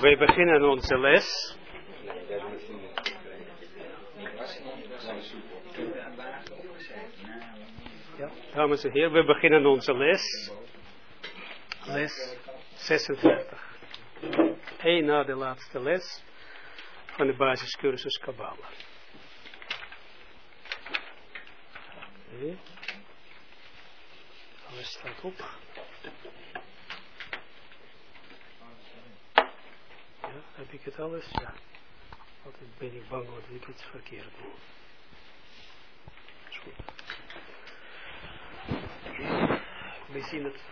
Wij beginnen onze les. Ja, dames en heren, we beginnen onze les. Les 46. Eén na de laatste les van de basiscursus Kabbalah. Alles staat op. Ja, heb ik het alles? Ja. Altijd ben ik bang dat ik iets verkeerd doe. Is goed. We zien het.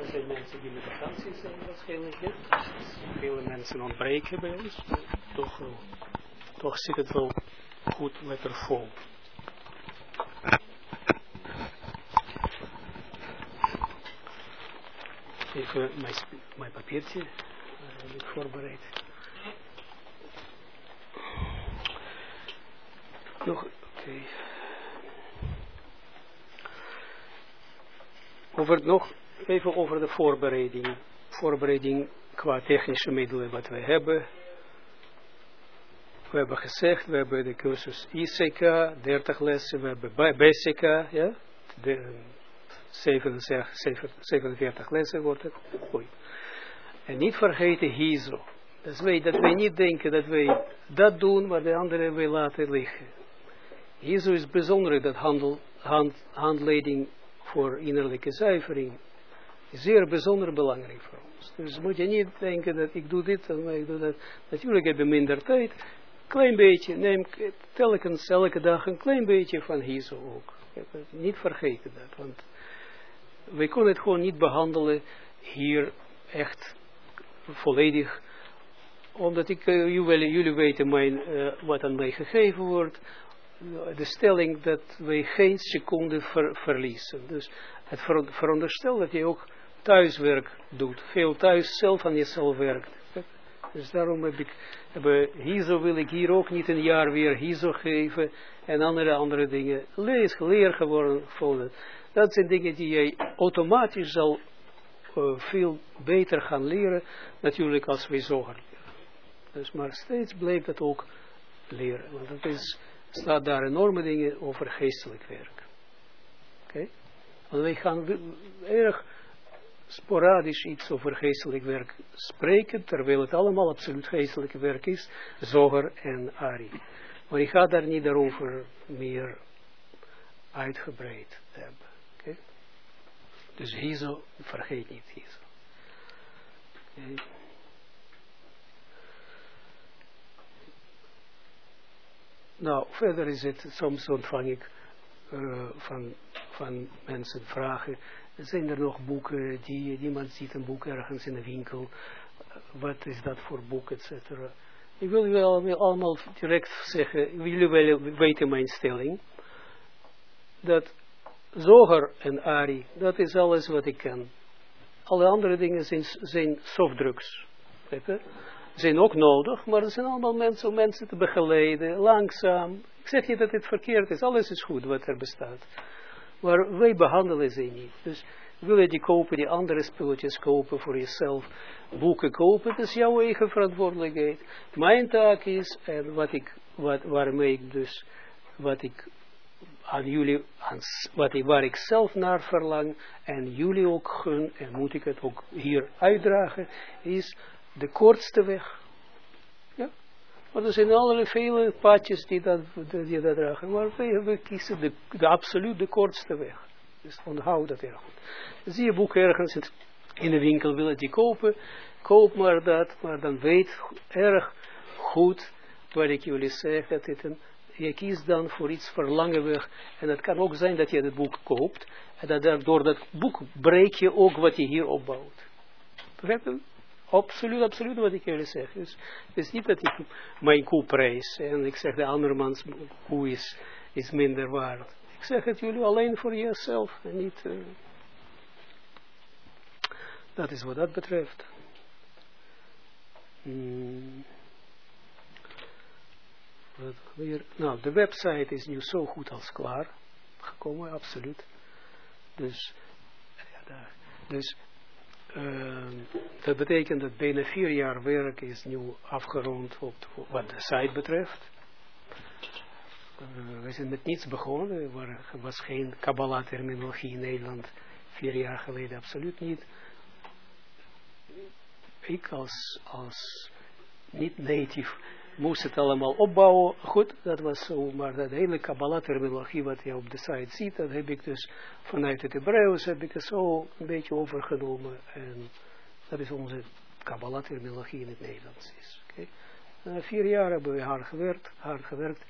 Er zijn mensen die met vakantie zijn waarschijnlijk. Vele mensen ontbreken bij ons. Toch, toch zit het wel goed lekker vol. Even mijn, mijn papiertje voorbereid. Nog, oké. Over, nog even over de voorbereiding. Voorbereiding qua technische middelen wat we hebben. We hebben gezegd, we hebben de cursus ICK, 30 lessen, we hebben BCK, ja, de, 47, 47 lessen wordt het. Goed. En niet vergeten Hizo. Dus wij, dat wij niet denken dat wij dat doen, maar de anderen wij laten liggen. Hizo is bijzonder dat handel, hand, voor innerlijke zuivering. Zeer bijzonder belangrijk voor ons. Dus moet je niet denken dat ik doe dit en ik doe dat. Natuurlijk heb je minder tijd. Klein beetje, neem telkens elke dag een klein beetje van Hizo ook. Niet vergeten dat, want wij kunnen het gewoon niet behandelen hier echt volledig, omdat ik, uh, jullie, jullie weten mijn, uh, wat aan mij gegeven wordt, de stelling dat wij geen seconde ver, verliezen. Dus het ver, veronderstel dat je ook thuiswerk doet, veel thuis zelf aan jezelf werkt. Dus daarom heb ik, heb, hier wil ik hier ook niet een jaar weer hier geven en andere andere dingen. Lees, leer geworden. Dat zijn dingen die je automatisch zal uh, veel beter gaan leren, natuurlijk als we zoger leren. Dus maar steeds blijft dat ook leren, want het is, staat daar enorme dingen over geestelijk werk. Oké? Want wij gaan erg sporadisch iets over geestelijk werk spreken, terwijl het allemaal absoluut geestelijk werk is, Zoger en Ari. Maar ik ga daar niet daarover meer uitgebreid hebben. Dus Hizo, vergeet niet Hizo. Nou, verder is het, soms ontvang ik uh, van, van mensen vragen, zijn er nog boeken, die, iemand ziet een boek ergens in de winkel, wat is dat voor boek, et cetera. Ik wil jullie allemaal direct zeggen, jullie wel weten mijn stelling, dat Zoger en Ari, dat is alles wat ik ken. Alle andere dingen zijn, zijn softdrugs. Zijn ook nodig, maar er zijn allemaal mensen om mensen te begeleiden, langzaam. Ik zeg niet dat het verkeerd is, alles is goed wat er bestaat. Maar wij behandelen ze niet. Dus wil je die kopen, die andere spulletjes kopen voor jezelf, boeken kopen, dat is jouw eigen verantwoordelijkheid. Mijn taak is, en wat ik, wat, waarmee ik dus, wat ik aan jullie, aan, wat waar ik zelf naar verlang, en jullie ook gun, en moet ik het ook hier uitdragen, is de kortste weg. Ja? Want er zijn allerlei vele padjes die dat, die dat dragen, maar we kiezen de, de absoluut de kortste weg. Dus onthoud dat erg goed. Zie je boek ergens in de winkel, willen die kopen, koop maar dat, maar dan weet erg goed wat ik jullie zeg, dat het een, je kiest dan voor iets voor lange weg, en het kan ook zijn dat je het boek koopt, en dat door dat boek breek je ook wat je hier opbouwt. Begrijp je? Absoluut, absoluut wat ik jullie zeg. Dus het is niet dat ik mijn koe prijs, en ik zeg de andermans koe is, is minder waard. Ik zeg het jullie alleen voor jezelf en niet... Uh, dat is wat dat betreft. Hmm. Nou, de website is nu zo goed als klaar gekomen, absoluut. Dus, ja, daar. Dus uh, dat betekent dat bijna vier jaar werk is nu afgerond op, wat de site betreft. Uh, we zijn met niets begonnen, er was geen Kabbalah-terminologie in Nederland vier jaar geleden, absoluut niet. Ik als, als niet-native moest het allemaal opbouwen. Goed, dat was zo, maar dat hele Kabbalah-terminologie wat je op de site ziet, dat heb ik dus vanuit het Hebreeuws heb ik het zo een beetje overgenomen. En dat is onze Kabbalah-terminologie in het Nederlands. Is. Na vier jaar hebben we hard gewerkt. Hard gewerkt.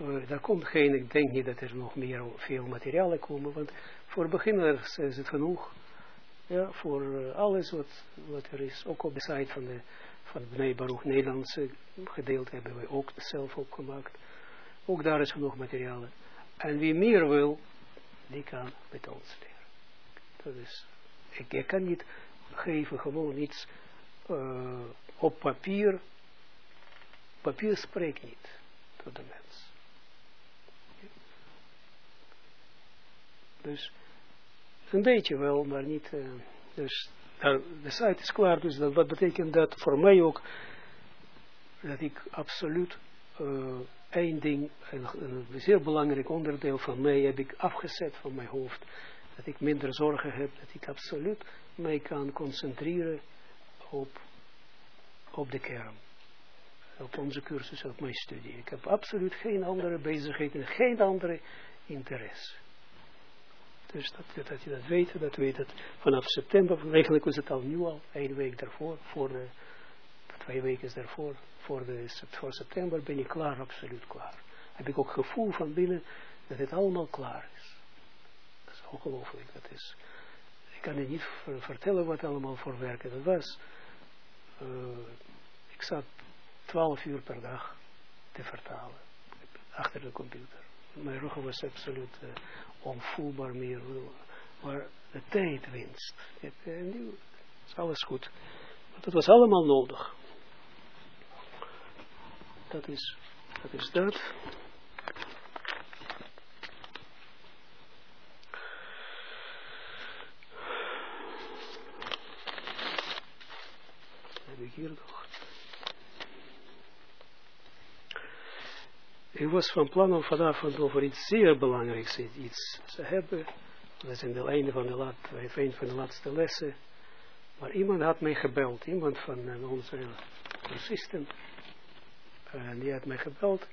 Uh, daar komt geen, ik denk niet dat er nog meer veel materialen komen, want voor beginners is het genoeg. Ja, voor uh, alles wat, wat er is, ook op de site van de van Bnei Baruch Nederlandse gedeelte hebben we ook zelf opgemaakt. Ook daar is genoeg materiaal. En wie meer wil, die kan met ons leren. Dat is, ik, ik kan niet geven gewoon iets uh, op papier. Papier spreekt niet tot de mens. Dus een beetje wel, maar niet. Uh, dus de site is klaar, dus dat, wat betekent dat voor mij ook, dat ik absoluut uh, één ding, een, een, zeer belangrijk onderdeel van mij heb ik afgezet van mijn hoofd, dat ik minder zorgen heb, dat ik absoluut mij kan concentreren op, op de kern, op onze cursus, op mijn studie. Ik heb absoluut geen andere bezigheid en geen andere interesse. Dus dat, je dat weet, dat weet het vanaf september, eigenlijk was het al nu al, één week daarvoor, voor de, twee weken daarvoor, voor, de, september ben ik klaar, absoluut klaar. Heb ik ook gevoel van binnen dat het allemaal klaar is. Dat is ongelooflijk, dat is. Ik kan je niet vertellen wat allemaal voor werken dat was. Uh, ik zat twaalf uur per dag te vertalen, achter de computer. Mijn rug was absoluut uh, onvoelbaar meer. Maar de tijd winst. En nu is alles goed. Maar dat was allemaal nodig. Dat is dat. Is dat. Heb ik hier nog. Ik was van plan om vanavond over iets zeer belangrijks iets te hebben. Dat is in de einde van de, een van de laatste lessen. Maar iemand had mij gebeld, iemand van uh, onze assistent. En die had mij gebeld.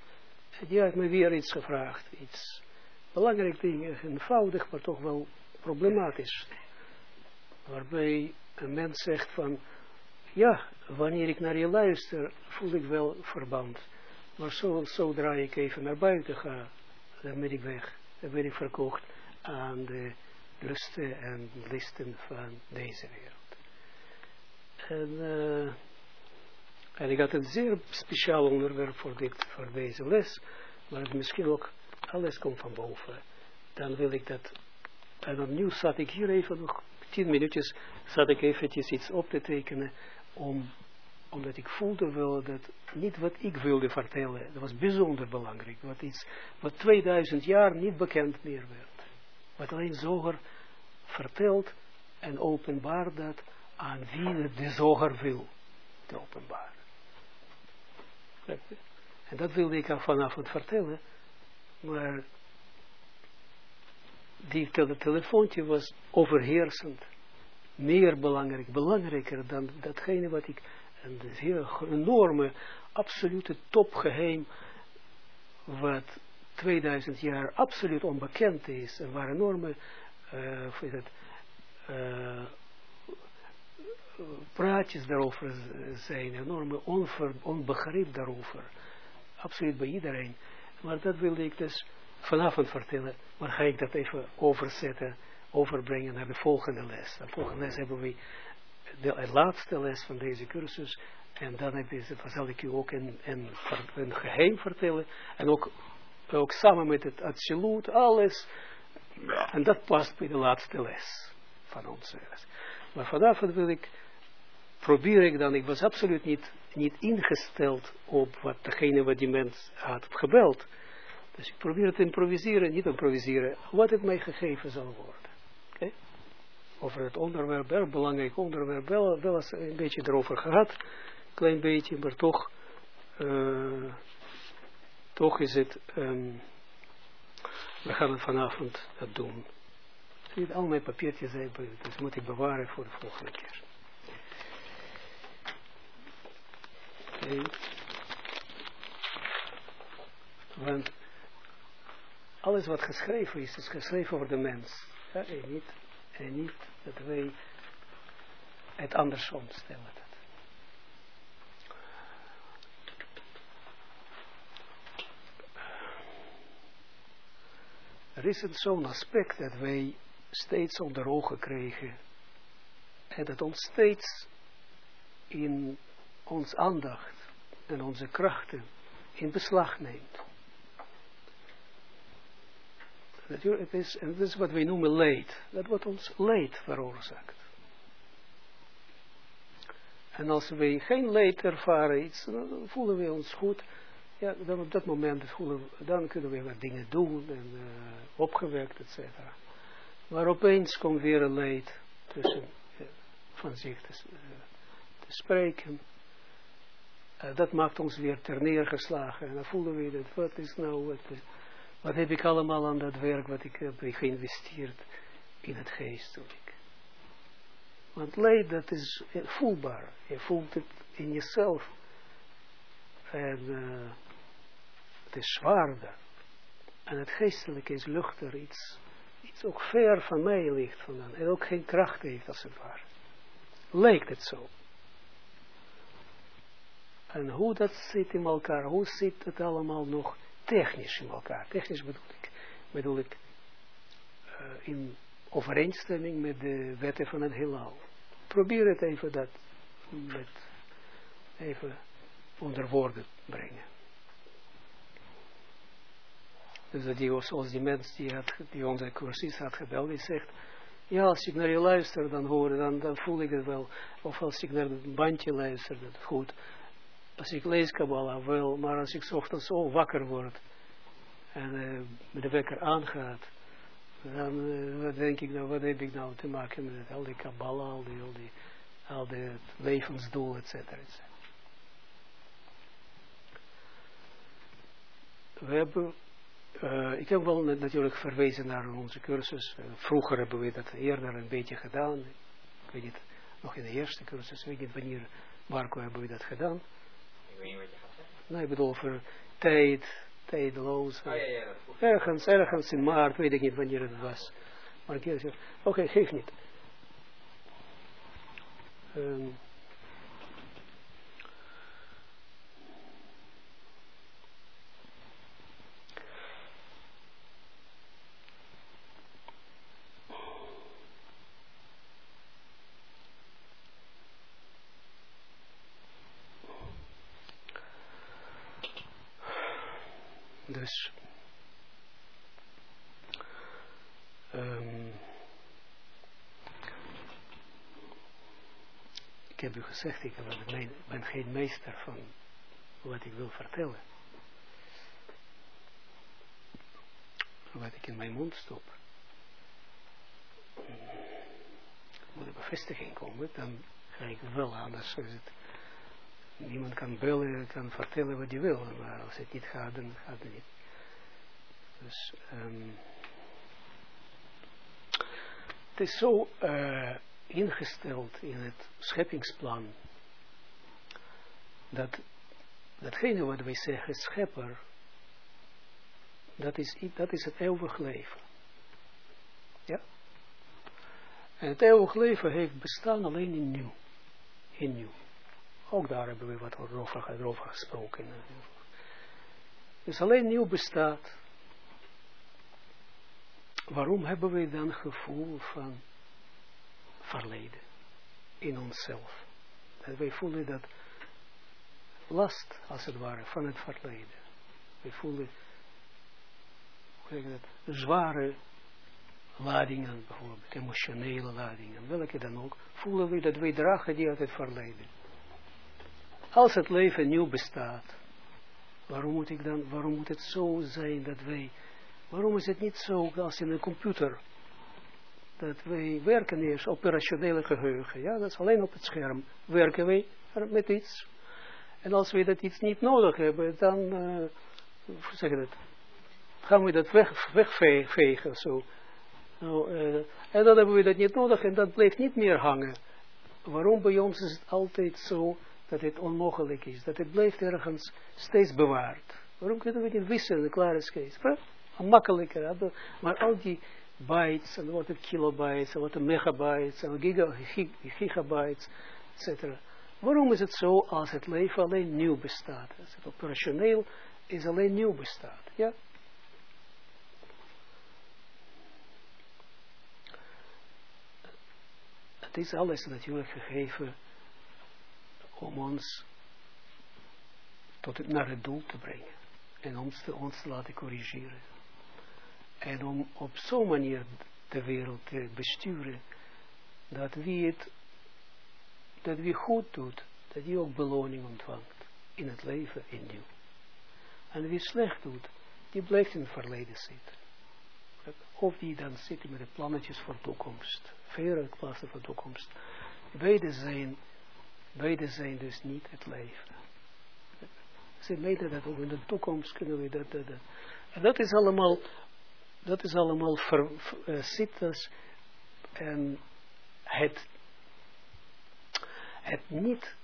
En die had mij weer iets gevraagd. Iets belangrijk ding, eenvoudig, maar toch wel problematisch. Waarbij een mens zegt van, ja, wanneer ik naar je luister, voel ik wel verband. Maar zo, zodra ik even naar buiten ga, dan ben ik weg. Dan ben ik verkocht aan de lusten en listen van deze wereld. En, uh, en ik had een zeer speciaal onderwerp voor, dit, voor deze les, maar het misschien ook alles komt van boven. Dan wil ik dat, en opnieuw zat ik hier even nog tien minuutjes, zat ik eventjes iets op te tekenen om omdat ik voelde wel dat niet wat ik wilde vertellen, dat was bijzonder belangrijk, wat iets, wat 2000 jaar niet bekend meer werd. Wat alleen zoger vertelt en openbaar dat aan wie de zoger wil te openbaren. En dat wilde ik al vanavond vertellen, maar die tele telefoontje was overheersend. Meer belangrijk, belangrijker dan datgene wat ik en het is heel enorme, absolute topgeheim, wat 2000 jaar absoluut onbekend is, en waar enorme, uh, het, uh, praatjes daarover zijn, enorme onver, onbegrip daarover, absoluut bij iedereen. Maar dat wilde ik dus vanavond vertellen, maar ga ik dat even overzetten, overbrengen naar de volgende les. De volgende les hebben we de laatste les van deze cursus. En dan heb je, zal ik u ook een, een, een geheim vertellen. En ook, ook samen met het absoluut, alles. En dat past bij de laatste les van onze les. Maar vanavond wil ik, probeer ik dan, ik was absoluut niet, niet ingesteld op wat degene wat die mens had gebeld. Dus ik probeer te improviseren, niet improviseren, wat het mij gegeven zal worden. Over het onderwerp, erg belangrijk onderwerp, wel, wel eens een beetje erover gehad, klein beetje, maar toch, uh, toch is het, um, we gaan het vanavond dat doen. Zie al mijn papiertjes hebben, dus moet ik bewaren voor de volgende keer. Okay. Want alles wat geschreven is, is geschreven voor de mens. Ja, en, niet, en niet dat wij het andersom stellen. Er is zo'n aspect dat wij steeds onder ogen kregen en dat ons steeds in ons aandacht en onze krachten in beslag neemt. Het is, en dat is wat wij noemen leed. Dat wordt ons leed veroorzaakt. En als wij geen leed ervaren, iets, dan voelen we ons goed. Ja, dan op dat moment voelen, dan kunnen we wat dingen doen en uh, opgewekt, et cetera. Maar opeens komt weer een leed tussen uh, van zich te, uh, te spreken. dat maakt ons weer ter neergeslagen. En dan voelen we dat, wat is nou, wat, wat heb ik allemaal aan dat werk wat ik heb geïnvesteerd in het geestelijk. Want leed, dat is voelbaar. Je voelt het in jezelf. En uh, het is zwaarder. En het geestelijke is luchter, iets, iets ook ver van mij ligt vandaan. En ook geen kracht heeft als het ware. Lijkt het zo. En hoe dat zit in elkaar, hoe zit het allemaal nog technisch in elkaar. Technisch bedoel ik, bedoel ik uh, in overeenstemming met de wetten van het heelal. Probeer het even dat met even onder woorden brengen. Dus dat die, zoals die mens die, had, die onze cursus had gebeld, die zegt, ja, als ik naar je luister, dan hoor, dan, dan voel ik het wel. Of als ik naar het bandje luister, dat goed. Als ik lees Kabbalah wel, maar als ik ochtends zo wakker word en uh, de wekker aangaat, dan uh, denk ik nou, wat heb ik nou te maken met al die Kabbalah, al die, al die, al die levensdoel, et cetera, et cetera. We hebben, uh, ik heb wel natuurlijk verwezen naar onze cursus. vroeger hebben we dat eerder een beetje gedaan. Ik weet niet, nog in de eerste cursus, ik weet niet wanneer, Marco, hebben we dat gedaan weet niet wat je gaat zeggen. Nee, ik bedoel over tijd, tijdloos. Oh, ja, ja, ergens, ergens in maart, weet ik niet wanneer het was. Maar ik zeg, oké, okay, geef niet. Um, Dus um, ik u gezegd, ik ben geen meester van wat ik wil vertellen. Wat ik in mijn mond stop. Moet er bevestiging komen, dan ga ik wel anders. Is het niemand kan bellen, kan vertellen wat hij wil, maar als het niet gaat, dan gaat het niet. Dus, um, het is zo uh, ingesteld in het scheppingsplan, dat datgene wat wij zeggen, schepper, dat is, dat is het eeuwig leven. Ja? En het eeuwig leven heeft bestaan alleen in nieuw. In nieuw. Ook daar hebben we wat over, over gesproken. Dus alleen nieuw bestaat. Waarom hebben we dan gevoel van verleden in onszelf? Dat wij voelen dat last, als het ware, van het verleden. We voelen, hoe dat, zware ladingen, bijvoorbeeld, emotionele ladingen, welke dan ook, voelen we dat wij dragen die uit het verleden. Als het leven nieuw bestaat, waarom moet ik dan, waarom moet het zo zijn dat wij, waarom is het niet zo als in een computer? Dat wij werken eerst operationele geheugen. Ja, dat is alleen op het scherm. Werken wij met iets. En als we dat iets niet nodig hebben, dan, hoe zeg je dat? Gaan we dat weg, wegvegen, zo. Nou, en dan hebben we dat niet nodig en dat blijft niet meer hangen. Waarom bij ons is het altijd zo dat het onmogelijk is? Dat het blijft ergens steeds bewaard. Waarom kunnen we niet wisselen, klaar is Kees? Makkelijker, maar al die bytes en wat een kilobytes en wat megabytes en giga, gigabytes, etc. Waarom is het zo als het leven alleen nieuw bestaat? Als het operationeel is alleen nieuw bestaat, ja? Het is alles natuurlijk gegeven om ons tot het, naar het doel te brengen en ons te, ons te laten corrigeren. En om op zo'n manier de wereld te besturen, dat wie het, dat wie goed doet, dat die ook beloning ontvangt in het leven in nieuw. En wie slecht doet, die blijft in het verleden zitten. Of die dan zitten met de plannetjes voor de toekomst. Vele plaatsen voor de toekomst. Beide zijn, beide zijn dus niet het leven. Ze weten dat ook in de toekomst kunnen we dat, dat, dat. En dat is allemaal dat is allemaal ver, uh, en het, het niet,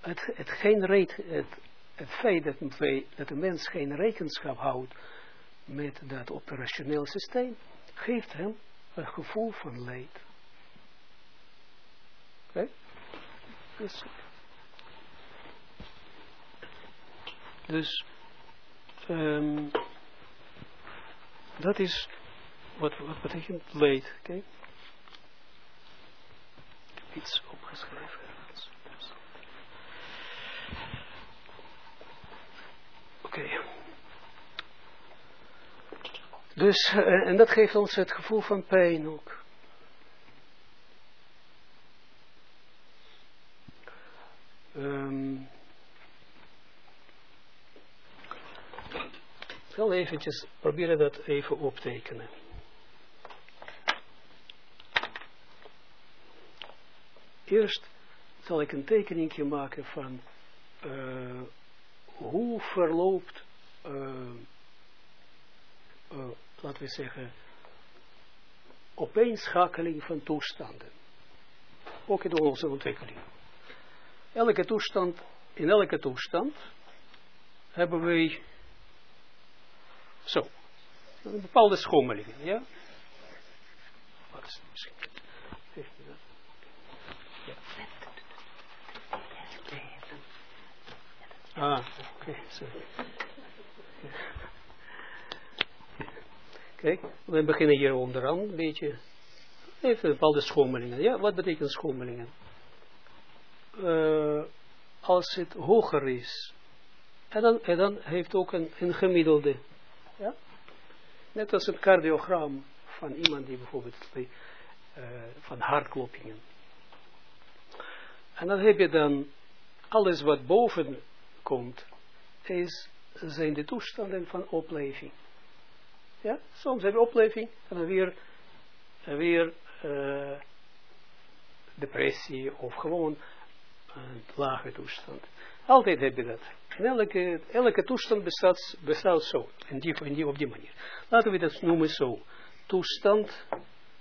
het, het geen reet, het, het feit dat, dat een mens geen rekenschap houdt met dat operationeel systeem, geeft hem een gevoel van leed. Okay? Dus, dus um, dat is wat, wat betekent leed. Oké. Ik heb iets opgeschreven. Oké. Dus, uh, en dat geeft ons het gevoel van pijn ook. Um, Ik zal eventjes proberen dat even optekenen. Eerst zal ik een tekeningje maken van uh, hoe verloopt, uh, uh, laten we zeggen, opeenschakeling van toestanden. Ook in onze ontwikkeling. Elke toestand, in elke toestand hebben wij zo. Een bepaalde schommelingen, ja. Ah, oké. Kijk, we beginnen hier onderaan een beetje. Even bepaalde schommelingen. Ja, wat betekent schommelingen? Uh, als het hoger is, en dan, en dan heeft ook een, een gemiddelde? Net als een cardiogram van iemand die bijvoorbeeld uh, van hartkloppingen. En dan heb je dan alles wat boven komt, is, zijn de toestanden van opleving. Ja, soms heb je opleving en dan weer, weer uh, depressie of gewoon een lage toestand. Altijd heb je dat. En elke, elke toestand bestaat, bestaat zo, in die, in die, op die manier. Laten we dat noemen zo. Toestand,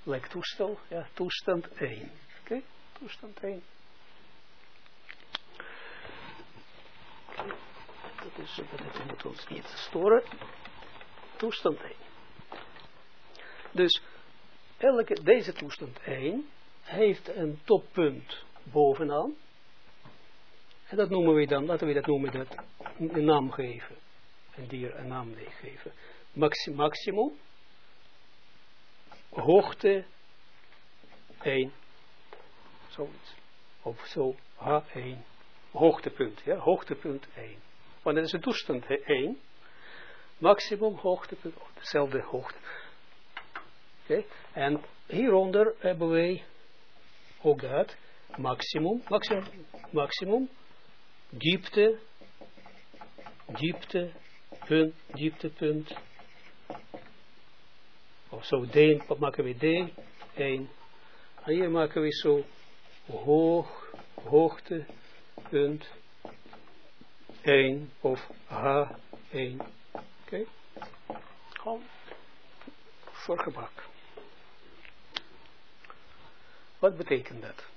like toestel, ja, toestand 1. Oké, toestand 1. Dat is, dat moet ons niet storen. Toestand 1. Dus, elke, deze toestand 1 heeft een toppunt bovenaan en dat noemen we dan, laten we dat noemen, dat een naam geven. Een dier een naam geven. Maxi maximum, hoogte 1. Zoiets. Of zo, H1. Hoogtepunt, ja, hoogtepunt 1. Want dat is een toestand 1. Maximum hoogtepunt, oh, dezelfde hoogte. Oké, en hieronder hebben wij ook dat, maximum, maximum, maximum diepte, diepte, punt, dieptepunt. Of zo, D, wat maken we D? 1. En hier maken we zo hoog, hoogte, punt, 1 of H1. Oké? Okay. Gewoon voor gebak. Wat betekent dat?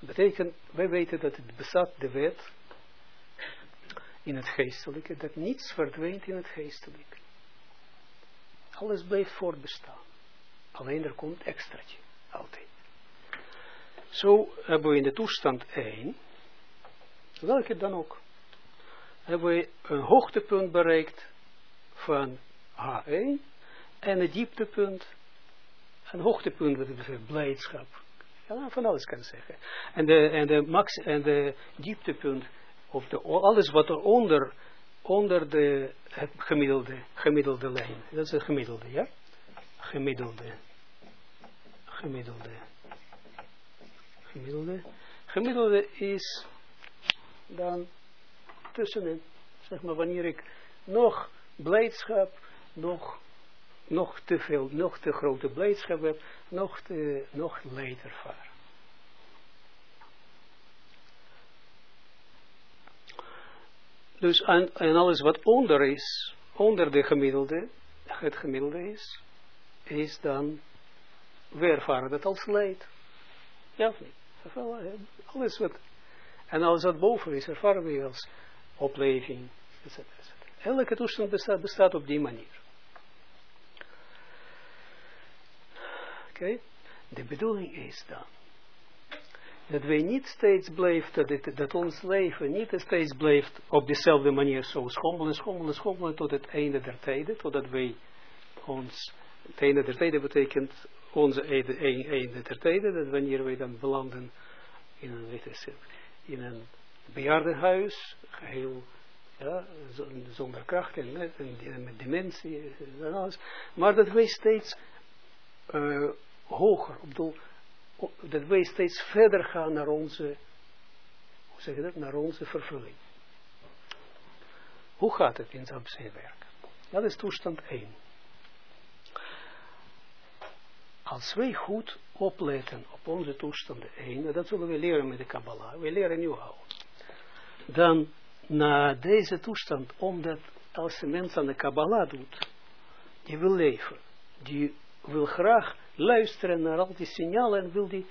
Betekent, wij weten dat het bestaat de wet in het geestelijke, dat niets verdwijnt in het geestelijke. Alles blijft voortbestaan. Alleen er komt extraatje, altijd. Zo hebben we in de toestand 1, welke dan ook, hebben we een hoogtepunt bereikt van H1 en een dieptepunt, een hoogtepunt wat betreft blijdschap. Van alles kan zeggen. En de, en de, max, en de dieptepunt, of de, alles wat er onder, onder de, het gemiddelde, gemiddelde lijn, dat is het gemiddelde, ja? Gemiddelde. Gemiddelde. Gemiddelde. Gemiddelde is dan tussenin, zeg maar, wanneer ik nog blijdschap, nog, nog te veel, nog te grote blijdschap heb, nog, te, nog leid ervaren. Dus en alles wat onder is, onder de gemiddelde, het gemiddelde is, is dan, we ervaren dat als leid. Ja of niet? Alles wat, en alles wat boven is, ervaren we als opleving, etc. Elke toestand bestaat, bestaat op die manier. Oké? De bedoeling is dan, dat wij niet steeds blijft, dat, dat ons leven niet steeds blijft op dezelfde manier zo schommelen, schommelen, schommelen tot het einde der tijden, totdat wij ons, het einde der tijden betekent onze einde, einde der tijden, dat wanneer wij dan belanden in een, in een bejaardenhuis, geheel ja, zonder kracht en met, en met dementie en alles, maar dat wij steeds uh, hoger, op bedoel, dat wij steeds verder gaan naar onze, hoe zeg dat, naar onze vervulling. Hoe gaat het in zijn werk? Dat is toestand 1. Als wij goed opletten op onze toestanden 1, en dat zullen we leren met de Kabbalah, we leren nu al, dan na deze toestand, omdat als een mens aan de Kabbalah doet, die wil leven, die wil graag luisteren naar al die signalen en wil die,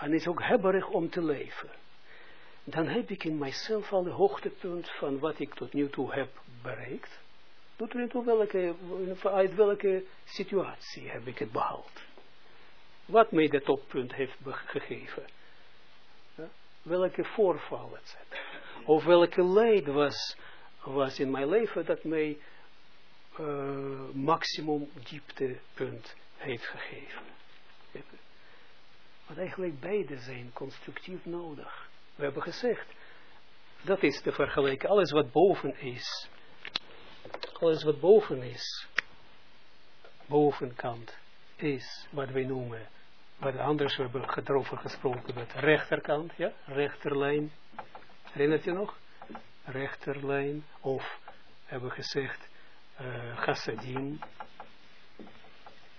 en is ook hebberig om te leven. Dan heb ik in mijzelf al de hoogtepunt van wat ik tot nu toe heb bereikt. Tot nu toe welke, uit welke situatie heb ik het behaald. Wat mij dat toppunt heeft gegeven. Welke voorval, etc. Of welke leid was, was in mijn leven dat mij uh, maximum dieptepunt heeft gegeven. Want eigenlijk beide zijn constructief nodig. We hebben gezegd, dat is te vergelijken. Alles wat boven is, alles wat boven is, bovenkant is wat wij noemen, wat anders we hebben erover gesproken met rechterkant, ja, rechterlijn. Herinnert je nog? Rechterlijn, of hebben we gezegd, uh,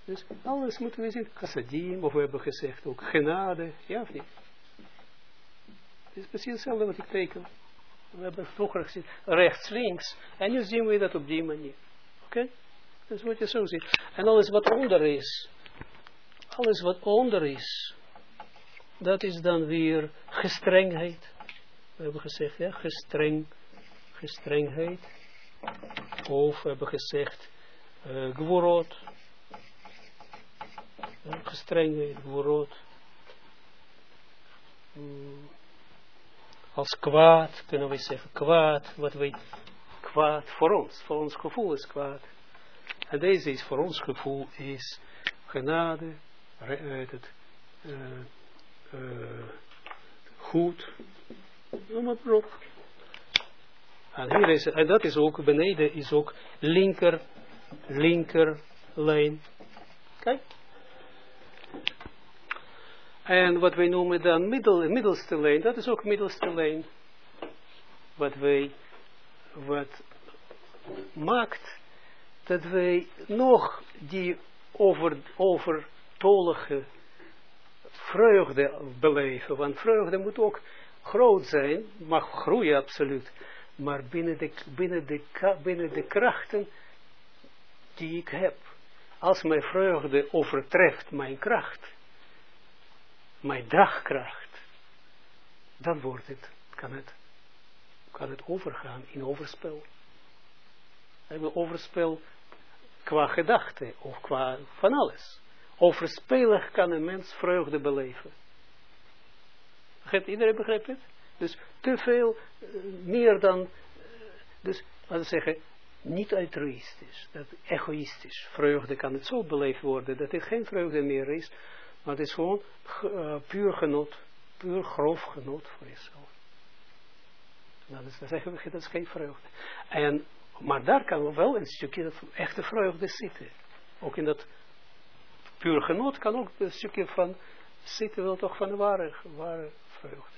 dus alles moeten we zien. Chassadim, of we hebben gezegd ook genade, ja of niet? Het is precies hetzelfde wat ik teken. We hebben vroeger gezien rechts, links. En nu zien we dat op die manier. Oké? Okay? Dus wat je zo ziet. En alles wat onder is. Alles wat onder is. Dat is dan weer gestrengheid. We hebben gezegd, ja, gestreng, gestrengheid. Of we hebben gezegd, uh, gworot gestrenge woord. Hmm. Als kwaad kunnen we zeggen kwaad, wat wij kwaad voor ons, voor ons gevoel is kwaad. En deze is voor ons gevoel is genade, uit het uh, uh, goed, noem maar. En, hier is, en dat is ook, beneden is ook linker, linker lijn. Kijk. En wat wij noemen dan middel, middelste lijn, dat is ook middelste lijn. Wat wij, wat maakt dat wij nog die over, overtolige vreugde beleven. Want vreugde moet ook groot zijn, mag groeien absoluut. Maar binnen de, binnen de, binnen de krachten die ik heb. Als mijn vreugde overtreft mijn kracht, mijn dagkracht, dan wordt het, kan het, kan het overgaan in overspel. En overspel qua gedachte of qua van alles. Overspelig kan een mens vreugde beleven. Begrijpt iedereen begrijpt het? Dus te veel, eh, meer dan, uh, dus laten we zeggen, niet altruïstisch, dat egoïstisch. Vreugde kan het zo beleefd worden dat het geen vreugde meer is, maar het is gewoon uh, puur genot, puur grof genot voor jezelf. Nou, dus dan zeggen we, dat is geen vreugde. En, maar daar kan wel een stukje echte vreugde zitten. Ook in dat puur genot kan ook een stukje van zitten wel toch van de ware, ware vreugde.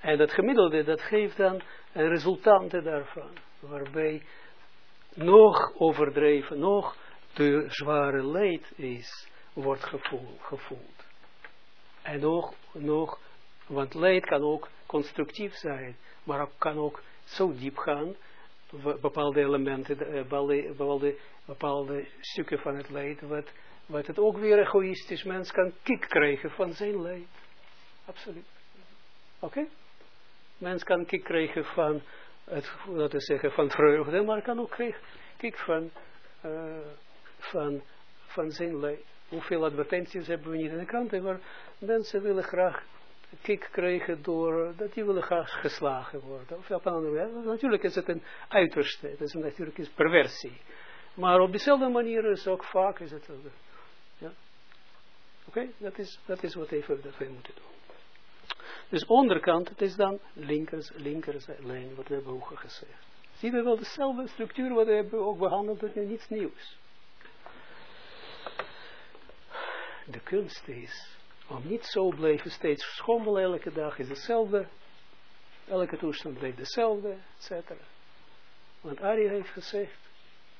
En dat gemiddelde, dat geeft dan een resultante daarvan, waarbij nog overdreven, nog te zware leed is, wordt gevoeld. gevoeld. En nog, nog, want leed kan ook constructief zijn, maar kan ook zo diep gaan, bepaalde elementen, eh, bepaalde, bepaalde, stukken van het leed, wat, wat het ook weer egoïstisch mens kan kick krijgen van zijn leed. Absoluut. Oké? Mens kan kick krijgen van het, laten we zeggen, van vreugde, maar kan ook kijk van, uh, van, van zijn leid. Hoeveel advertenties hebben we niet in de kranten, maar mensen willen graag kick krijgen door, dat die willen graag geslagen worden. Of op een andere. Natuurlijk is het een uiterste, het is natuurlijk is perversie. Maar op dezelfde manier is ook vaak is het, ja. Oké, dat, is, dat is wat even dat moeten doen. Dus onderkant, het is dan linkers, linkers lijn, wat we hebben ook gezegd. Zien we wel dezelfde structuur, wat we hebben ook behandeld, dat is niets nieuws. De kunst is, om niet zo blijven steeds schommelen elke dag, is hetzelfde. Elke toestand blijft dezelfde, etc. Want Ari heeft gezegd,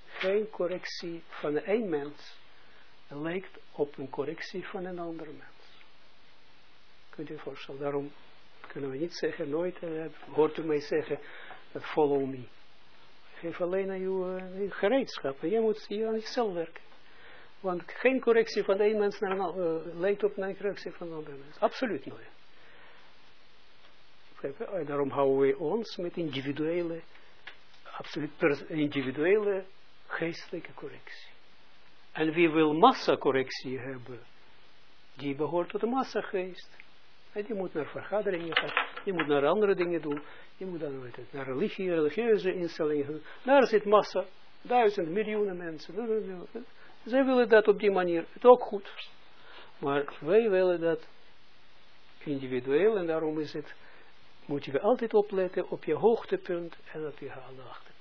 geen correctie van één mens lijkt op een correctie van een ander mens. Kunt u je voorstellen, daarom kunnen we niet zeggen, nooit, uh, hoort u mij zeggen, uh, follow me. Geef alleen aan uw uh, gereedschap. Jij moet hier aan jezelf werken. Want geen correctie van de een mens naar een, uh, leidt op een correctie van een ander mens. Absoluut nooit. Daarom houden we ons met individuele, absoluut individuele geestelijke correctie. En wie wil massacorrectie hebben, die behoort tot de massageest. En die moet naar vergaderingen gaan, die moet naar andere dingen doen, je moet dan weet het, naar religie, religieuze instellingen, daar zit massa, duizend, miljoenen mensen. Zij willen dat op die manier, het ook goed. Maar wij willen dat individueel en daarom is het, moet je altijd opletten op je hoogtepunt en op je achterpunt.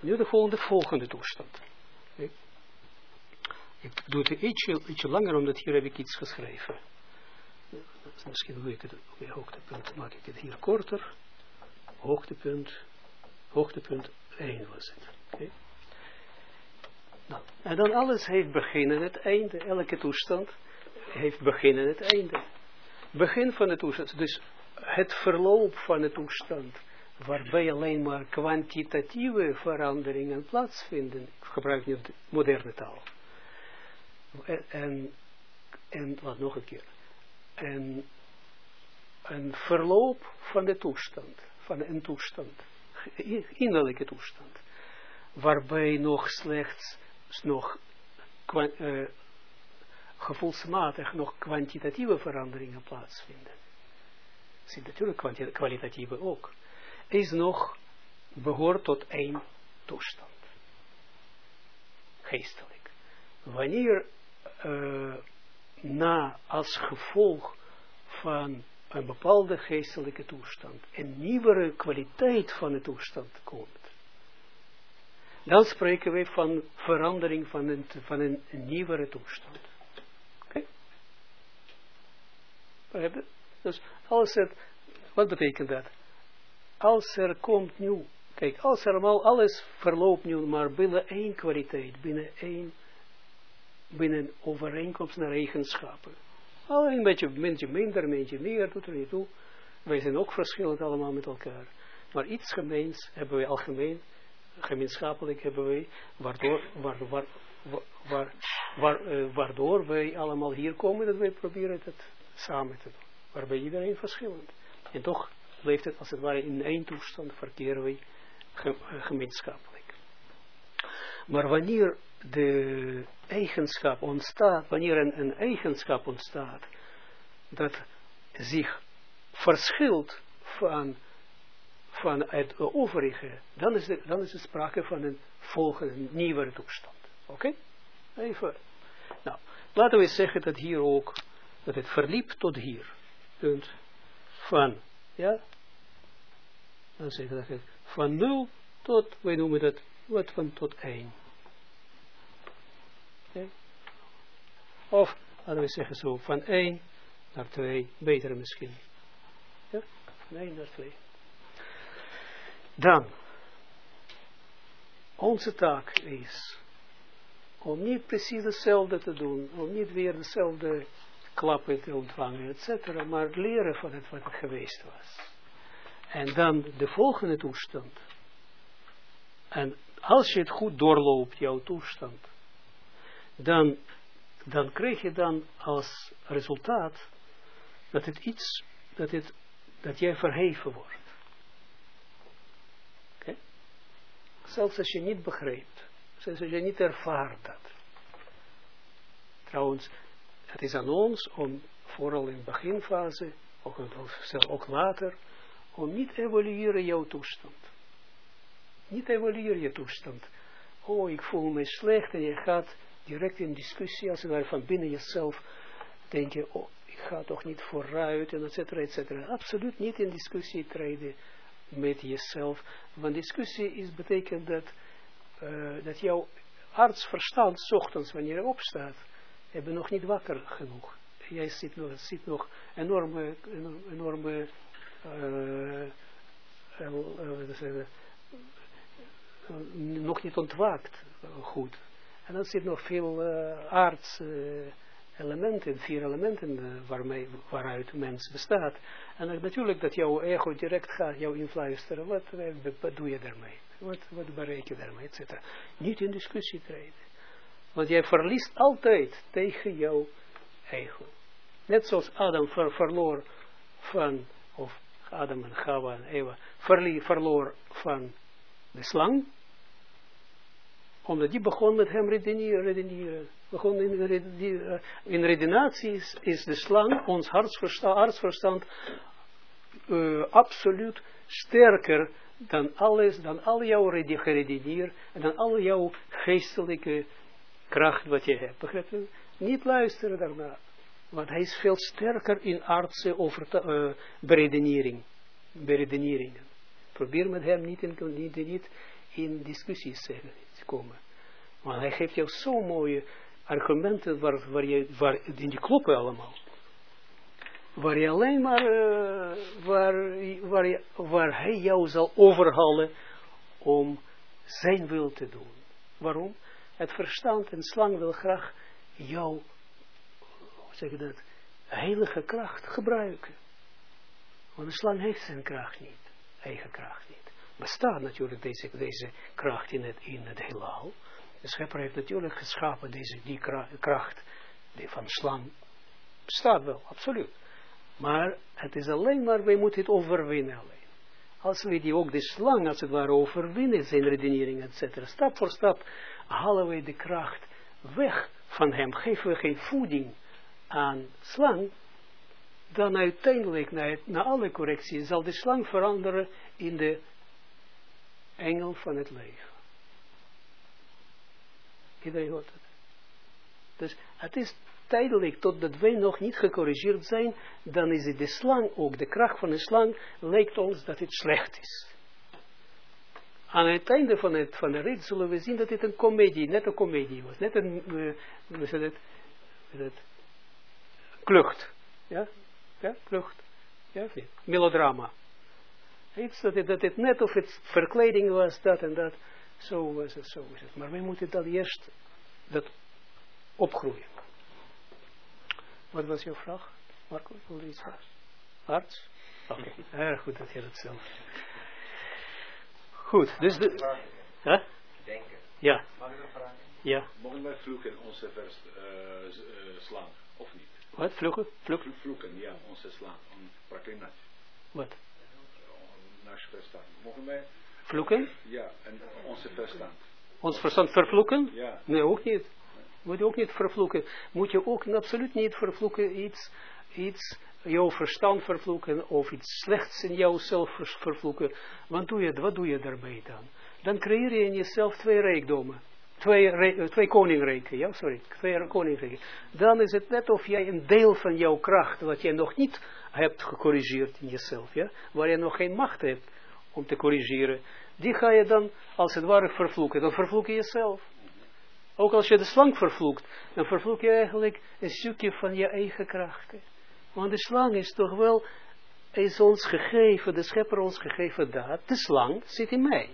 Nu de volgende, volgende toestand. Ik doe het ietsje, ietsje langer, omdat hier heb ik iets geschreven. Misschien doe ik het op je hoogtepunt, maak ik het hier korter. Hoogtepunt, hoogtepunt 1 was het. Nou, en dan alles heeft begin en het einde. Elke toestand heeft begin en het einde. Begin van de toestand, dus het verloop van de toestand, waarbij alleen maar kwantitatieve veranderingen plaatsvinden. Ik gebruik nu de moderne taal. En, en, wat nog een keer. En een verloop van de toestand, van een toestand, innerlijke toestand, waarbij nog slechts, nog uh, gevoelsmatig nog kwantitatieve veranderingen plaatsvinden. Zie natuurlijk kwalitatieve ook. Is nog, behoort tot één toestand. Geestelijk. Wanneer uh, na als gevolg van een bepaalde geestelijke toestand, een nieuwere kwaliteit van de toestand komt. Dan spreken we van verandering van een, van een, nieuwere toestand. Oké? Dus als wat betekent dat? Als er komt nu Kijk, als er allemaal alles verloopt nu maar binnen één kwaliteit, binnen één, binnen overeenkomst naar eigenschappen. Alleen een beetje, beetje minder, een beetje meer, doet er niet toe. Wij zijn ook verschillend allemaal met elkaar. Maar iets gemeens hebben wij algemeen, gemeenschappelijk hebben wij, waardoor, waardoor, waar, waar, uh, waardoor wij allemaal hier komen, dat wij proberen het samen te doen. Waarbij iedereen verschillend. En toch leeft het als het ware in één toestand, verkeren wij gemeenschappelijk. Maar wanneer de eigenschap ontstaat, wanneer een eigenschap ontstaat, dat zich verschilt van, van het overige, dan is, er, dan is er sprake van een volgende, nieuwe toestand. Oké? Even. Nou, laten we zeggen dat hier ook, dat het verliep tot hier. Punt. Van, ja? Dan zeggen we dat van 0 tot, wij noemen dat, wat van tot 1. Okay. Of, laten we zeggen zo, van 1 naar 2, beter misschien. Ja, van 1 naar 2. Dan, onze taak is om niet precies hetzelfde te doen, om niet weer dezelfde klappen te ontvangen, etc., maar leren van het wat het geweest was. En dan de volgende toestand. En als je het goed doorloopt, jouw toestand, dan, dan krijg je dan als resultaat dat het iets, dat, het, dat jij verheven wordt. Okay? Zelfs als je niet begrijpt, zelfs als je niet ervaart dat. Trouwens, het is aan ons om, vooral in de beginfase, ook, ook later, om niet te evalueren jouw toestand. Niet evalueren je toestand. Oh, ik voel me slecht en je gaat direct in discussie, als je van binnen jezelf denk je, oh, ik ga toch niet vooruit en et cetera, et cetera. Absoluut niet in discussie treden met jezelf. Want discussie is, betekent dat, uh, dat jouw artsverstand, ochtends wanneer je opstaat, hebben nog niet wakker genoeg. Jij zit nog, zit nog enorme, enorme uh, uh, nog niet ontwaakt goed. En dan zit nog veel aards elementen, vier elementen waarmee, waaruit mens bestaat. En natuurlijk dat jouw ego direct gaat jou influisteren. Wat, wat doe je daarmee? Wat, wat bereik je daarmee? Etc. Niet in discussie treden. Want jij verliest altijd tegen jouw ego. Net zoals Adam ver, verloor van, of Adam en Chava en Eva, verlie, verloor van de slang, omdat die begon met hem redeneren. redeneren. In, redeneren. in redenaties is de slang, ons hartsverstand, uh, absoluut sterker dan alles, dan al jouw redeneer en dan al jouw geestelijke kracht wat je hebt. Begrijp je? Niet luisteren daarna. Want hij is veel sterker in aardse uh, beredenering. Probeer met hem niet in, niet, in discussies te komen. Maar hij geeft jou zo mooie argumenten waar, waar je, waar, die kloppen allemaal. Waar je alleen maar, uh, waar, waar, waar hij jou zal overhalen om zijn wil te doen. Waarom? Het verstand en slang wil graag jouw, hoe zeg dat, heilige kracht gebruiken. Want de slang heeft zijn kracht niet, eigen kracht niet. Bestaat natuurlijk deze, deze kracht in het, in het heelal. De schepper heeft natuurlijk geschapen deze, die kracht die van slang. Bestaat wel, absoluut. Maar het is alleen maar, wij moeten het overwinnen alleen. Als we die ook de slang als het ware overwinnen, zijn redenering, etc. Stap voor stap halen we de kracht weg van hem. Geven we geen voeding aan slang. Dan uiteindelijk, na alle correcties, zal de slang veranderen in de engel van het leven. Iedereen hoort het. Dus het is tijdelijk, totdat wij nog niet gecorrigeerd zijn, dan is het de slang ook, de kracht van de slang, lijkt ons dat het slecht is. Aan het einde van, het, van de rit zullen we zien dat het een komedie, net een komedie was, net een, uh, het, het, klucht, ja, ja, klucht, ja, melodrama. Iets dat het net of het verkleding was, dat en dat. Zo was het, zo is het. Maar wij moeten dan eerst dat opgroeien. Wat was jouw vraag? Marco, wil je iets vragen? Arts? Oké, okay. erg goed dat je dat zelf. Goed, dus de... Huh? Denken. Ja. Mag ik een vraag? Ja. Mogen wij vloeken onze vers uh, uh, slaan, of niet? Wat? Vloeken? Vloeken? Vloeken, ja, onze slaan. Een praklinatie. Wat? Naar verstand. Mogen wij... Vloeken? Ja, en onze verstand. Ons verstand vervloeken? Ja. Nee, ook niet. Moet je ook niet vervloeken. Moet je ook absoluut niet vervloeken iets, iets jouw verstand vervloeken of iets slechts in jouzelf vervloeken. Want doe je, wat doe je daarbij dan? Dan creëer je in jezelf twee rijkdommen. Twee, twee koningrijken, ja, sorry, twee koningrijken. Dan is het net of jij een deel van jouw kracht, wat jij nog niet hebt gecorrigeerd in jezelf, ja, waar je nog geen macht hebt om te corrigeren, die ga je dan als het ware vervloeken. Dan vervloek je jezelf. Ook als je de slang vervloekt, dan vervloek je eigenlijk een stukje van je eigen krachten. Want de slang is toch wel, is ons gegeven, de schepper ons gegeven dat, de slang zit in mij.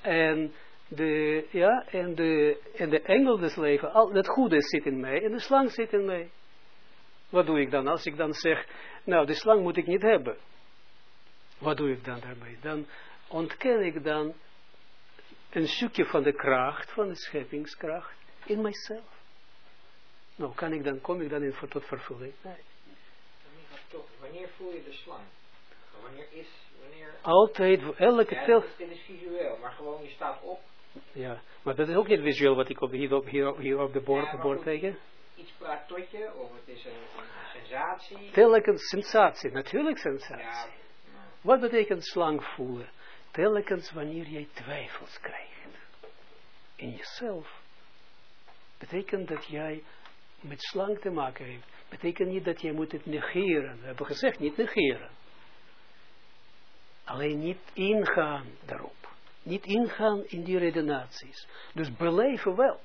En de, ja, en de, en de engel des leven, al het goede zit in mij en de slang zit in mij. Wat doe ik dan als ik dan zeg, nou de slang moet ik niet hebben. Wat doe ik dan daarbij? Dan ontken ik dan een stukje van de kracht, van de scheppingskracht, in mijzelf. Nou, kan ik dan, kom ik dan in tot vervulling? Nee. Wanneer voel je de slang? Wanneer is, wanneer... Altijd, elke ja, tel... Dit is visueel, maar gewoon je staat op. Ja, maar dat is ook niet visueel wat ik op, hier, op, hier, hier op de bord, ja, bord teken. Iets praat tot je, of het is een, een sensatie. Telkens sensatie, natuurlijk sensatie. Ja, Wat betekent slang voelen? Telkens wanneer jij twijfels krijgt in jezelf, betekent dat jij met slang te maken heeft. Betekent niet dat jij moet het negeren. We hebben gezegd, niet negeren. Alleen niet ingaan daarop. Niet ingaan in die redenaties. Dus beleven wel.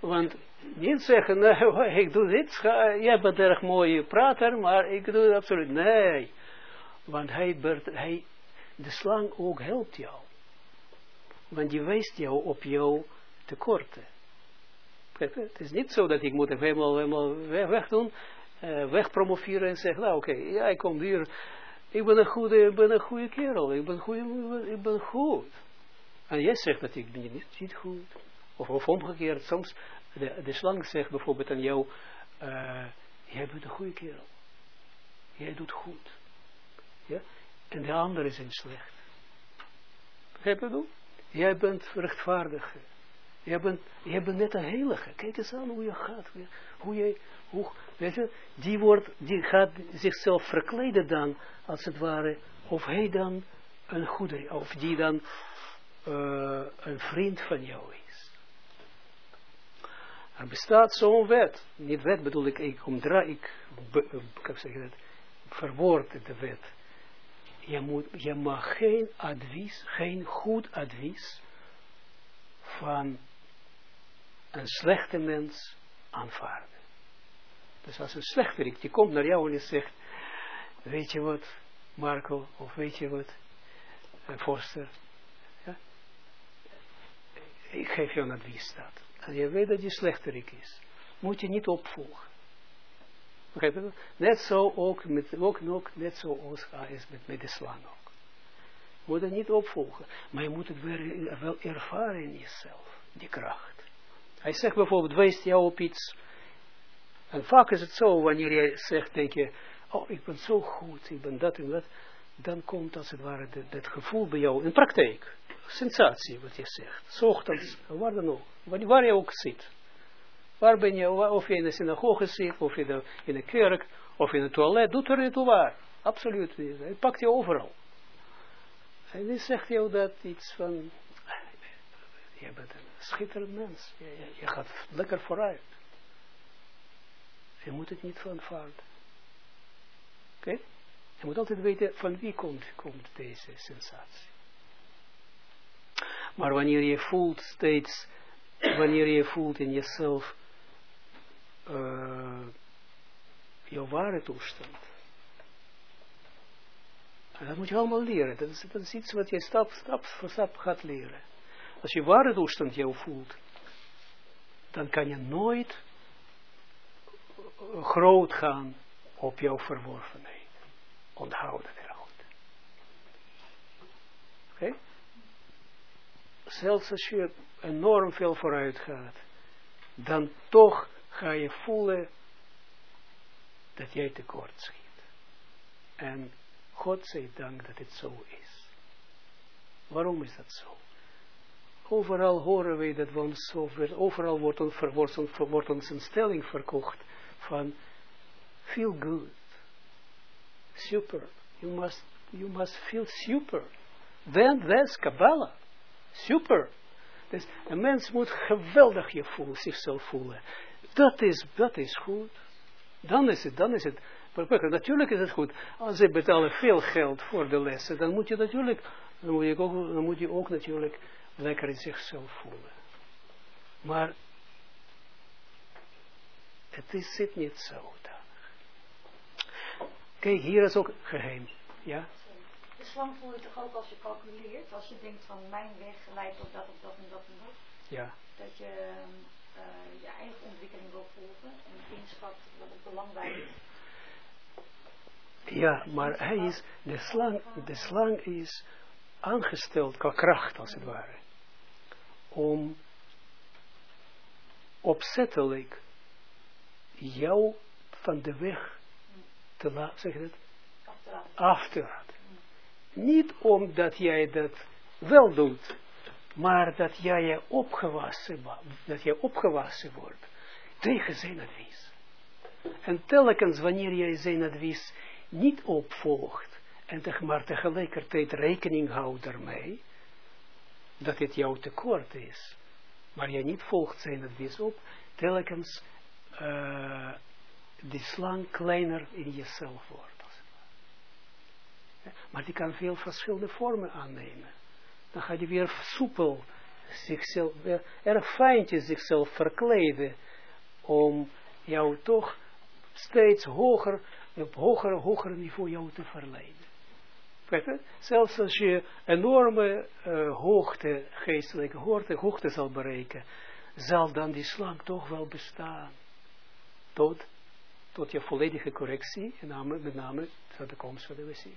Want niet zeggen, nee, ik doe dit, jij bent erg mooie prater, maar ik doe het absoluut. Nee. Want hij, hij, de slang ook helpt jou. Want die wijst jou op jouw tekorten. Het is niet zo dat ik moet helemaal, helemaal weg, wegdoen, uh, wegpromoveren en zeggen, nou oké, okay, ja, ik kom hier, ik ben een goede, ik ben een goede kerel, ik ben, goede, ik ben goed. En jij zegt dat ik ben niet, goed. Of, of omgekeerd, soms, de, de slang zegt bijvoorbeeld aan jou, uh, jij bent een goede kerel. Jij doet goed. Ja? En de andere zijn slecht. Begrijp je dat? Jij bent rechtvaardig. Jij bent, jij bent net een heilige. Kijk eens aan hoe je gaat. Hoe je, hoe, weet je, die, wordt, die gaat zichzelf verkleden dan, als het ware, of hij dan een goede, of die dan uh, een vriend van jou is. Er bestaat zo'n wet. Niet wet bedoel ik, ik omdraai, ik, ik zeg dat, verwoord de wet. Je, moet, je mag geen advies, geen goed advies van een slechte mens aanvaarden. Dus als een slechterik, die komt naar jou en die zegt, weet je wat, Marco, of weet je wat, een Forster, ja? ik geef jou een advies dat. En je weet dat je slechterik is, moet je niet opvolgen. Begrijp je? Net zo ook, met, ook, ook net zo als is met, met de ook. Moet het niet opvolgen, maar je moet het wel, wel ervaren in jezelf, die kracht. Hij zegt bijvoorbeeld, wees jou op iets. En vaak is het zo, wanneer je zegt, denk je, oh, ik ben zo goed, ik ben dat en dat. Dan komt als het ware dat gevoel bij jou in praktijk. Sensatie, wat je zegt. Zochtens, waar dan ook. Waar je ook zit. Waar ben je, of je in de synagoge zit, of in de, in de kerk, of in het toilet, doet er niet toe waar. Absoluut niet. Hij pakt je overal. En die zegt jou dat iets van, je bent een schitterend mens. Je, je, gaat lekker vooruit. Je moet het niet van aanvaarden. Oké? Je moet altijd weten van wie komt, komt deze sensatie. Maar wanneer je voelt steeds, wanneer je voelt in jezelf uh, jouw ware toestand. En dat moet je allemaal leren. Dat is, dat iets wat je stap, stap voor stap gaat leren. Als je ware toestand jou voelt, dan kan je nooit groot gaan op jouw verworvenheid. Onthoud het eruit. Oké? Zelfs als je enorm veel vooruit gaat, dan toch ga je voelen dat jij tekort schiet. En God zij dank dat het zo is. Waarom is dat zo? Overal horen we dat we ons over, overal wordt, ons, wordt, wordt ons een stelling verkocht van feel good, super, you must, you must feel super. Then that's Kabbalah, super. Dus een mens moet geweldig je voelen, zichzelf voelen. Dat is, dat is goed. Dan is het, dan is het. Natuurlijk is het goed. Als ze betalen veel geld voor de lessen, dan moet je natuurlijk, dan moet je ook, dan moet je ook natuurlijk lekker in zichzelf voelen. Maar het is, zit niet zo. Kijk, hier is ook geheim. Ja? De slang voel je toch ook als je calculeert, als je denkt van mijn weg leidt tot dat of dat en dat en dat. Ja. Dat je uh, je eigen ontwikkeling wil volgen en inschat wat het belangrijk is. Ja, maar hij is, de slang, de slang is aangesteld qua kracht als het ware. Om opzettelijk jou van de weg te laten, zeg je dat? Af te laten. Niet omdat jij dat wel doet, maar dat jij je opgewassen, dat jij opgewassen wordt tegen zijn advies. En telkens wanneer jij zijn advies niet opvolgt, en maar tegelijkertijd rekening houdt ermee, dat het jouw tekort is, maar jij niet volgt zijn advies op, telkens uh, die slang kleiner in jezelf wordt. Maar die kan veel verschillende vormen aannemen. Dan gaat hij weer soepel zichzelf, erg fijntjes zichzelf verkleden om jou toch steeds hoger, op hoger, hoger niveau jou te verleiden. Zelfs als je enorme hoogte, geestelijke hoogte, hoogte zal bereiken, zal dan die slang toch wel bestaan. Tot, tot je volledige correctie, en met name tot de komst van de Messias.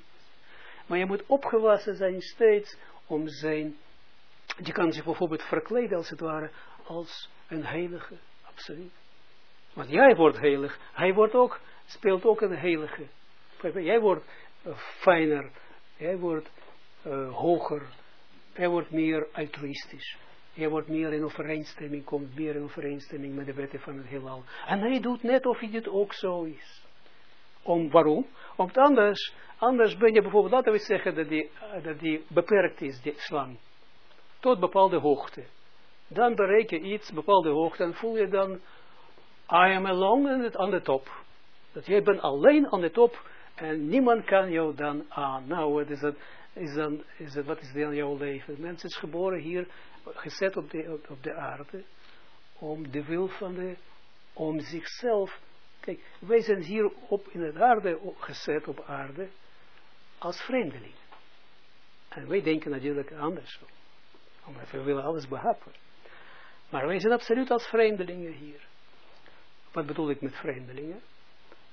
Maar je moet opgewassen zijn steeds om zijn, je kan zich bijvoorbeeld verkleden als het ware, als een heilige, absoluut. Want jij wordt heilig, hij wordt ook, speelt ook een heilige. Jij wordt uh, fijner, jij wordt uh, hoger, jij wordt meer altruïstisch. Jij wordt meer in overeenstemming, komt meer in overeenstemming met de wetten van het heelal. En hij doet net of het ook zo is. Om, waarom? Omdat anders, anders ben je bijvoorbeeld, laten we zeggen dat die, dat die beperkt is, die slang. Tot bepaalde hoogte. Dan bereik je iets, bepaalde hoogte, en voel je dan, I am alone aan de top. Dat jij bent alleen aan de top, en niemand kan jou dan aan. Nou, wat is dat? Is dan, is dat, wat is dan jouw leven? Mens is geboren hier, gezet op de, op de aarde, om de wil van de, om zichzelf Wij zijn hier op in het aarde gezet op aarde als vreemdeling. En wij denken natuurlijk anders. Omdat we willen alles behappen. Maar wij zijn absoluut als vreemdelingen hier. Wat bedoel ik met vreemdelingen?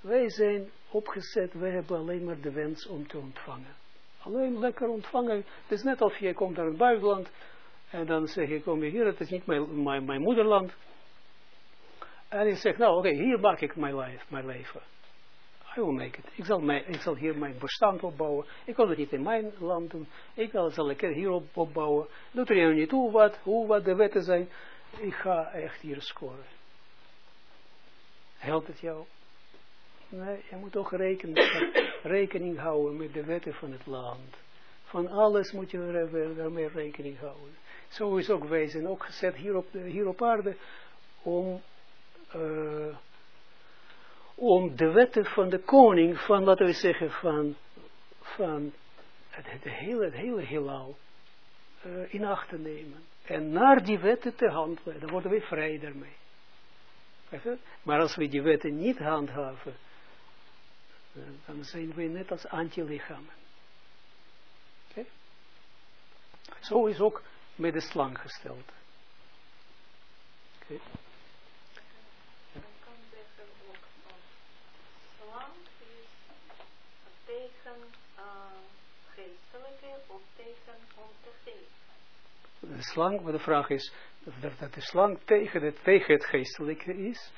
Wij zijn opgezet, wij hebben alleen maar de wens om te ontvangen. Alleen lekker ontvangen. Het is net als je komt naar het buitenland en dan zeg je, kom je hier, het is niet mijn, mijn, mijn moederland. En hij zegt, nou oké, hier maak ik mijn leven, mijn leven. I will make it. Ik zal, mijn, ik zal hier mijn bestand opbouwen. Ik kan het niet in mijn land doen. Ik zal het hier op, opbouwen. Doet er niet hoe wat, hoe wat de wetten zijn. Ik ga echt hier scoren. Helpt het jou? Nee, je moet ook rekening, rekening houden met de wetten van het land. Van alles moet je daarmee rekening houden. Zo is ook wezen, ook gezet hier op, hier op aarde, om uh, om de wetten van de koning, van laten we zeggen, van, van het, hele, het hele heelal uh, in acht te nemen. En naar die wetten te handelen, dan worden we vrij daarmee. Maar als we die wetten niet handhaven, dan zijn we net als antilichamen. Zo is ook met de slang gesteld. Oké. Dan kan zeggen ook van slang is tegen uh, geestelijke of tegen om te geven. De slang, maar de vraag is, dat de slang tegen het, tegen het geestelijke is,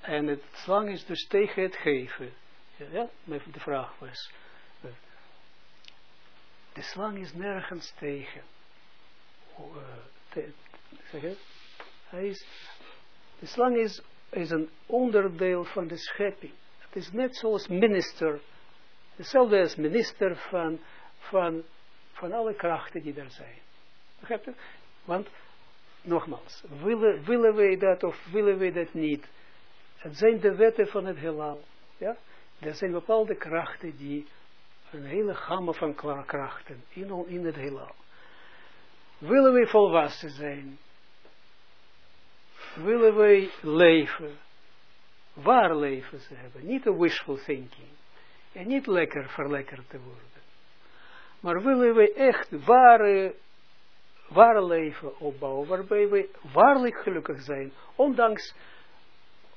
en het slang is dus tegen het geven. Ja, de vraag was, eh, de slang is nergens tegen. Eh, zeg je? Hij is, de slang is, is een onderdeel van de schepping. Het is net zoals minister, hetzelfde als minister van, van, van alle krachten die er zijn. Begrijpt u? Want, nogmaals, willen, willen wij dat of willen wij dat niet? Het zijn de wetten van het heelal. Ja? Er zijn bepaalde krachten die, een hele gamma van krachten in, in het heelal. Willen wij volwassen zijn? Willen wij leven? Waar leven ze hebben? Niet een wishful thinking. En niet lekker verlekkerd te worden. Maar willen wij echt ware, ware leven opbouwen, waarbij wij waarlijk gelukkig zijn, ondanks,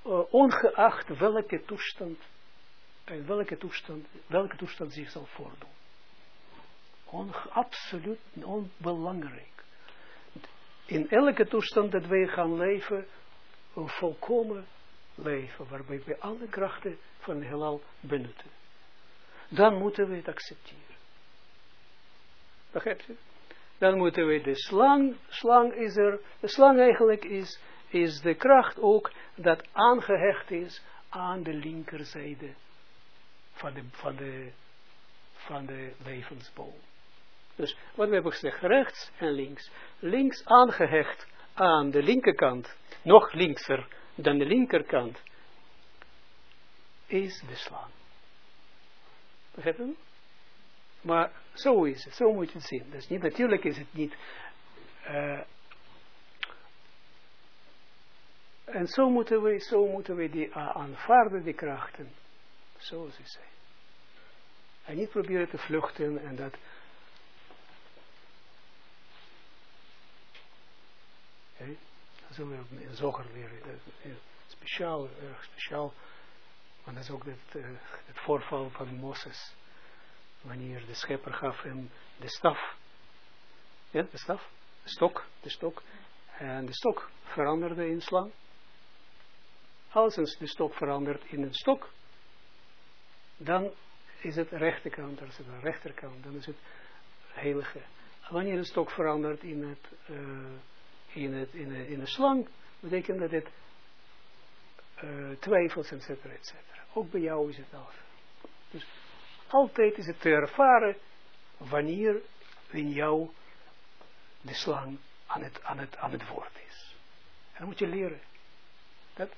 uh, ongeacht welke toestand, in welke toestand, welke toestand zich zal voordoen. Onge, absoluut onbelangrijk. In elke toestand dat wij gaan leven, een volkomen leven, waarbij we alle krachten van het heelal benutten. Dan moeten we het accepteren. Begrijpt u? Dan moeten we de slang, slang is er, de slang eigenlijk is, is de kracht ook dat aangehecht is aan de linkerzijde van de, van de, van de levensboom. Dus wat we hebben gezegd, rechts en links. Links aangehecht aan de linkerkant, nog linkser dan de linkerkant, is de slang. Begrijp je? Maar zo is het, zo moet je het zien. Dus niet, natuurlijk is het niet. Uh, en zo moeten we, zo moeten we die uh, aanvaarden, die krachten, zoals ze zijn. En niet proberen te vluchten en dat. Okay. Dat zullen we in zoger leren. Speciaal, erg speciaal. Want dat is ook het, het voorval van Mozes wanneer de schepper gaf hem de staf. Ja, de staf. De stok. De stok. En de stok veranderde in slang. Als de stok verandert in een stok, dan is het rechterkant, als het een rechterkant, dan is het heilige. Wanneer een stok verandert in, het, uh, in, het, in, een, in een slang, betekent dat het uh, twijfels, et cetera, et cetera. Ook bij jou is het af. Dus altijd is het te ervaren wanneer in jou de slang aan het, aan het, aan het woord is. En dat moet je leren. Dat,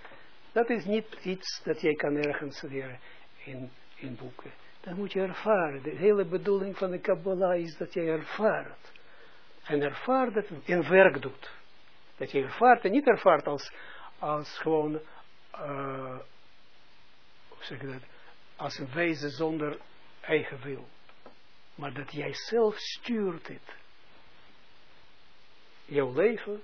dat is niet iets dat jij kan ergens leren in, in boeken. Dat moet je ervaren. De hele bedoeling van de Kabbalah is dat je ervaart. En ervaart dat in werk doet. Dat je ervaart en niet ervaart als, als gewoon, uh, hoe zeg je dat, als een wezen zonder eigen wil. Maar dat jij zelf stuurt het. Jouw leven.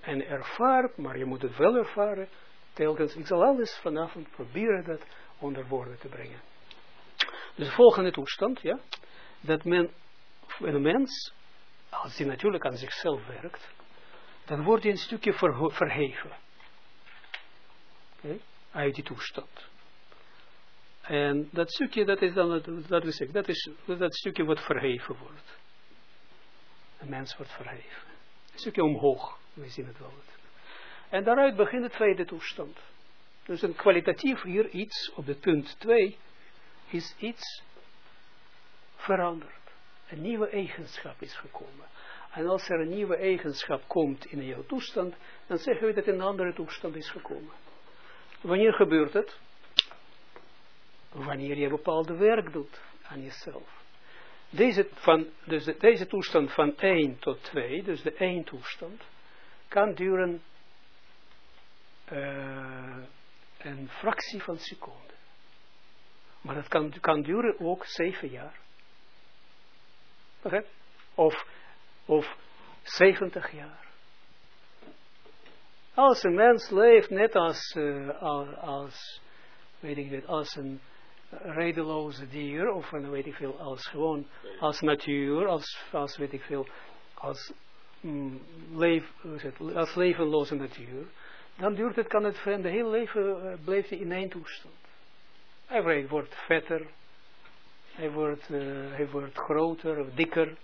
En ervaart, maar je moet het wel ervaren. Telkens, ik zal alles vanavond proberen dat onder woorden te brengen. Dus de volgende toestand, ja. Dat men, een mens, als hij natuurlijk aan zichzelf werkt, dan wordt hij een stukje verheven. Okay? Uit die toestand. En dat stukje, dat is dan, dat is, dat is dat stukje wat verheven wordt. Een mens wordt verheven. Een stukje omhoog, we zien het wel. En daaruit begint de tweede toestand. Dus een kwalitatief hier iets, op het punt 2, is iets veranderd. Een nieuwe eigenschap is gekomen. En als er een nieuwe eigenschap komt in jouw toestand, dan zeggen we dat een andere toestand is gekomen. Wanneer gebeurt het? Wanneer je bepaalde werk doet aan jezelf. Deze, van, dus de, deze toestand van 1 tot 2, dus de 1 toestand, kan duren uh, een fractie van seconde. Maar dat kan, kan duren ook 7 jaar. Begrijp? of, of 70 jaar. Als een mens leeft net als, uh, als weet ik niet, als een redeloze dier, of een, weet ik veel, als gewoon, als natuur, als, als weet ik veel, als, mm, leef, als levenloze natuur, dan duurt het, kan het voor hem de hele leven, uh, blijft hij in één toestand. Hij wordt vetter, hij wordt, uh, hij wordt groter, dikker,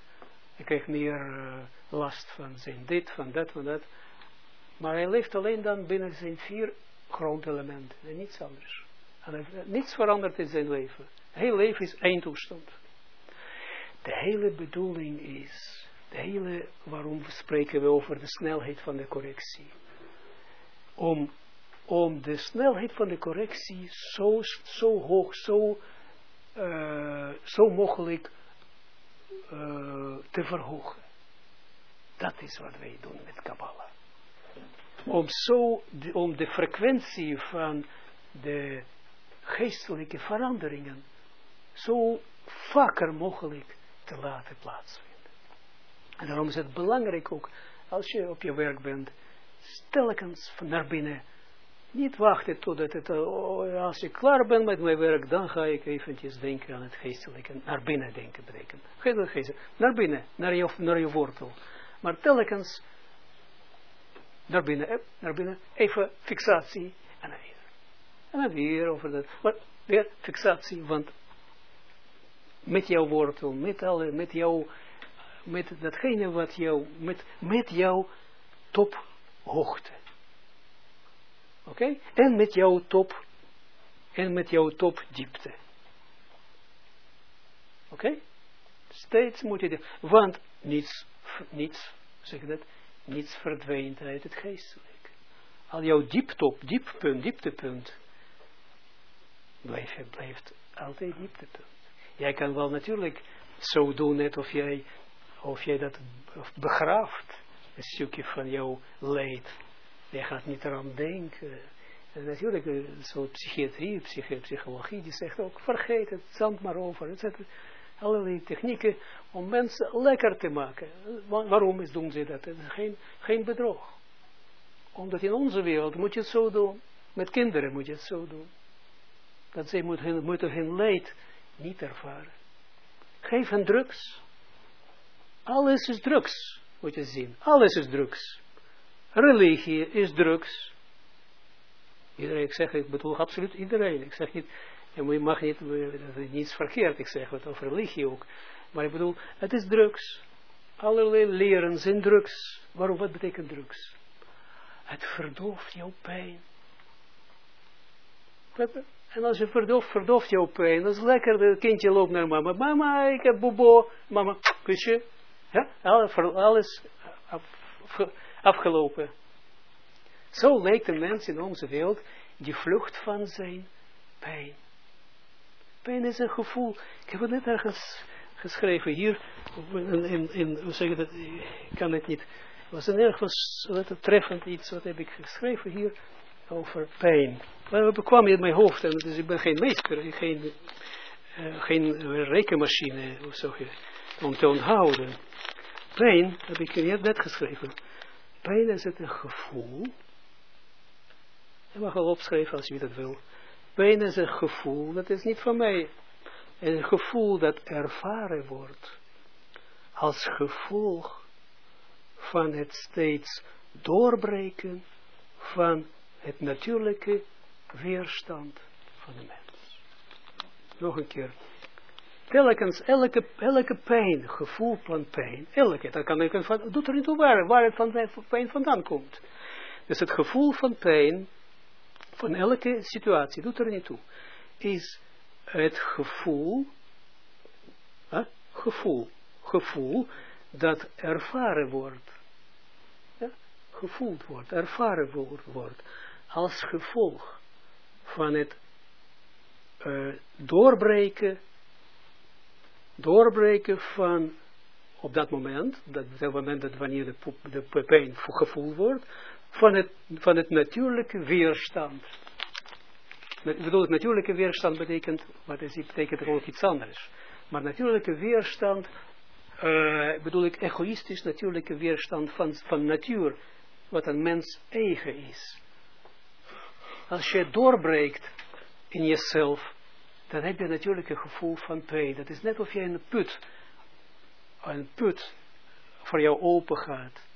hij krijgt meer uh, last van zijn dit, van dat, van dat. Maar hij leeft alleen dan binnen zijn vier grondelementen en niets anders. En hij, niets verandert in zijn leven. Het hele leven is één toestand. De hele bedoeling is, de hele, waarom spreken we over de snelheid van de correctie? Om, om de snelheid van de correctie zo, zo hoog, zo, uh, zo mogelijk uh, te verhogen. Dat is wat wij doen met Kabbalah. Om zo, om de frequentie van de geestelijke veranderingen zo vaker mogelijk te laten plaatsvinden. En daarom is het belangrijk ook, als je op je werk bent, stelkens naar binnen. Niet wachten totdat het, uh, als ik klaar ben met mijn werk, dan ga ik eventjes denken aan het geestelijke, naar binnen denken betekent. Geestelijk, naar binnen, naar je, naar je wortel. Maar telkens naar binnen, eh, naar binnen, even fixatie en dan weer over dat. Maar weer fixatie, want met jouw wortel, met, alle, met, jou, met datgene wat jou, met, met jouw tophoogte. Oké? En met jouw top, en met jouw topdiepte. Oké? Steeds moet je, de, want niets, niets, zeg dat, niets verdwijnt uit het geestelijk. Al jouw dieptop, dieppunt, dieptepunt, blijft, blijft altijd dieptepunt. Jij kan wel natuurlijk zo doen, net of jij, of jij dat begraaft, een stukje van jouw leed. Jij gaat niet eraan denken. En natuurlijk, eh, zo'n psychiatrie, psychologie, die zegt ook, vergeet het, zand maar over. Zijn allerlei technieken om mensen lekker te maken. Waarom doen ze dat? Het is geen, geen bedrog. Omdat in onze wereld moet je het zo doen. Met kinderen moet je het zo doen dat zij moeten, moeten hun leed niet ervaren. Geef hen drugs. Alles is drugs, moet je zien. Alles is drugs. Religie is drugs. Iedereen, ik zeg, ik bedoel absoluut iedereen. Ik zeg niet, je mag niet, niets verkeerd, ik zeg het over religie ook. Maar ik bedoel, het is drugs. Allerlei leren zijn drugs. Waarom, wat betekent drugs? Het verdooft jouw pijn. En als je verdooft, verdooft jouw pijn. Dat is lekker, het kindje loopt naar mama. Mama, ik heb bobo. Mama, kusje. Ja, alles af, afgelopen. Zo lijkt een mens in onze wereld die vlucht van zijn pijn. Pijn is een gevoel. Ik heb het net ergens geschreven hier. In, in, in zeg dat, ik kan het niet. Het was een ergens treffend iets. Wat heb ik geschreven hier over pijn. Maar het kwam in mijn hoofd, en dus ik ben geen meester, geen, uh, geen rekenmachine of zo, om te onthouden. Pijn, heb ik hier net geschreven. Pijn is het een gevoel. Je mag wel opschrijven als je dat wil. Pijn is een gevoel, dat is niet van mij. Een gevoel dat ervaren wordt. Als gevolg van het steeds doorbreken van het natuurlijke weerstand van de mens. Nog een keer. Telkens, elke, elke pijn, gevoel van pijn, elke, dat kan ik, doet er niet toe waar, waar het van pijn vandaan komt. Dus het gevoel van pijn, van elke situatie, doet er niet toe, is het gevoel, hè, gevoel, gevoel, dat ervaren wordt. Ja, gevoeld wordt, ervaren wordt, als gevolg van het uh, doorbreken, doorbreken van op dat moment, dat het moment dat wanneer de, de pijn gevoeld wordt, van het, van het natuurlijke weerstand. Ik bedoel, natuurlijke weerstand betekent, wat is, betekent ook iets anders. Maar natuurlijke weerstand eh, bedoel ik egoïstisch natuurlijke weerstand van, van natuur, wat een mens eigen is. Als je doorbreekt in jezelf, dan heb je natuurlijk een gevoel van pijn. Dat is net of je een put, een put voor jou open gaat.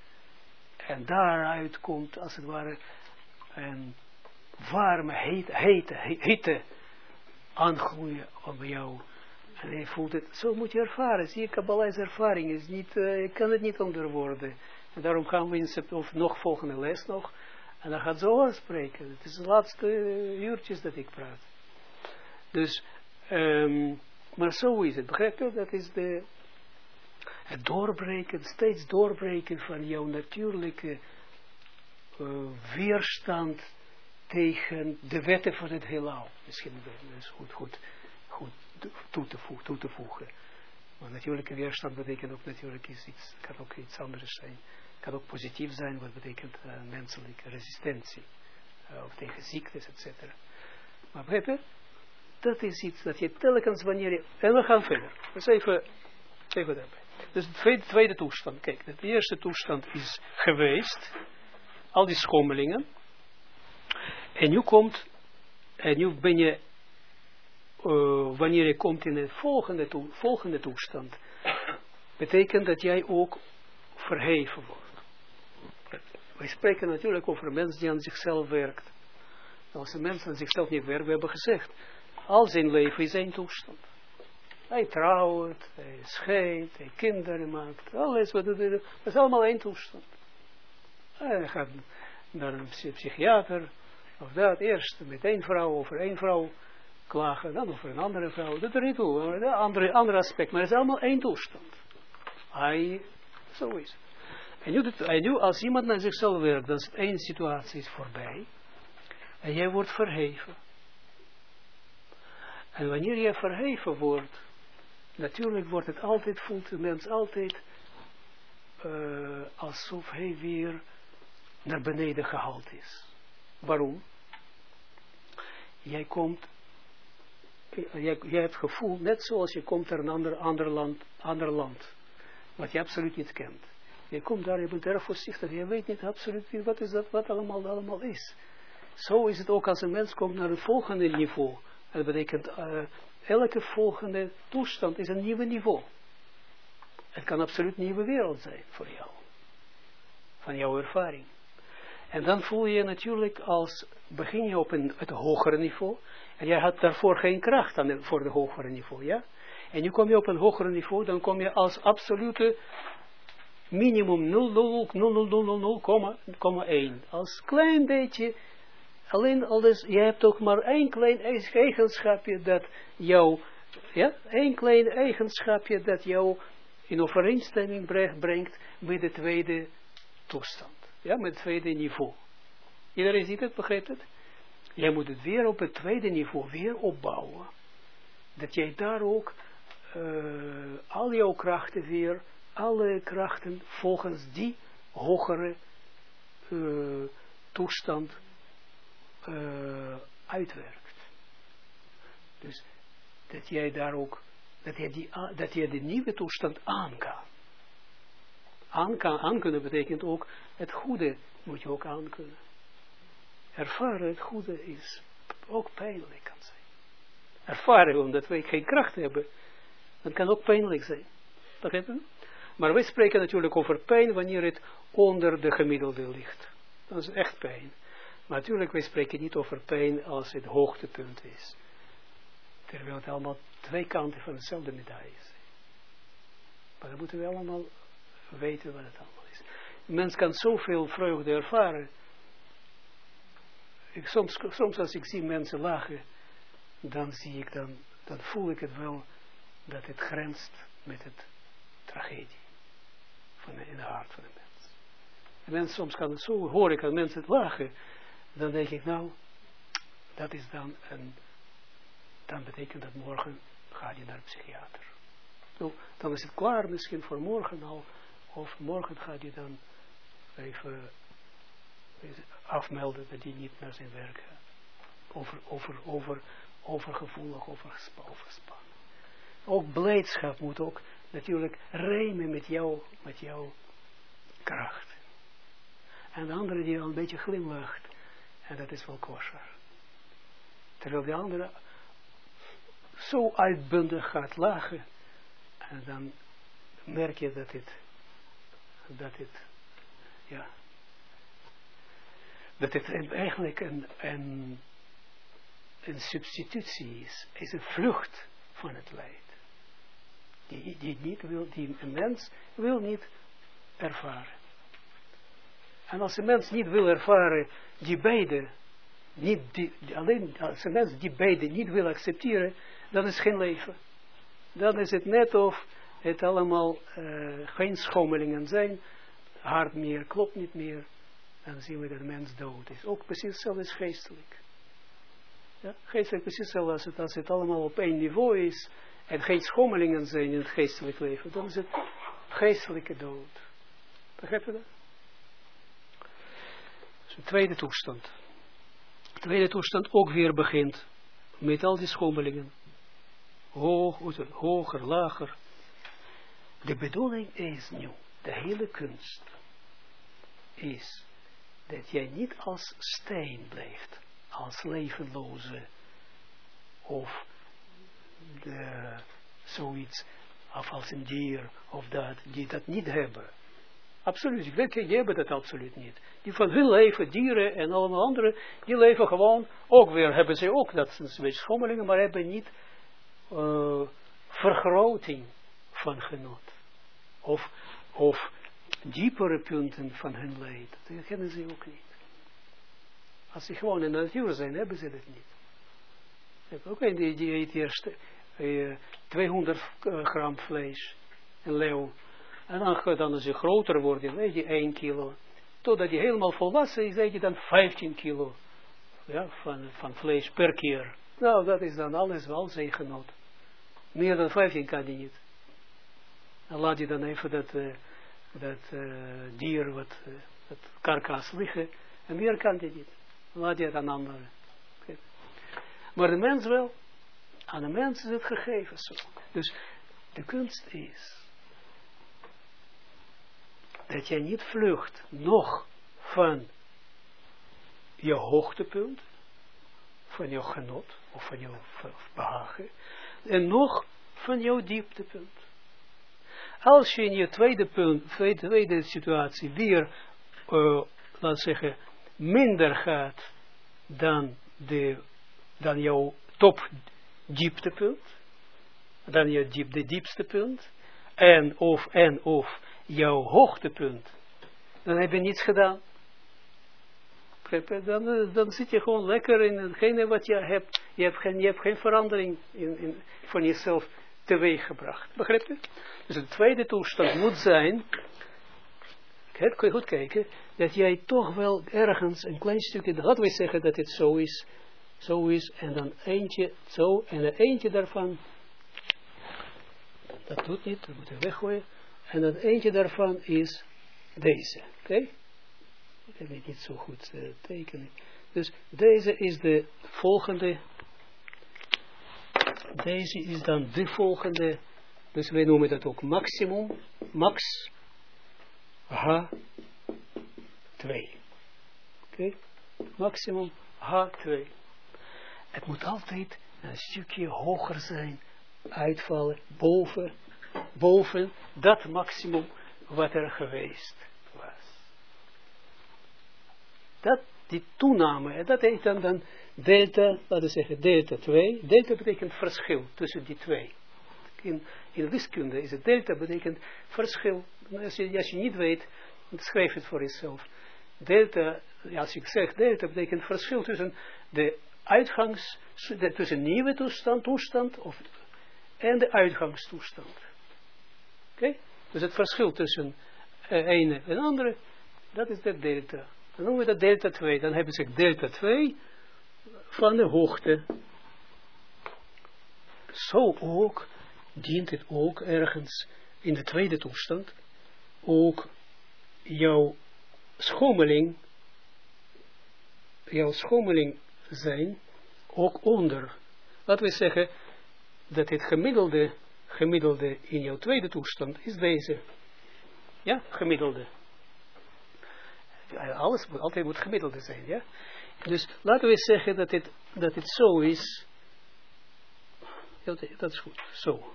En daaruit komt, als het ware, een warme, hete, hitte aangloeien op jou. En je voelt het, zo moet je ervaren. Zie je, Kabbalah is ervaring, is niet, uh, je kan het niet onder woorden. En daarom gaan we in of nog volgende les nog, en dan gaat zo spreken. Het is de laatste uurtjes dat ik praat. Dus, um, maar zo is het, begrijp? Dat is de, het doorbreken, steeds doorbreken van jouw natuurlijke uh, weerstand tegen de wetten van het heelal. Misschien is goed, goed, goed toe te, voegen, toe te voegen. Maar natuurlijke weerstand betekent ook natuurlijk iets, kan ook iets anders zijn. Kan ook positief zijn, wat betekent uh, menselijke resistentie. Uh, of tegen ziektes, etc. Maar begrijp? Dat is iets dat je telkens wanneer je... En we gaan verder. Dus even, even daarbij. Dus de tweede, tweede toestand. Kijk, de eerste toestand is geweest. Al die schommelingen. En nu komt, en nu ben je, uh, wanneer je komt in de volgende, toe, volgende toestand, betekent dat jij ook verheven wordt. Wij spreken natuurlijk over een mens die aan zichzelf werkt. Als een mens aan zichzelf niet werkt, we hebben gezegd, al zijn leven is één toestand. Hij trouwt, hij scheidt, hij kinderen maakt, alles wat hij doet, dat is allemaal één toestand. Hij gaat naar een psychiater, of dat, eerst met één vrouw over één vrouw klagen, dan over een andere vrouw, dat er niet toe, een andere, aspect, maar het is allemaal één toestand. Hij, zo is het. En nu, als iemand naar zichzelf werkt, dan is één situatie is voorbij, en jij wordt verheven. En wanneer je verheven wordt, natuurlijk wordt het altijd, voelt de mens altijd uh, alsof hij weer naar beneden gehaald is. Waarom? Jij komt, jij, jij hebt gevoel, net zoals je komt naar een ander, ander, land, ander land, wat je absoluut niet kent. Je komt daar, je bent erg voorzichtig, je weet niet absoluut wat is dat, wat allemaal, allemaal is. Zo is het ook als een mens komt naar een volgende niveau. Dat betekent, uh, elke volgende toestand is een nieuw niveau. Het kan absoluut een nieuwe wereld zijn voor jou. Van jouw ervaring. En dan voel je natuurlijk als, begin je op een, het hogere niveau, en jij had daarvoor geen kracht aan voor het hogere niveau, ja? En nu kom je op een hogere niveau, dan kom je als absolute minimum 0,000,1. Als klein beetje, alleen alles, je hebt ook maar één klein eigenschapje dat jou, ja, één klein eigenschapje dat jou in overeenstemming brengt met de tweede toestand. Ja, met het tweede niveau. Iedereen ziet het, begrijpt het? Jij moet het weer op het tweede niveau weer opbouwen. Dat jij daar ook uh, al jouw krachten weer, alle krachten volgens die hogere uh, toestand uh, uitwerkt. Dus dat jij daar ook, dat jij, die, dat jij de nieuwe toestand aan kan aan, betekent ook het goede moet je ook aankunnen. Ervaren het goede is ook pijnlijk kan zijn. Ervaren omdat wij geen kracht hebben, dat kan ook pijnlijk zijn. Begrijp je? Maar wij spreken natuurlijk over pijn wanneer het onder de gemiddelde ligt. Dat is echt pijn. Maar natuurlijk, wij spreken niet over pijn als het hoogtepunt is. Terwijl het allemaal twee kanten van dezelfde medaille zijn. Maar dan moeten we allemaal weten wat het allemaal is. Een mens kan zoveel vreugde ervaren. Ik, soms, soms als ik zie mensen lachen, dan zie ik dan, dan voel ik het wel dat het grenst met het tragedie de, in het hart van de mens. En mens soms kan het zo, hoor ik aan mensen het lachen, dan denk ik nou, dat is dan een, dan betekent dat morgen ga je naar de psychiater. Nou, dan is het klaar misschien voor morgen al, of morgen gaat hij dan even afmelden dat hij niet naar zijn werk gaat. Over, over, over, overgevoelig, overgespannen. ook blijdschap moet ook natuurlijk rijmen met jou, met jouw kracht. En de andere die al een beetje glimlacht. En dat is wel kosher. Terwijl de andere zo uitbundig gaat lachen. En dan merk je dat het, dat het, ja, dat het eigenlijk een, een, een substitutie is, is een vlucht van het leid. Die, die, niet wil, die een mens wil niet ervaren. En als een mens niet wil ervaren, die beide, niet die, alleen als een mens die beide niet wil accepteren, dan is geen leven. Dan is het net of het allemaal uh, geen schommelingen zijn, hart meer, klopt niet meer, dan zien we dat de mens dood is. Ook precies hetzelfde is geestelijk. Ja, geestelijk precies hetzelfde als het, als het allemaal op één niveau is, en geen schommelingen zijn in het geestelijk leven, dan is het geestelijke dood. Begrijp je dat? Een tweede toestand. De tweede toestand ook weer begint met al die schommelingen. Hoog, hoger, lager. De bedoeling is nu, de hele kunst, is dat jij niet als steen blijft, als levenloze, of de, zoiets, of als een dier, of dat, die dat niet hebben. Absoluut, ik weet, die hebben dat absoluut niet. Die van hun leven, dieren en allemaal anderen, die leven gewoon, ook weer hebben ze ook, dat zijn een beetje schommelingen, maar hebben niet uh, vergroting van genot. Of, of diepere punten van hun leid. Dat kennen ze ook niet. Als ze gewoon in de natuur zijn, hebben ze dat niet. Oké, okay, die, die eerst uh, 200 gram vlees, een leeuw. En dan, dan als je groter wordt, dan eet je 1 kilo. Totdat je helemaal volwassen is, eet je dan 15 kilo ja, van, van vlees per keer. Nou, dat is dan alles wel zijn. Meer dan 15 kan die niet. Dan laat je dan even dat, uh, dat uh, dier, wat, uh, dat karkas liggen. En meer kan die niet. Laat je het anderen. Maar de mens wel. Aan de mens is het gegeven zo. Dus de kunst is dat je niet vlucht nog van je hoogtepunt, van je genot, of van je behagen, en nog van jouw dieptepunt. Als je in je tweede punt, tweede, tweede situatie weer, uh, laat zeggen, minder gaat dan, de, dan jouw top dieptepunt, dan je diep, de diepste punt, en of, en of jouw hoogtepunt, dan heb je niets gedaan. Dan, eh, dan zit je gewoon lekker in hetgene wat je hebt. Je hebt geen, je hebt geen verandering in, in, van jezelf teweeggebracht. Begrijp je? Dus de tweede toestand moet zijn, kun je goed kijken, dat jij toch wel ergens een klein stukje, laten we zeggen dat het zo is, zo is, en dan eentje zo, en een eentje daarvan, dat doet niet, dat moet je weggooien, en dan eentje daarvan is deze, oké? Ik heb het niet zo goed uh, tekenen. Dus deze is de volgende. Deze is dan de volgende. Dus wij noemen dat ook maximum. Max. H2. Oké. Maximum H2. Het moet altijd een stukje hoger zijn. Uitvallen. Boven. Boven dat maximum wat er geweest dat, die toename, dat heet dan, dan delta, laten we zeggen delta 2. Delta betekent verschil tussen die twee. In, in wiskunde is het delta betekent verschil. Als je, als je niet weet, schrijf het voor jezelf. Delta, als ik zeg delta, betekent verschil tussen de uitgangs, tussen nieuwe toestand, toestand of, en de uitgangstoestand. Oké? Dus het verschil tussen uh, ene en andere, dat is de delta. Dan noemen we dat delta 2. Dan hebben ze delta 2 van de hoogte. Zo ook dient het ook ergens in de tweede toestand ook jouw schommeling, jouw schommeling zijn ook onder. Laten we zeggen dat het gemiddelde gemiddelde in jouw tweede toestand is deze. Ja, gemiddelde. Alles moet altijd moet gemiddelde zijn, ja. Dus laten we zeggen dat het, dat het zo is. Dat is goed, zo.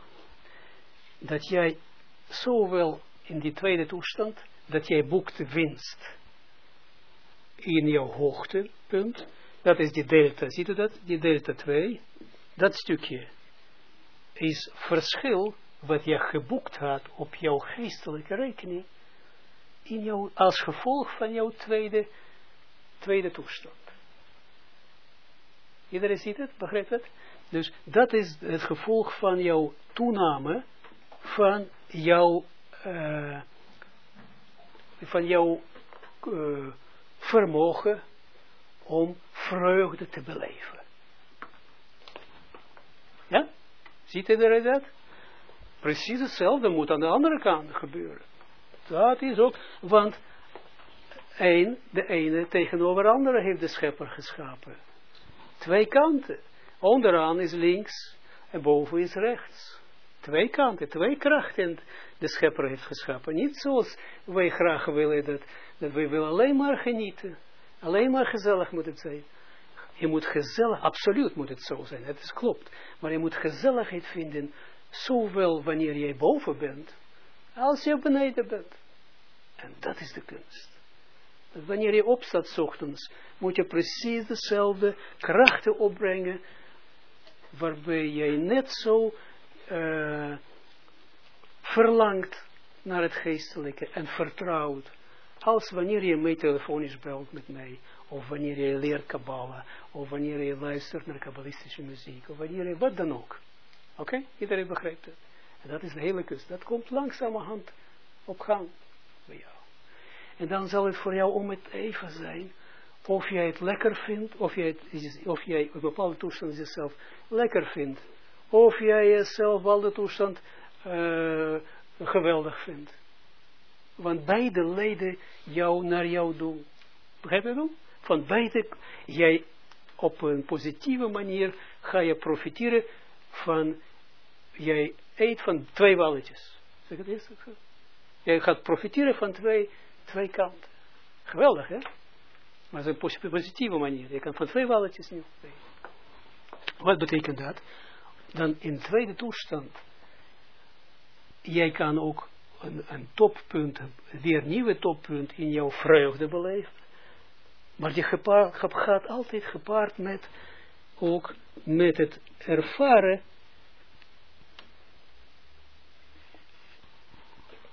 Dat jij zowel in die tweede toestand, dat jij boekt winst in jouw hoogtepunt. Dat is die delta, ziet u dat? Die delta 2. Dat stukje is verschil wat je geboekt had op jouw geestelijke rekening in als gevolg van jouw tweede, tweede toestand. Iedereen ziet het, begrijpt het? Dus dat is het gevolg van jouw toename van jouw, uh, van jouw uh, vermogen om vreugde te beleven. Ja? Ziet iedereen dat? Precies hetzelfde moet aan de andere kant gebeuren. Dat is ook, want een, de ene tegenover de andere heeft de schepper geschapen. Twee kanten. Onderaan is links en boven is rechts. Twee kanten, twee krachten de schepper heeft geschapen. Niet zoals wij graag willen dat, dat wij willen alleen maar genieten. Alleen maar gezellig moet het zijn. Je moet gezellig, absoluut moet het zo zijn, het is klopt. Maar je moet gezelligheid vinden, zowel wanneer jij boven bent, als je beneden bent. En dat is de kunst. Wanneer je opstaat ochtends, moet je precies dezelfde krachten opbrengen, waarbij jij net zo uh, verlangt naar het geestelijke en vertrouwt, als wanneer je mij telefonisch belt met mij, of wanneer je leert Kabbalah, of wanneer je luistert naar kabbalistische muziek, of wanneer je wat dan ook. Oké, iedereen begrijpt het. En dat is de hele kunst. Dat komt langzamerhand op gang bij jou. En dan zal het voor jou om het even zijn, of jij het lekker vindt, of jij, het, of jij een bepaalde toestand jezelf lekker vindt, of jij jezelf al de toestand uh, geweldig vindt. Want beide leiden jou naar jouw doel. Begrijp je dat? Van beide, jij op een positieve manier ga je profiteren van, jij eet van twee walletjes. Zeg het eerst? Jij gaat profiteren van twee, twee kanten. Geweldig, hè? Maar op een positieve manier. Je kan van twee walletjes nu Wat betekent dat? Dan in tweede toestand, jij kan ook een, een toppunt, weer nieuwe toppunt in jouw vreugde beleven. Maar die gaat altijd gepaard met, ook met het ervaren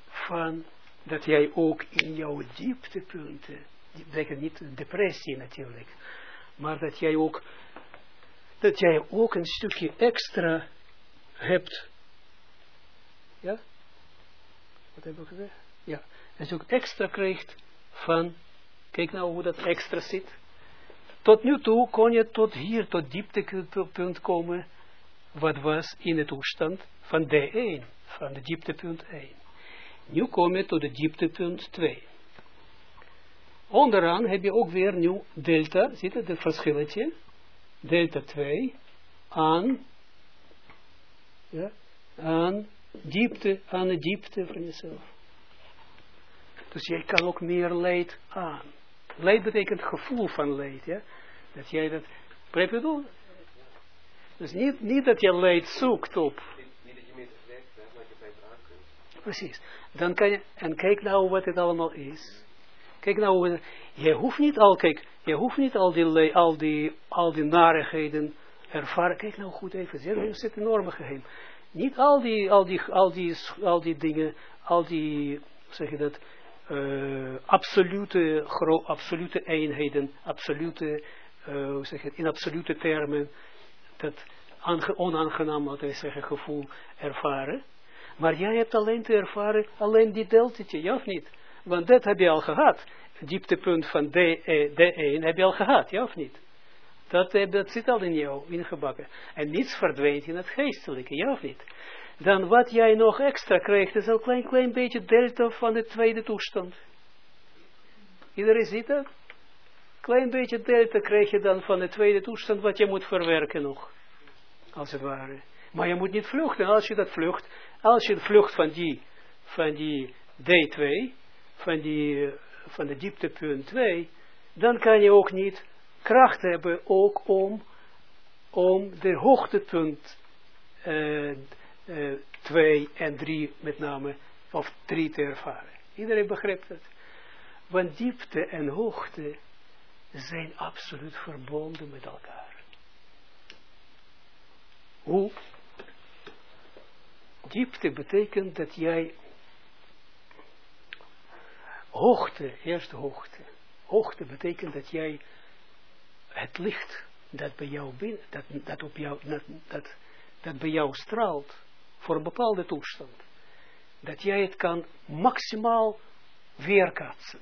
van dat jij ook in jouw dieptepunten, dat betekent niet depressie natuurlijk, maar dat jij ook, dat jij ook een stukje extra hebt. Ja? Heb? Ja. Dat je ook extra krijgt van, kijk nou hoe dat extra zit. Tot nu toe kon je tot hier, tot dieptepunt komen, wat was in de toestand van D1, van de dieptepunt 1. Nu kom je tot de dieptepunt 2. Onderaan heb je ook weer nu delta, ziet je, het verschilletje, delta 2, aan, ja, aan diepte, aan de diepte van jezelf. Dus jij kan ook meer leed aan. Leed betekent gevoel van leed, ja. Dat jij dat, begrijp je? Dus niet, niet dat je leed zoekt op. Niet dat je meer tevreden bent, maar je beter aan kunt. Precies. Dan kan je, en kijk nou wat het allemaal is. Kijk nou, je hoeft niet al, kijk, je hoeft niet al die, al die, al die narigheden ervaren. Kijk nou goed even, er zit een enorme geheim. Niet al die, al die, al die, al die dingen, al die, zeg je dat, uh, absolute, gro, absolute eenheden, absolute, uh, hoe zeg je het, in absolute termen, dat onaangenaam, wat wij zeggen, gevoel ervaren. Maar jij hebt alleen te ervaren, alleen die deltetje, ja of niet? Want dat heb je al gehad. Dieptepunt van D, e, D1 heb je al gehad, ja of niet? Dat, eh, dat zit al in jou ingebakken. En niets verdwijnt in het geestelijke, ja of niet? Dan wat jij nog extra krijgt, is een klein, klein beetje delta van de tweede toestand. Iedereen ziet dat? Klein beetje delta krijg je dan van de tweede toestand, wat je moet verwerken nog. Als het ware. Maar je moet niet vluchten. Als je dat vlucht, als je vlucht van die, van die D2, van, die, eh, van de dieptepunt 2, dan kan je ook niet kracht hebben ook om, om de hoogtepunt 2 en 3 met name, of 3 te ervaren. Iedereen begrijpt het. Want diepte en hoogte zijn absoluut verbonden met elkaar. Hoe? Diepte betekent dat jij hoogte, eerst hoogte. Hoogte betekent dat jij het licht dat bij jou binnen, dat, dat op jou, dat, dat, bij jou straalt voor een bepaalde toestand. Dat jij het kan maximaal weerkaatsen.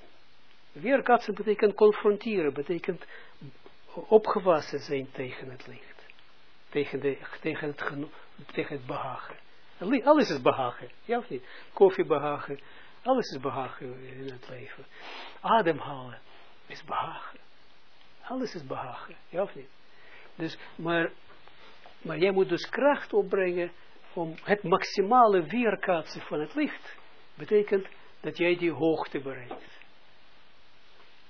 Weerkaatsen betekent confronteren, betekent opgewassen zijn tegen het licht. Tegen, de, tegen, het, tegen het behagen. Alles is behagen, ja of? Koffie behagen, alles is behagen in het leven. Ademhalen is behagen. Alles is behagen, ja of niet? Dus, maar, maar jij moet dus kracht opbrengen om het maximale weerkaatsen van het licht. Betekent dat jij die hoogte bereikt.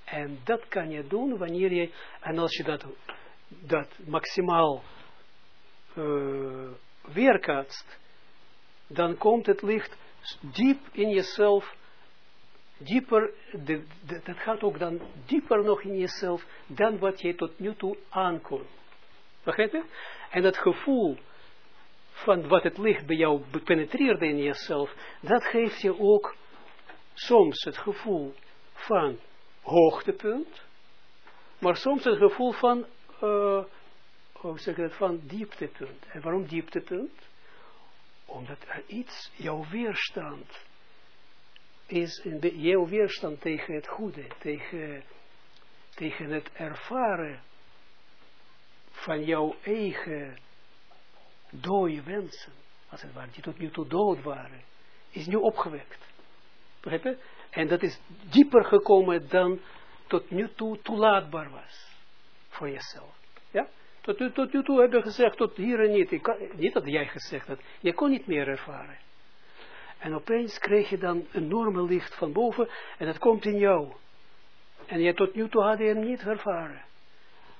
En dat kan je doen wanneer je, en als je dat, dat maximaal uh, weerkaatst, dan komt het licht diep in jezelf, dieper, dat gaat ook dan dieper nog in jezelf, dan wat je tot nu toe aankon. Begrijp je? En dat gevoel van wat het licht bij jou penetreerde in jezelf, dat geeft je ook soms het gevoel van hoogtepunt, maar soms het gevoel van, uh, hoe zeg het, van dieptepunt. En waarom dieptepunt? Omdat er iets, jouw weerstand, is jouw weerstand tegen het goede, tegen, tegen het ervaren van jouw eigen dode wensen, als het ware, die tot nu toe dood waren, is nu opgewekt. Begrijp? En dat is dieper gekomen dan tot nu toe toelaatbaar was voor jezelf. Ja? Tot, tot, nu toe heb je gezegd, tot hier en niet. Kan, niet dat jij gezegd had, je kon niet meer ervaren. En opeens kreeg je dan een enorme licht van boven en dat komt in jou. En je tot nu toe had je hem niet ervaren.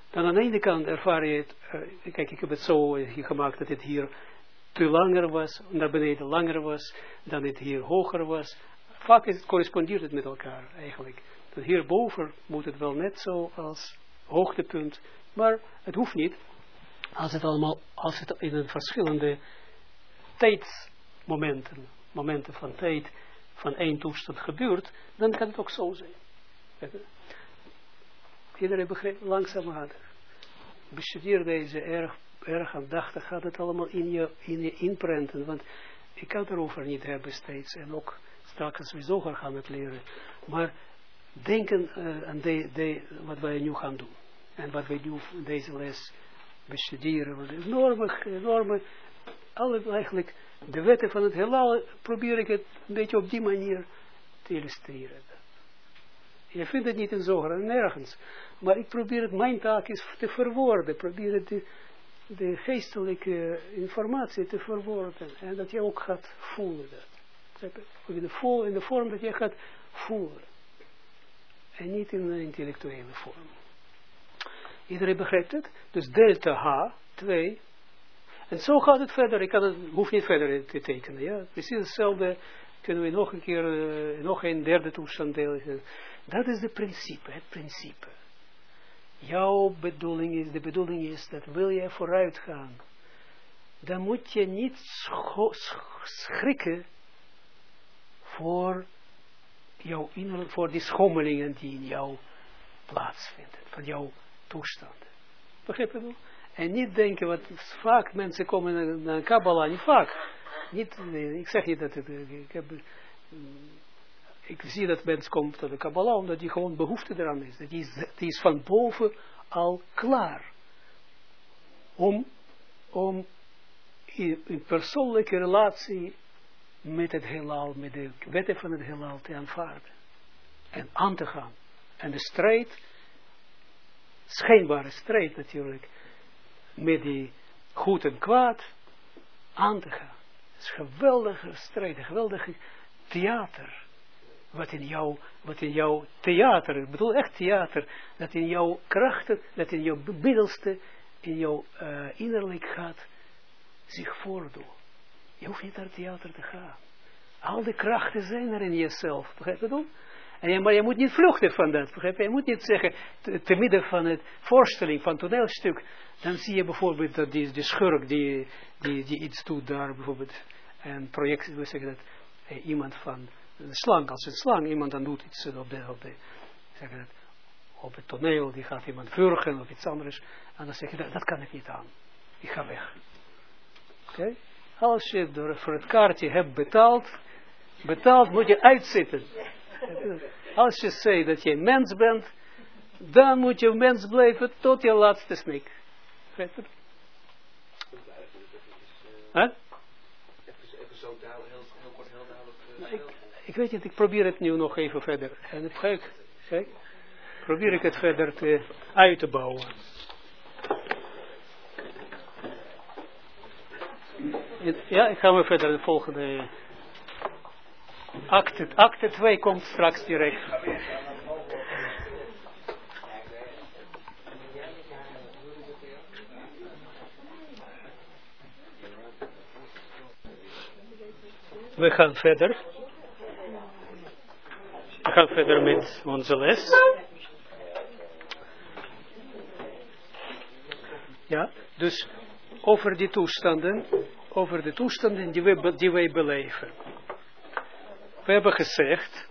Dan aan de ene kant ervaar je het, uh, kijk ik heb het zo gemaakt dat het hier te langer was, naar beneden langer was, dan het hier hoger was. Vaak is het, correspondeert het met elkaar eigenlijk. Dat hierboven moet het wel net zo als hoogtepunt, maar het hoeft niet. Als het allemaal, als het in een verschillende tijdsmomenten, momenten van tijd, van één toestand gebeurt, dan kan het ook zo zijn. Iedereen begrijpt langzamerhand. Bestudeer deze erg, erg aandachtig, gaat het allemaal in je, in je inprenten, want ik kan het erover niet hebben steeds, en ook straks sowieso gaan het leren, maar denken uh, aan de, de, wat wij nu gaan doen, en wat wij nu in deze les bestuderen, enorme, enorme, alle eigenlijk, de wetten van het heelal, probeer ik het een beetje op die manier te illustreren. Je vindt het niet in zoger, nergens. Maar ik probeer het, mijn taak is te verwoorden. Probeer het de, geestelijke informatie te verwoorden. En dat je ook gaat voelen dat. In de, vol, in de vorm dat je gaat voelen. En niet in een intellectuele vorm. Iedereen begrijpt het? Dus delta H, 2. En zo gaat het verder. Ik kan het, hoef niet verder te tekenen. Ja? Precies hetzelfde kunnen we nog een keer, uh, nog een derde toestand delen. Dat is het principe, het principe. Jouw bedoeling is, de bedoeling is dat wil je vooruit gaan. Dan moet je niet schrikken voor, jouw innerlijk, voor die schommelingen die in jou plaatsvinden. Van jouw toestand. Begrijp je wel? En niet denken, wat vaak mensen komen naar Kabbalah, niet vaak. Niet, ik zeg niet dat het, ik heb ik zie dat mens komt tot de Kabbalah, omdat die gewoon behoefte eraan is. Is, die is van boven al klaar. Om, om in persoonlijke relatie met het heelal, met de wetten van het heelal te aanvaarden. En aan te gaan. En de strijd, schijnbare strijd natuurlijk, met die goed en kwaad, aan te gaan. Het is een geweldige strijd, een geweldige theater. Wat in jou, wat in jouw theater, ik bedoel echt theater, dat in jouw krachten, dat in jouw middelste, in jouw eh, innerlijk gaat zich voordoen. Je hoeft niet naar theater te gaan. Al die krachten zijn er in jezelf, begrijp je dat? En je, maar je moet niet vluchten van dat, begrijp je? Je moet niet zeggen, te, te midden van het voorstelling, van het toneelstuk, dan zie je bijvoorbeeld dat die, schurk die, die, die iets doet daar, bijvoorbeeld, een project, we zeggen dat, eh, iemand van, een slang, als een slang, iemand dan doet iets op de, op zeggen dat, op het toneel, die gaat iemand vurgen of iets anders, en dan zeg je, dat, dat kan ik niet aan, ik ga weg. Oké? Als je door, voor het kaartje hebt betaald, betaald moet je uitzitten. Als je zegt dat je mens bent, dan moet je mens blijven tot je laatste snik. Je? Huh? Even zo duidelijk, heel, heel kort, heel duidelijk. ik, ik weet niet, ik probeer het nu nog even verder. En het kijk, kijk, probeer ik het verder te, uit te bouwen. En- Ja, ik ga maar verder de volgende. Acte, acte 2 komt straks direct. We gaan verder. We gaan verder met onze les. Ja, dus over die toestanden, over de toestanden die wij, die wij beleven. We hebben gezegd,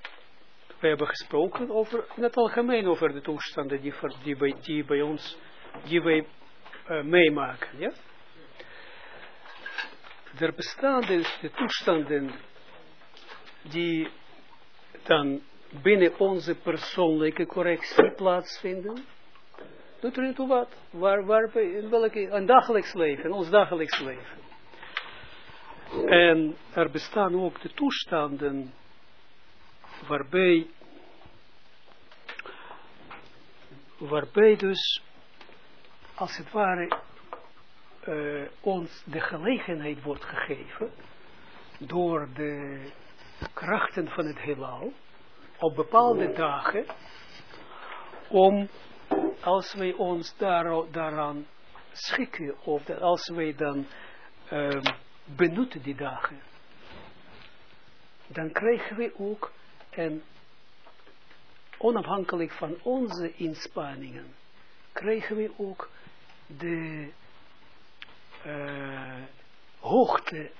we hebben gesproken over, in het algemeen over de toestanden die, die, bij, die bij ons, die wij eh, meemaken. Ja? Er bestaan dus de toestanden die dan binnen onze persoonlijke correctie plaatsvinden. Doet er niet toe wat. Waar, waar, in welke, een dagelijks leven, ons dagelijks leven. En er bestaan ook de toestanden waarbij, waarbij dus, als het ware, eh, ons de gelegenheid wordt gegeven door de krachten van het heelal op bepaalde dagen om als wij ons daar, daaraan schikken of als wij dan ehm, benutten die dagen dan krijgen we ook en onafhankelijk van onze inspanningen krijgen we ook de eh, hoogte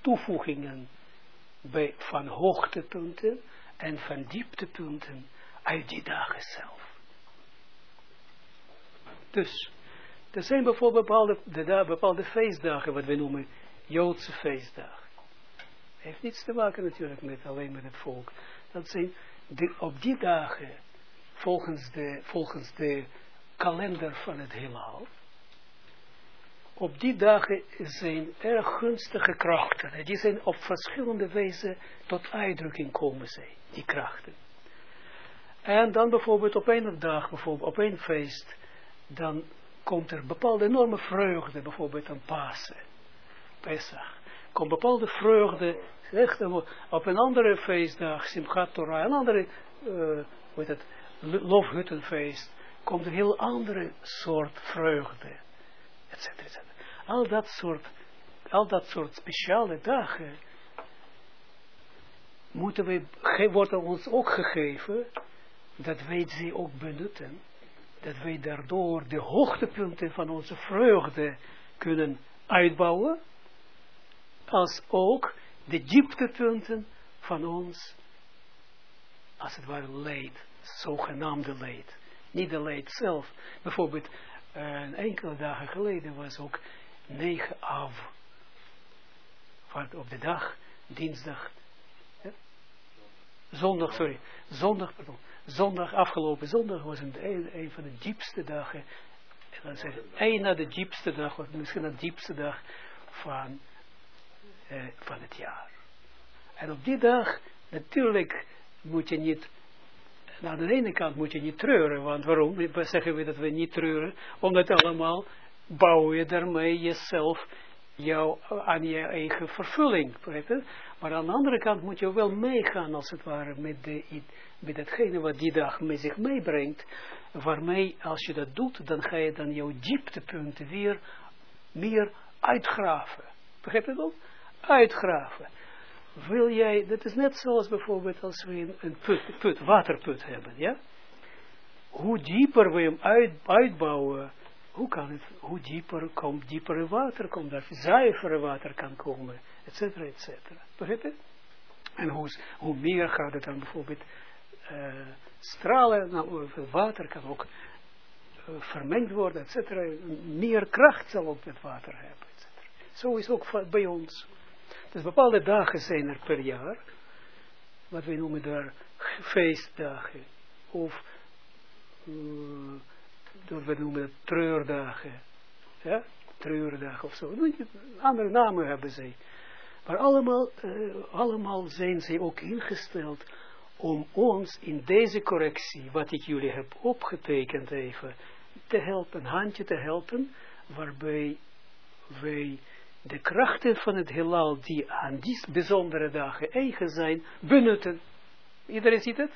toevoegingen bij, van hoogtepunten en van dieptepunten uit die dagen zelf. Dus, er zijn bijvoorbeeld bepaalde, de, bepaalde feestdagen, wat we noemen Joodse feestdagen. Heeft niets te maken natuurlijk met alleen met het volk. Dat zijn op die dagen, volgens de, volgens de kalender van het heelal, op die dagen zijn erg gunstige krachten. En die zijn op verschillende wijzen tot uitdrukking komen zij, die krachten. En dan bijvoorbeeld op een dag, bijvoorbeeld op een feest, dan komt er bepaalde enorme vreugde, bijvoorbeeld aan Pasen, Pesach. Komt bepaalde vreugde, op een andere feestdag, Simchat Torah, een andere, eh hoe heet het, lofhuttenfeest, komt een heel andere soort vreugde, et cetera, et cetera. Al dat soort, al dat soort speciale dagen, moeten ge- worden ons ook gegeven, dat wij ze ook benutten, dat wij daardoor de hoogtepunten van onze vreugde kunnen uitbouwen, als ook de dieptepunten van ons, als het ware leed, zogenaamde leed. Niet de leed zelf. Bijvoorbeeld, eh, een enkele dagen geleden was ook 9 af. Van op de dag, dinsdag, zondag, sorry, zondag, pardon, zondag, afgelopen zondag was een, een, een van de diepste dagen, en dan zeg één na de diepste dag, of misschien de diepste dag van, eh, van het jaar. En op die dag, natuurlijk moet je niet, aan de ene kant moet je niet treuren, want waarom zeggen we dat we niet treuren? Omdat allemaal bouw je daarmee jezelf jou, aan je eigen vervulling. Maar aan de andere kant moet je wel meegaan, als het ware, met, de, met datgene wat die dag met zich meebrengt. Waarmee, als je dat doet, dan ga je dan jouw dieptepunten weer meer uitgraven. Begrijp je dat? Uitgraven. Wil jij, dat is net zoals bijvoorbeeld als we een, put, put, waterput hebben, ja? Hoe dieper we hem uit, uitbouwen, hoe kan het, hoe dieper komt diepere water, komt daar zuivere water kan komen, et cetera, et cetera. En hoe, hoe meer gaat het dan bijvoorbeeld uh, stralen, nou, water kan ook uh, vermengd worden, et cetera. Meer kracht zal ook het water hebben, et cetera. Zo is ook bij ons. Dus bepaalde dagen zijn er per jaar, wat we noemen daar feestdagen, of dat we noemen het treurdagen. Ja, treurdagen of zo. Andere namen hebben zij. Maar allemaal, uh, allemaal zijn zij ook ingesteld om ons in deze correctie, wat ik jullie heb opgetekend even, te helpen, een handje te helpen, waarbij wij de krachten van het heelal die aan die bijzondere dagen eigen zijn, benutten. Iedereen ziet het?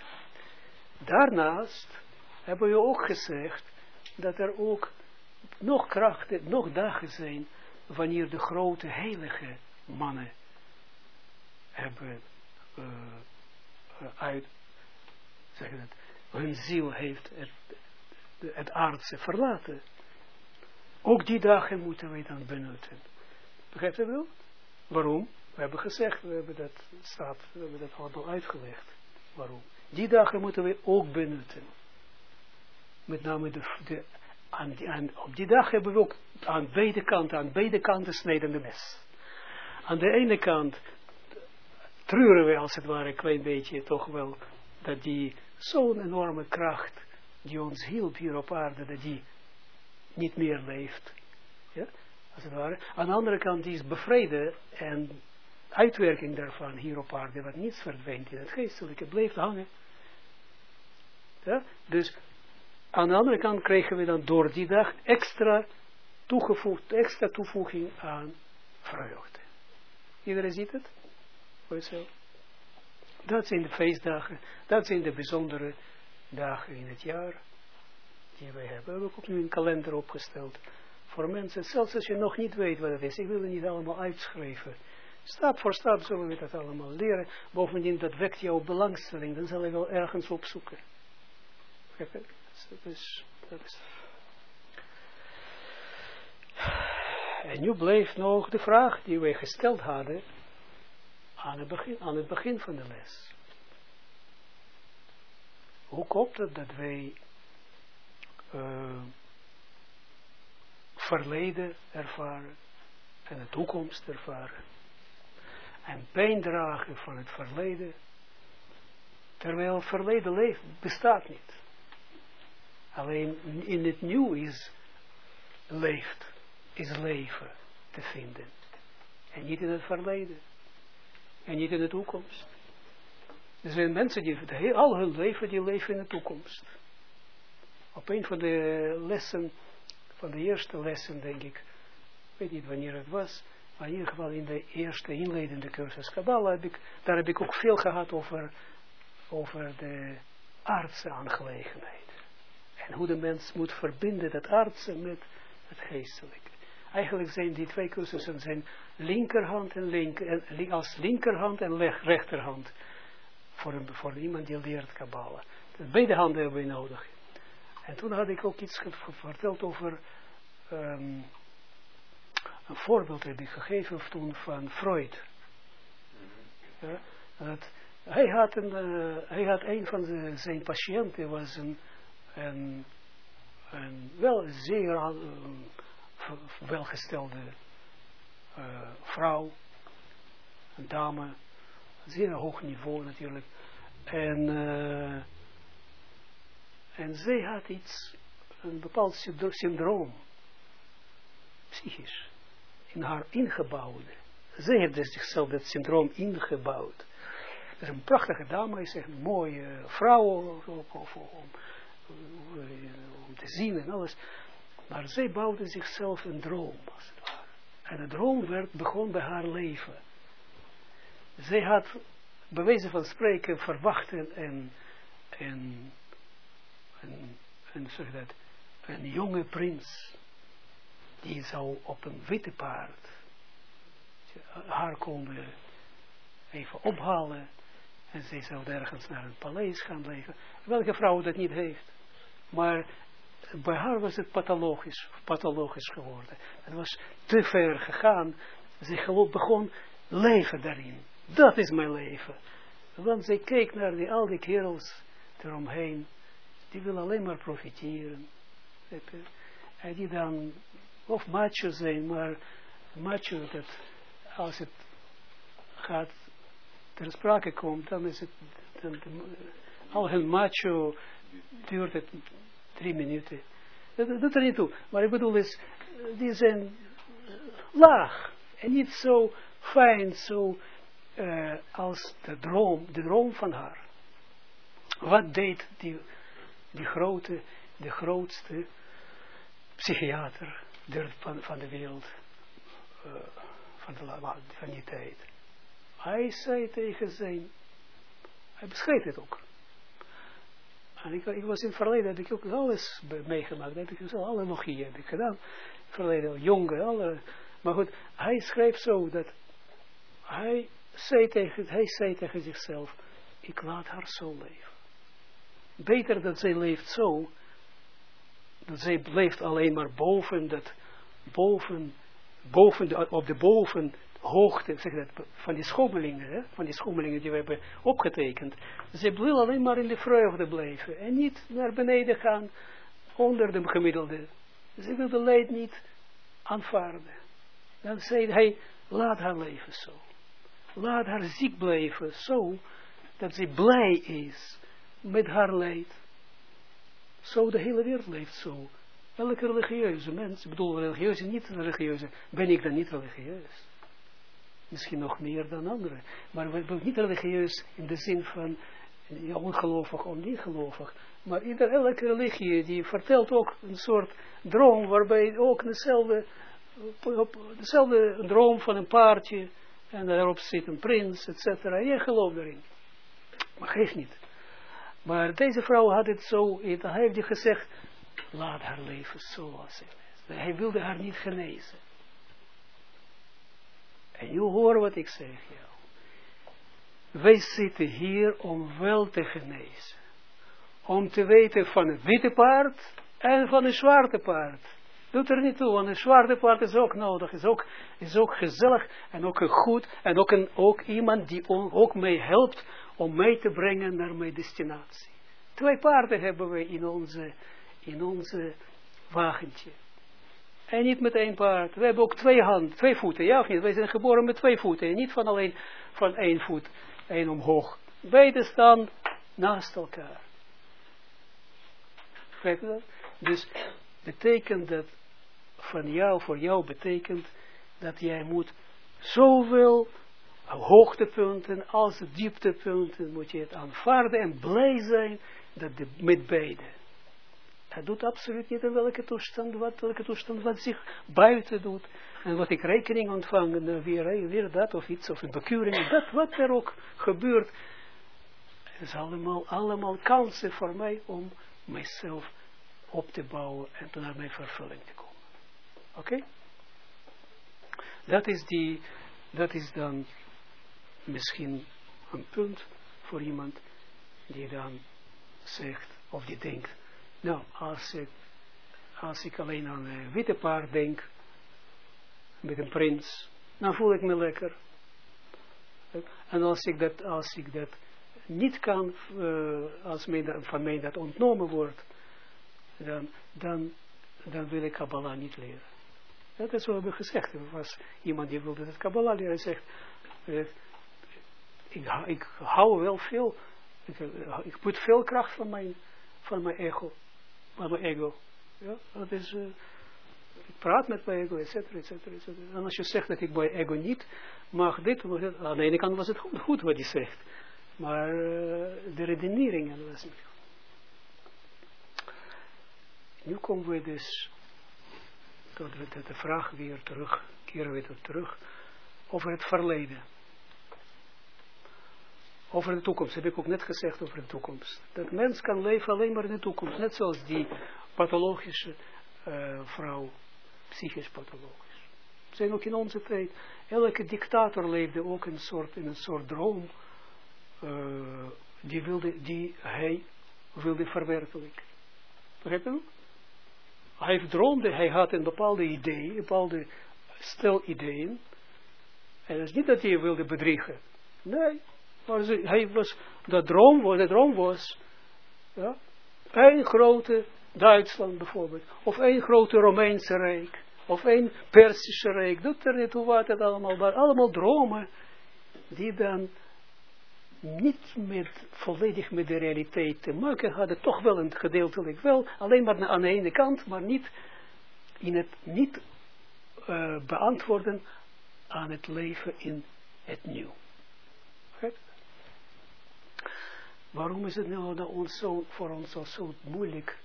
Daarnaast hebben we ook gezegd dat er ook nog krachten, nog dagen zijn, wanneer de grote heilige mannen hebben uh, uit, zeg het, hun ziel heeft het, het aardse verlaten. Ook die dagen moeten wij dan benutten. Begrijpt u wel? Waarom? We hebben gezegd, we hebben dat staat, we hebben dat allemaal uitgelegd. Waarom? Die dagen moeten we ook benutten. Met name de, de aan aan, op die dag hebben we ook aan beide kanten, aan beide kanten de mes. Aan de ene kant treuren we als het ware een klein beetje toch wel dat die zo'n enorme kracht die ons hielp hier op aarde, dat die niet meer leeft. Ja, als het ware. Aan de andere kant die is bevreden en uitwerking daarvan hier op aarde, wat niets verdwijnt in het geestelijke, bleef hangen. Ja, dus aan de andere kant krijgen we dan door die dag extra toegevoegd, extra toevoeging aan vreugde. Iedereen ziet het? Voor Dat zijn de feestdagen, dat zijn de bijzondere dagen in het jaar die wij hebben. We hebben ook nu een kalender opgesteld voor mensen, zelfs als je nog niet weet wat het is. Ik wil het niet allemaal uitschrijven. Stap voor stap zullen we dat allemaal leren. Bovendien, dat wekt jouw belangstelling. Dan zal je wel ergens opzoeken. Is, dat is. En nu bleef nog de vraag die wij gesteld hadden aan het begin, aan het begin van de les. Hoe komt het dat wij uh, verleden ervaren en de toekomst ervaren en pijn dragen van het verleden, terwijl het verleden leven bestaat niet. Alleen in het nieuw is leeft, is leven te vinden. En niet in het verleden. En niet in de toekomst. Er zijn mensen die al hun leven, die leven in de toekomst. Op een van de lessen, van de eerste lessen denk ik, weet niet wanneer het was, maar in ieder geval in de eerste inleidende cursus Kabbalah heb ik, daar heb ik ook veel gehad over, over de aardse aangelegenheid. En hoe de mens moet verbinden dat aardse met het geestelijke. Eigenlijk zijn die twee cursussen zijn linkerhand en linker, als linkerhand en rechterhand. Voor, voor iemand die leert Kabbalah. Beide handen hebben we nodig. En toen had ik ook iets verteld over um, een voorbeeld heb ik gegeven toen van Freud. Ja, dat hij, had een, uh, hij had een van zijn patiënten was een, een, een wel zeer welgestelde uh, vrouw, een dame, zeer hoog niveau natuurlijk. En, uh, en zij had iets, een bepaald syndroom, psychisch, in haar ingebouwde. Zij heeft dus zichzelf dat syndroom ingebouwd. Dat is een prachtige dame, is echt een mooie vrouw, of, om te zien en alles. Maar zij bouwden zichzelf een droom, als het ware. En de droom werd, begon bij haar leven. Zij had, bij wijze van spreken, verwachten en, en, en, en zeg dat, een jonge prins, die zou op een witte paard haar komen even ophalen en zij zou ergens naar een paleis gaan leven. Welke vrouw dat niet heeft. Maar bij haar was het pathologisch, pathologisch geworden. Het was te ver gegaan. Ze begon leven daarin. Dat is mijn leven. Want zij keek naar die, al die kerels eromheen. Die willen alleen maar profiteren. En die dan of macho zijn, maar macho dat als het gaat ter sprake komt, dan is het dan, al hun macho duurt het drie minuten. Dat doet er niet toe. Maar ik bedoel is, die zijn laag en niet zo fijn, zo uh, als de droom, de droom van haar. Wat deed die, die grote, de grootste psychiater der, van, van de wereld, uh, van, de, van die tijd? Hij zei tegen zijn, hij beschreef het ook. Ik, was in het verleden, heb ik ook alles meegemaakt, heb ik alle logieën heb ik gedaan. Verleden, jonge, alle. Maar goed, hij schreef zo dat hij zei tegen, hij zei tegen zichzelf, ik laat haar zo leven. Beter dat zij leeft zo, dat zij leeft alleen maar boven dat, boven, boven op de boven hoogte, zeg van die schommelingen, van die schommelingen die we hebben opgetekend. Ze wil alleen maar in de vreugde blijven en niet naar beneden gaan onder de gemiddelde. Ze wil de leid niet aanvaarden. Dan zei hij, laat haar leven zo. Laat haar ziek blijven zo, dat ze blij is met haar leid. Zo de hele wereld leeft zo. Elke religieuze mens, ik bedoel religieuze, niet religieuze, ben ik dan niet religieus? Misschien nog meer dan anderen. Maar we niet religieus in de zin van ongelovig of niet gelovig. Maar ieder, elke religie die vertelt ook een soort droom waarbij ook dezelfde, dezelfde droom van een paardje en daarop zit een prins, et cetera. Je gelooft erin. Maar geeft niet. Maar deze vrouw had het zo, hij heeft gezegd, laat haar leven zoals ze is. Hij wilde haar niet genezen. En je hoort wat ik zeg jou. Wij zitten hier om wel te genezen. Om te weten van een witte paard en van een zwarte paard. Doet er niet toe, want een zwarte paard is ook nodig, is ook, is ook gezellig en ook goed en ook, een, ook iemand die ook mij helpt om mij te brengen naar mijn destinatie. Twee paarden hebben we in onze, in onze wagentje. En niet met één paard. We hebben ook twee handen, twee voeten, ja of niet? Wij zijn geboren met twee voeten. En niet van alleen van één voet, één omhoog. Beide staan naast elkaar. Begrijp je dat? Dus betekent dat van jou, voor jou betekent dat jij moet zoveel hoogtepunten als dieptepunten moet je het aanvaarden en blij zijn dat de, met beide. Dat doet absoluut niet in welke toestand, wat, welke toestand wat zich buiten doet. En wat ik rekening ontvang, weer, weer dat of iets, of een bekeuring, dat wat er ook gebeurt. Is allemaal, allemaal kansen voor mij om mijzelf op te bouwen en naar mijn vervulling te komen. Oké? Dat is die, dat is dan misschien een punt voor iemand die dan zegt, of die denkt, nou, als ik, als ik alleen aan een witte paard denk, met een prins, dan voel ik me lekker. En als ik dat, als ik dat niet kan, uh, als van mij dat ontnomen wordt, dan, dan, dan wil ik Kabbalah niet leren. Dat is wat we hebben gezegd. Er was iemand die wilde dat Kabbalah leren. Hij zegt, uh, ik, ik hou wel veel, ik, ik put veel kracht van mijn, van mijn ego maar mijn ego. Ja, dat is, uh, ik praat met mijn ego, et cetera, et. En als je zegt dat ik mijn ego niet mag dit, mag dit aan de ene kant was het goed, wat hij zegt. Maar uh, de redeneringen was niet goed. Nu komen we dus tot de, vraag weer terugkeren. keren we terug, over het verleden. Over de toekomst, heb ik ook net gezegd over de toekomst. Dat mens kan leven alleen maar in de toekomst, net zoals die pathologische uh, vrouw, psychisch pathologisch. Zijn ook in onze tijd, elke dictator leefde ook een soort, in een soort droom, uh, die, wilde, die hij wilde verwerkelijken. Begrijp je? Hij droomde, hij had een bepaalde idee, een bepaalde stel ideeën. En het is niet dat hij wilde bedriegen. Nee, maar hij was, de droom, de droom was, ja, een grote Duitsland bijvoorbeeld, of een grote Romeinse rijk, of een Persische rijk, doet er niet toe wat het allemaal, maar allemaal dromen, die dan niet met, volledig met de realiteit te maken hadden, toch wel een gedeeltelijk wel, alleen maar aan de ene kant, maar niet in het niet uh, beantwoorden aan het leven in het nieuw. Waarom is het nou dat ons zo, voor ons zo, zo moeilijk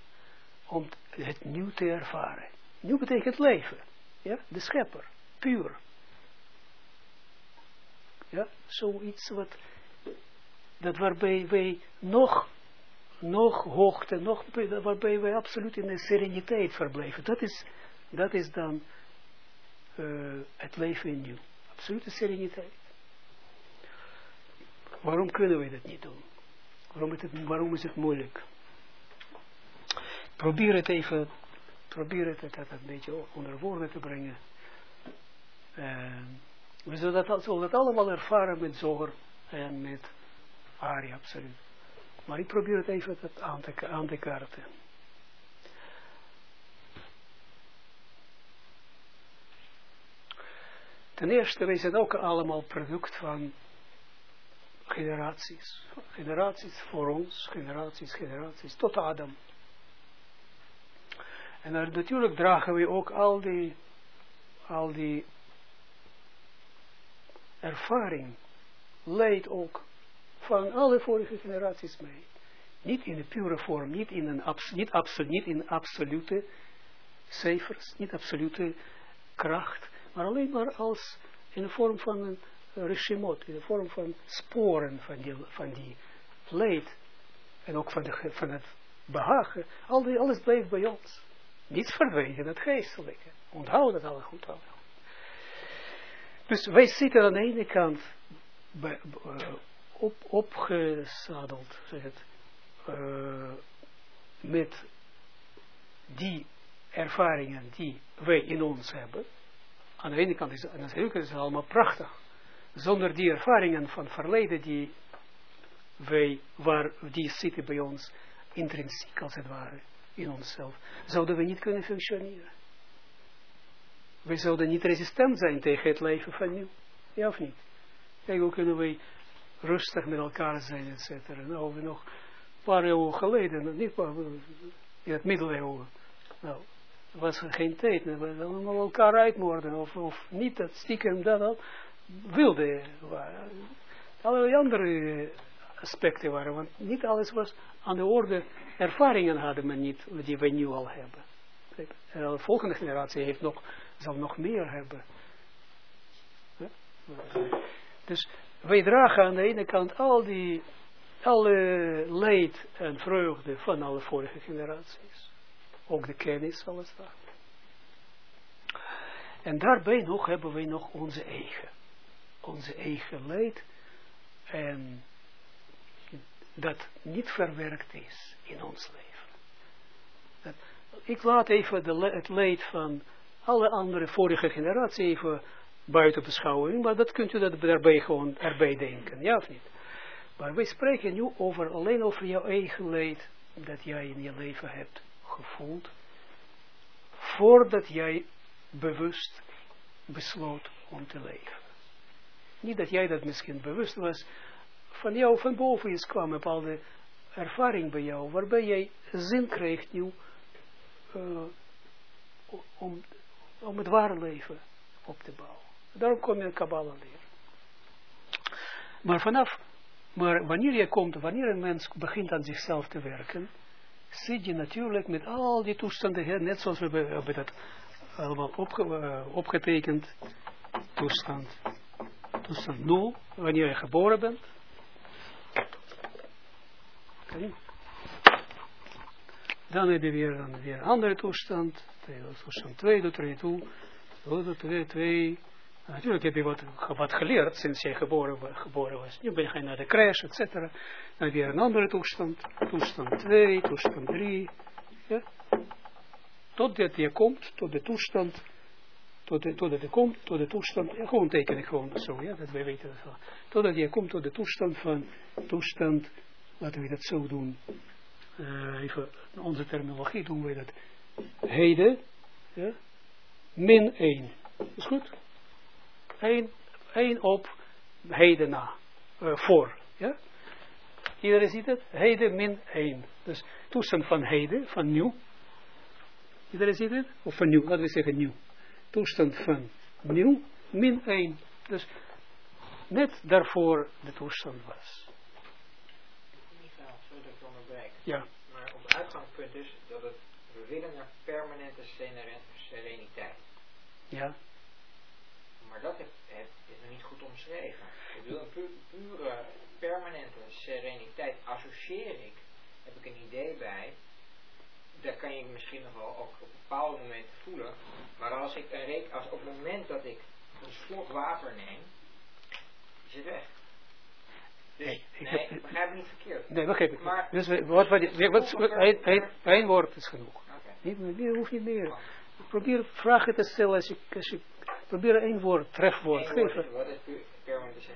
om het nieuw te ervaren? Nieuw betekent leven. Ja? De schepper. Puur. Ja? Zoiets wat dat waarbij wij nog, nog hoogte, nog, waarbij wij absoluut in de sereniteit verblijven. Dat is, dat is dan uh, het leven in nieuw. Absolute sereniteit. Waarom kunnen we dat niet doen? Waarom is het, waarom is het moeilijk? Probeer het even, probeer het, het een beetje onder woorden te brengen. Uh, we zullen dat, zullen dat allemaal ervaren met zorg en met Ari, absoluut. Maar ik probeer het even het aan, te, aan te kaarten. Ten eerste, wij zijn ook allemaal product van generaties. Generaties voor ons, generaties, generaties, tot Adam. En natuurlijk dragen we ook al die, al die ervaring, leid ook van alle vorige generaties mee. Niet in de pure vorm, niet in, een abs niet, absolu niet in absolute cijfers, niet absolute kracht, maar alleen maar als in de vorm van een regimot, in de vorm van sporen van die, van die leed en ook van, de, van het behagen, al alles blijft bij ons. Niets verdwijnt het geestelijke. Onthoud dat al goed. Dus wij zitten aan de ene kant bij, uh, op, opgezadeld, zeg het, uh, met die ervaringen die wij in ons hebben. Aan de ene kant is, en natuurlijk is het allemaal prachtig. Zonder die ervaringen van verleden die wij, waar, die zitten bij ons intrinsiek als het ware, in onszelf, zouden we niet kunnen functioneren. Wij zouden niet resistent zijn tegen het leven van nu. Ja of niet? Kijk, hoe kunnen wij rustig met elkaar zijn, et cetera. Nou, nog een paar eeuwen geleden, niet paar, in het middeleeuwen, nou, was er geen tijd, we allemaal elkaar uitmoorden, of, of niet, dat stiekem dat al, wilde, waren. allerlei andere aspecten waren, want niet alles was aan de orde, ervaringen hadden we niet, die wij nu al hebben. En de volgende generatie heeft nog, zal nog meer hebben. Dus wij dragen aan de ene kant al die, alle leed en vreugde van alle vorige generaties. Ook de kennis, alles daar. En daarbij nog hebben wij nog onze eigen. Onze eigen leed. En dat niet verwerkt is in ons leven. Ik laat even het leed van alle andere vorige generaties even buiten beschouwing, maar dat kunt u daarbij gewoon erbij denken, ja of niet? Maar wij spreken nu over, alleen over jouw eigen leed, dat jij in je leven hebt gevoeld, voordat jij bewust besloot om te leven. Niet dat jij dat misschien bewust was, van jou van boven is kwam een bepaalde ervaring bij jou, waarbij jij zin kreeg nu uh, om, om het ware leven op te bouwen. Daarom kom je in Kabbalah leren. Maar vanaf, maar wanneer je komt, wanneer een mens begint aan zichzelf te werken, zit je natuurlijk met al die toestanden, net zoals we hebben dat allemaal opge, eh, opgetekend. Toestand. Toestand 0, wanneer je geboren bent. Oké. Dan heb je weer een, weer andere toestand. Toestand 2 doet er niet toe. Doet er 2. Natuurlijk heb je wat, wat geleerd sinds je geboren, geboren was. Nu ben je naar de crash, et cetera. Dan weer een andere toestand. Toestand 2, toestand 3. Ja. Totdat je komt tot de toestand. Tot de, totdat je komt tot de toestand. Ja, gewoon tekenen, gewoon zo, ja, dat wij weten dat. Totdat je komt tot de toestand van. Toestand, laten we dat zo doen. Eh, even onze terminologie doen we dat. Heden, ja, min 1. Is goed? 1, 1 op heden na, eh, voor. Ja? Iedereen ziet het? Heden min 1. Dus toestand van heden, van nieuw. Iedereen ziet het? Of van nieuw, laten we zeggen nieuw. Toestand van nieuw, min 1. Dus net daarvoor de toestand was. Ja. Maar op het uitgangspunt is dat het, we willen naar permanente sereniteit. Ja. Maar dat heeft, heeft, is nog niet goed omschreven. Ik bedoel, een pu- pure, permanente sereniteit associeer ik, heb ik een idee bij. Daar kan je misschien nog wel ook op bepaalde momenten voelen. Maar als ik een reek, als op het moment dat ik een slok water neem, is het weg. Dus, Nee, ik nee, heb- begrijp me niet verkeerd. Nee, begrijp ik. Maar- dus wat, wat, wat, wat, één woord is genoeg. Oké. Niet meer, hoeft niet meer. Probeer vragen te stellen als je, als je probeer één woord, trefwoord, geven.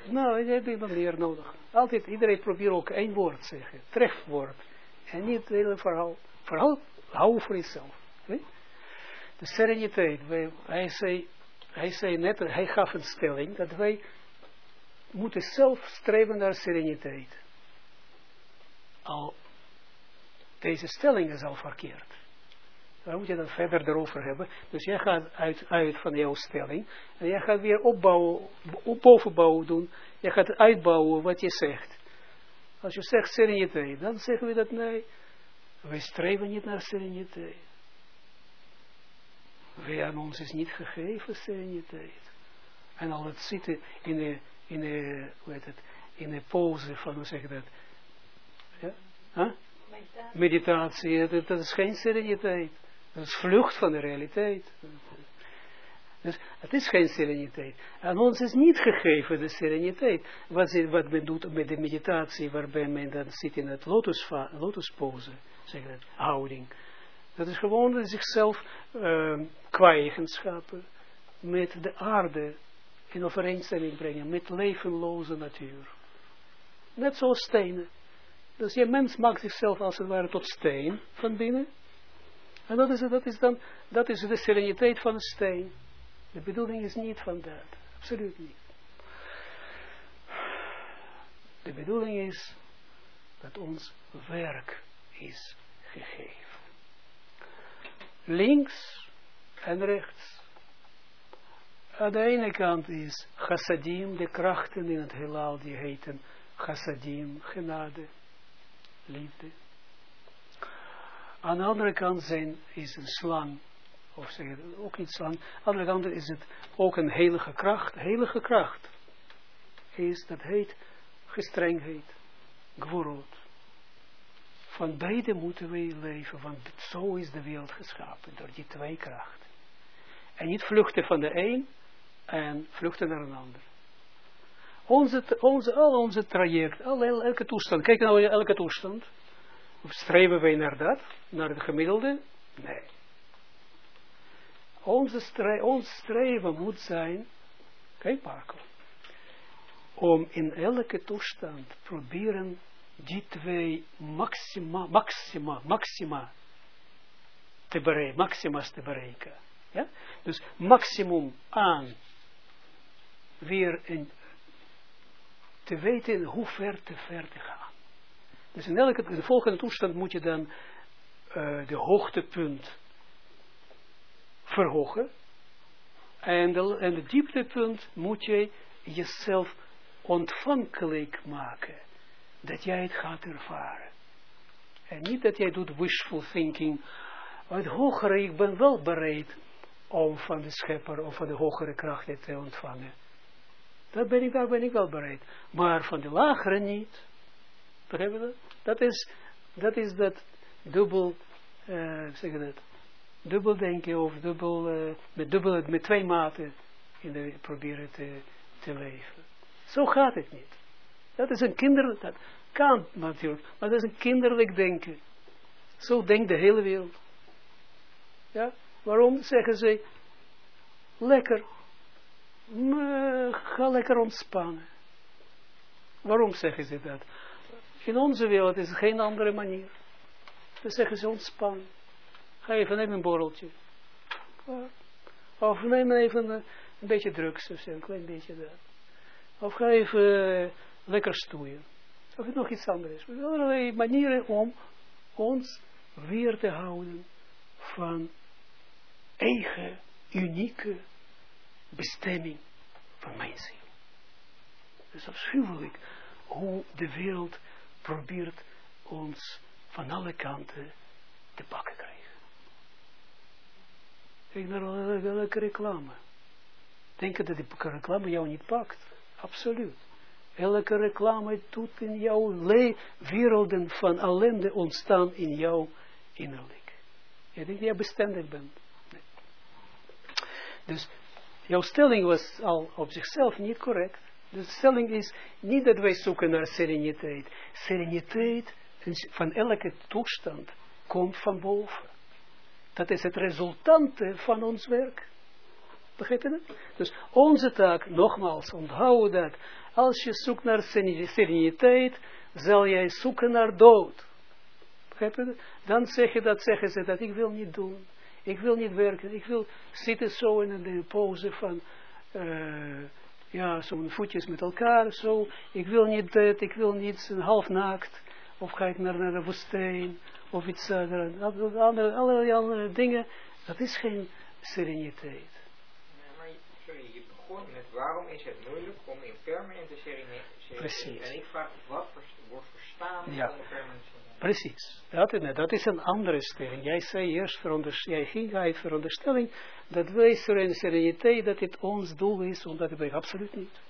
Nou, je hebt iemand meer nodig. Altijd, iedereen probeert ook één woord te zeggen. Trefwoord. En niet het hele verhaal. Vooral, hou voor jezelf. De sereniteit. Wij, hij, zei, hij zei net, hij gaf een stelling, dat wij moeten zelf streven naar sereniteit. Al, deze stelling is al verkeerd. Dan moet je dan verder erover hebben. Dus jij gaat uit, uit van jouw stelling. En jij gaat weer opbouwen, op bovenbouwen doen. Je gaat uitbouwen wat je zegt. Als je zegt sereniteit, dan zeggen we dat nee. Wij streven niet naar sereniteit. Wij aan ons is niet gegeven sereniteit. En al het zitten in een, in een, hoe heet het, in een pose van, hoe zeg je dat? Ja? Huh? Meditatie. Meditatie, dat, dat is geen sereniteit. Dat is vlucht van de realiteit. Dus het is geen sereniteit. Aan ons is niet gegeven de sereniteit. Wat, wat men doet met de meditatie, waarbij men dan zit in het lotuspose, zeg dat, houding. Dat is gewoon zichzelf uh, qua eigenschappen met de aarde in overeenstemming brengen, met levenloze natuur. Net zoals stenen. Dus je mens maakt zichzelf als het ware tot steen van binnen. En dat is, dat is dan, dat is de sereniteit van een steen. De bedoeling is niet van dat. Absoluut niet. De bedoeling is dat ons werk is gegeven. Links en rechts. Aan de ene kant is chassadim, de krachten in het heelal, die heten chassadim, genade, liefde. Aan de andere kant zijn, is een slang, of zeg ook niet slang, aan de andere kant is het ook een heilige kracht. Heilige kracht is, dat heet gestrengheid, gvorot. Van beide moeten wij leven, want zo is de wereld geschapen, door die twee krachten. En niet vluchten van de een en vluchten naar een ander. Onze, onze, al onze traject, al, elke toestand, kijk nou elke toestand. Streven wij naar dat, naar het gemiddelde? Nee. Onze stre ons streven moet zijn, kijk Marco, om in elke toestand proberen die twee maxima, maxima, maxima te bereiken, maxima's te bereiken. Ja? Dus maximum aan weer te weten hoe ver te ver te gaan. Dus in elke de volgende toestand moet je dan uh, de hoogtepunt verhogen. En de, en de dieptepunt moet je jezelf ontvankelijk maken. Dat jij het gaat ervaren. En niet dat jij doet wishful thinking. Het hogere, ik ben wel bereid om van de schepper of van de hogere krachten te ontvangen. Dat ben ik, daar ben ik wel bereid. Maar van de lagere niet. Dat? Is dat, is dat dubbel, uh, zeg dat, dubbel denken of dubbel, uh, met, dubbel, met twee maten in de, proberen te, te leven. Zo gaat het niet. Dat is een kinderlijk, dat kan natuurlijk, maar dat is een kinderlijk denken. Zo denkt de hele wereld. Ja, waarom zeggen ze, lekker, ga lekker ontspannen. Waarom zeggen ze dat? In onze wereld is het geen andere manier. Dan zeggen ze ontspannen. Ga even neem een borreltje. Of neem even een, een beetje drugs of zo, een klein beetje dat. Of ga even uh, lekker stoeien. Of nog iets anders. Allerlei manieren om ons weer te houden van eigen, unieke bestemming van mijn ziel. Het is afschuwelijk hoe de wereld probeert ons van alle kanten te pakken krijgen. Kijk naar welke reclame. Denk dat die reclame jou niet pakt. Absoluut. Elke reclame doet in jouw werelden van ellende ontstaan in jouw innerlijk. Je denkt dat je bestendig bent. Dus jouw stelling was al op zichzelf niet correct. De stelling is niet dat wij zoeken naar sereniteit. Sereniteit van elke toestand komt van boven. Dat is het resultante van ons werk. Begrijp je? Dus onze taak, nogmaals, onthoud dat. Als je zoekt naar sereniteit, zal jij zoeken naar dood. Dat? Dan zeg je dat, zeggen ze dat, ik wil niet doen. Ik wil niet werken. Ik wil zitten zo in een pose van... Uh, ja, zo'n voetjes met elkaar, zo. Ik wil niet dit, ik wil niet half naakt. Of ga ik naar, naar de woestijn, of iets uh, andere, allerlei andere dingen. Dat is geen sereniteit. Nee, maar sorry, je met waarom is het moeilijk om in permanente sereniteit. Precies. En ik vraag wat wordt verstaan ja. onder permanente Precies. Dat, dat is een andere stelling. Jij zei eerst, jij ging uit veronderstelling dat wij sereniteit, dat het ons doel is, omdat wij absoluut niet.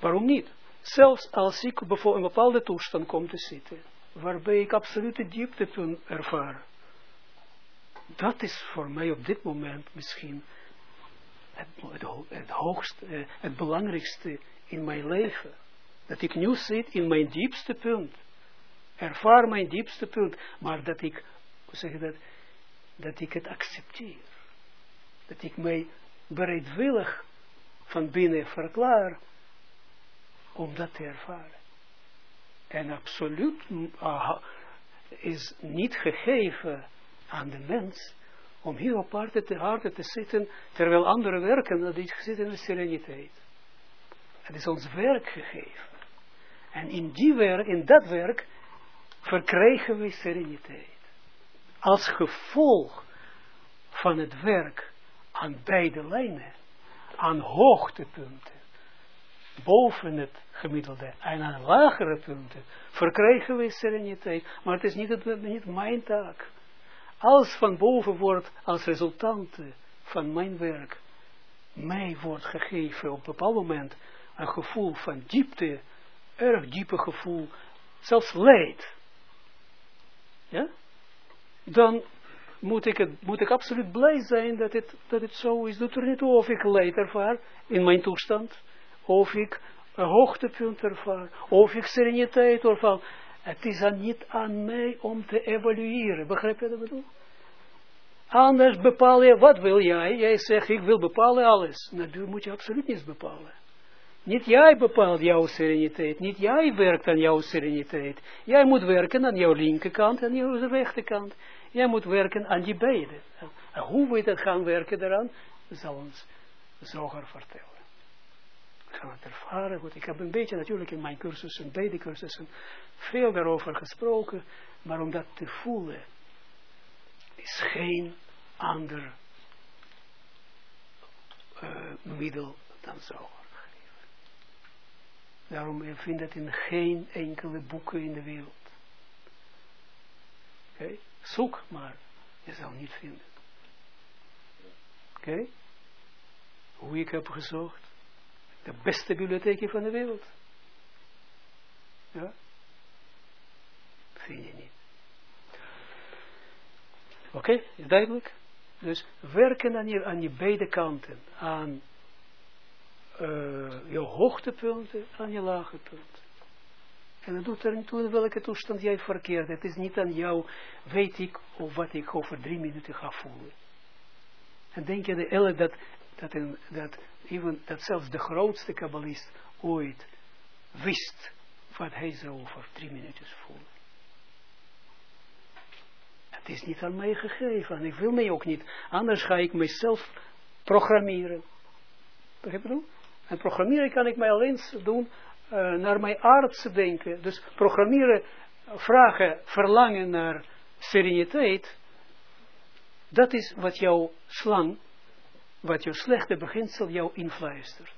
Waarom niet? Zelfs als ik bijvoorbeeld in een bepaalde toestand kom te zitten, waarbij ik absolute dieptepunt ervaar, dat is voor mij op dit moment misschien het, het, hoogste, het belangrijkste in mijn leven. Dat ik nu zit in mijn diepste punt ervaar mijn diepste punt, maar dat ik, hoe zeg je dat, dat ik het accepteer. Dat ik mij bereidwillig van binnen verklaar om dat te ervaren. En absoluut is niet gegeven aan de mens om hier op te, te zitten, terwijl anderen werken, dat die zitten in de sereniteit. Het is ons werk gegeven. En in, die werk, in dat werk verkrijgen we sereniteit. Als gevolg van het werk aan beide lijnen, aan hoogtepunten, boven het gemiddelde en aan lagere punten, verkrijgen we sereniteit. Maar het is niet, het, niet mijn taak. Als van boven wordt als resultante van mijn werk mij wordt gegeven op een bepaald moment een gevoel van diepte, erg diepe gevoel, zelfs leid ja, dan moet ik, het, moet ik absoluut blij zijn dat het, dat het zo is. Doet er niet toe of ik leid ervaar in mijn toestand, of ik een hoogtepunt ervaar, of ik sereniteit ervaar. Het is dan niet aan mij om te evalueren. Begrijp je dat bedoel? Anders bepaal je, wat wil jij? Jij zegt, ik wil bepalen alles. Nou, moet je absoluut niets bepalen. Niet jij bepaalt jouw sereniteit, niet jij werkt aan jouw sereniteit. Jij moet werken aan jouw linkerkant en jouw rechterkant. Jij moet werken aan die beide. En hoe we dat gaan werken daaraan, zal ons Zoger vertellen. Gaan het ervaren. Goed, ik heb een beetje natuurlijk in mijn cursussen, beide cursussen, veel daarover gesproken. Maar om dat te voelen, is geen ander uh, middel dan zo. Daarom je vindt het in geen enkele boeken in de wereld. Zoek maar, je zal niet vinden. Oké? Hoe ik heb gezocht. De beste bibliotheek van de wereld. Ja? Vind je niet. Oké, is duidelijk? Dus werken aan je, aan je beide kanten. Aan uh, je hoogtepunten, aan je lage punten. En dat doet er niet toe in welke toestand jij verkeert. Het is niet aan jou, weet ik, of wat ik over drie minuten ga voelen. En denk je dat, dat, dat, even, zelfs de grootste kabbalist ooit wist wat hij zou over drie minuten voelen. Het is niet aan mij gegeven en ik wil mij ook niet. Anders ga ik mezelf programmeren. Begrijp je En programmeren kan ik mij alleen doen uh, naar mijn arts denken. Dus programmeren, vragen, verlangen naar sereniteit. Dat is wat jouw slang, wat jouw slechte beginsel jou influistert.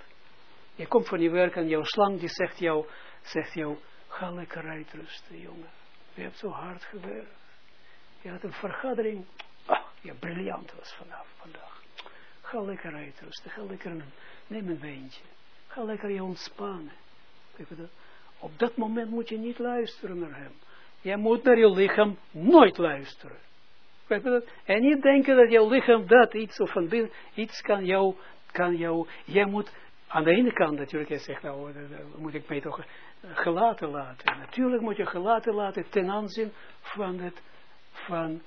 Je komt van je werk en jouw slang die zegt jou, zegt jou, ga lekker uitrusten jongen. Je hebt zo hard gewerkt. Je had een vergadering. Ah, ja, briljant was vandaag. Ga lekker uitrusten. Ga lekker, neem een wijntje. Ga lekker je ontspannen. Op dat moment moet je niet luisteren naar hem. Je moet naar je lichaam nooit luisteren. En niet denken dat jouw lichaam dat iets of van binnen, iets kan jou, kan jou, jij moet aan de ene kant natuurlijk, je zegt nou, moet ik mij toch gelaten laten. Natuurlijk moet je gelaten laten ten aanzien van het van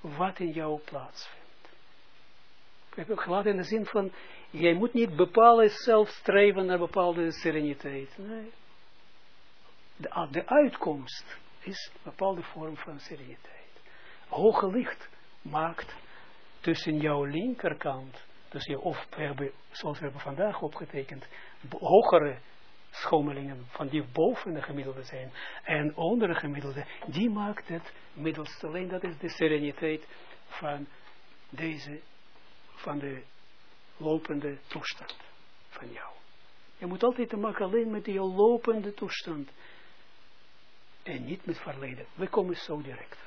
wat in jou plaatsvindt. Gelaten in de zin van, jij moet niet bepalen zelf streven naar bepaalde sereniteit. Nee. De, de uitkomst is een bepaalde vorm van sereniteit. Hoge licht maakt tussen jouw linkerkant, dus je of hebben, zoals we hebben vandaag opgetekend, hogere schommelingen van die boven de gemiddelde zijn en onder de gemiddelde, die maakt het middelste alleen, dat is de sereniteit van deze, van de lopende toestand van jou. Je moet altijd te maken alleen met die lopende toestand en niet met verleden. We komen zo direct.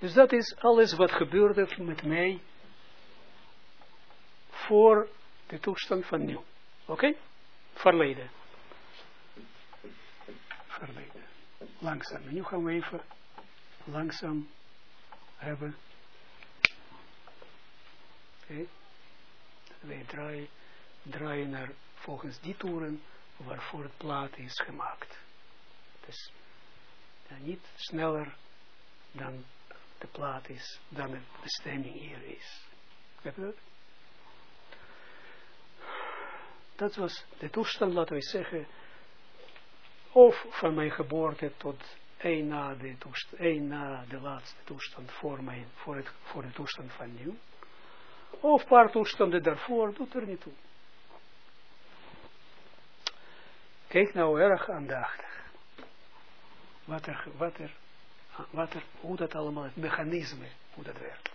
Dus dat is alles wat gebeurde met mij voor de toestand van nu. Oké? Verleden. Verleden. Langzaam. En nu gaan we even langzaam hebben. Oké. Wij draaien, draaien naar volgens die toeren waarvoor het plaat is gemaakt. Dus niet sneller dan de plaat is, dan de bestemming hier is. Heb je dat? Dat was de toestand, laten we zeggen, of van mijn geboorte tot één na de, toestand, één na de laatste toestand voor, mijn, voor, het, voor de toestand van nu. Of een paar toestanden daarvoor, doet er niet toe. Kijk nou erg aandachtig. Wat er, wat er, wat er, hoe dat allemaal, het mechanisme, hoe dat werkt.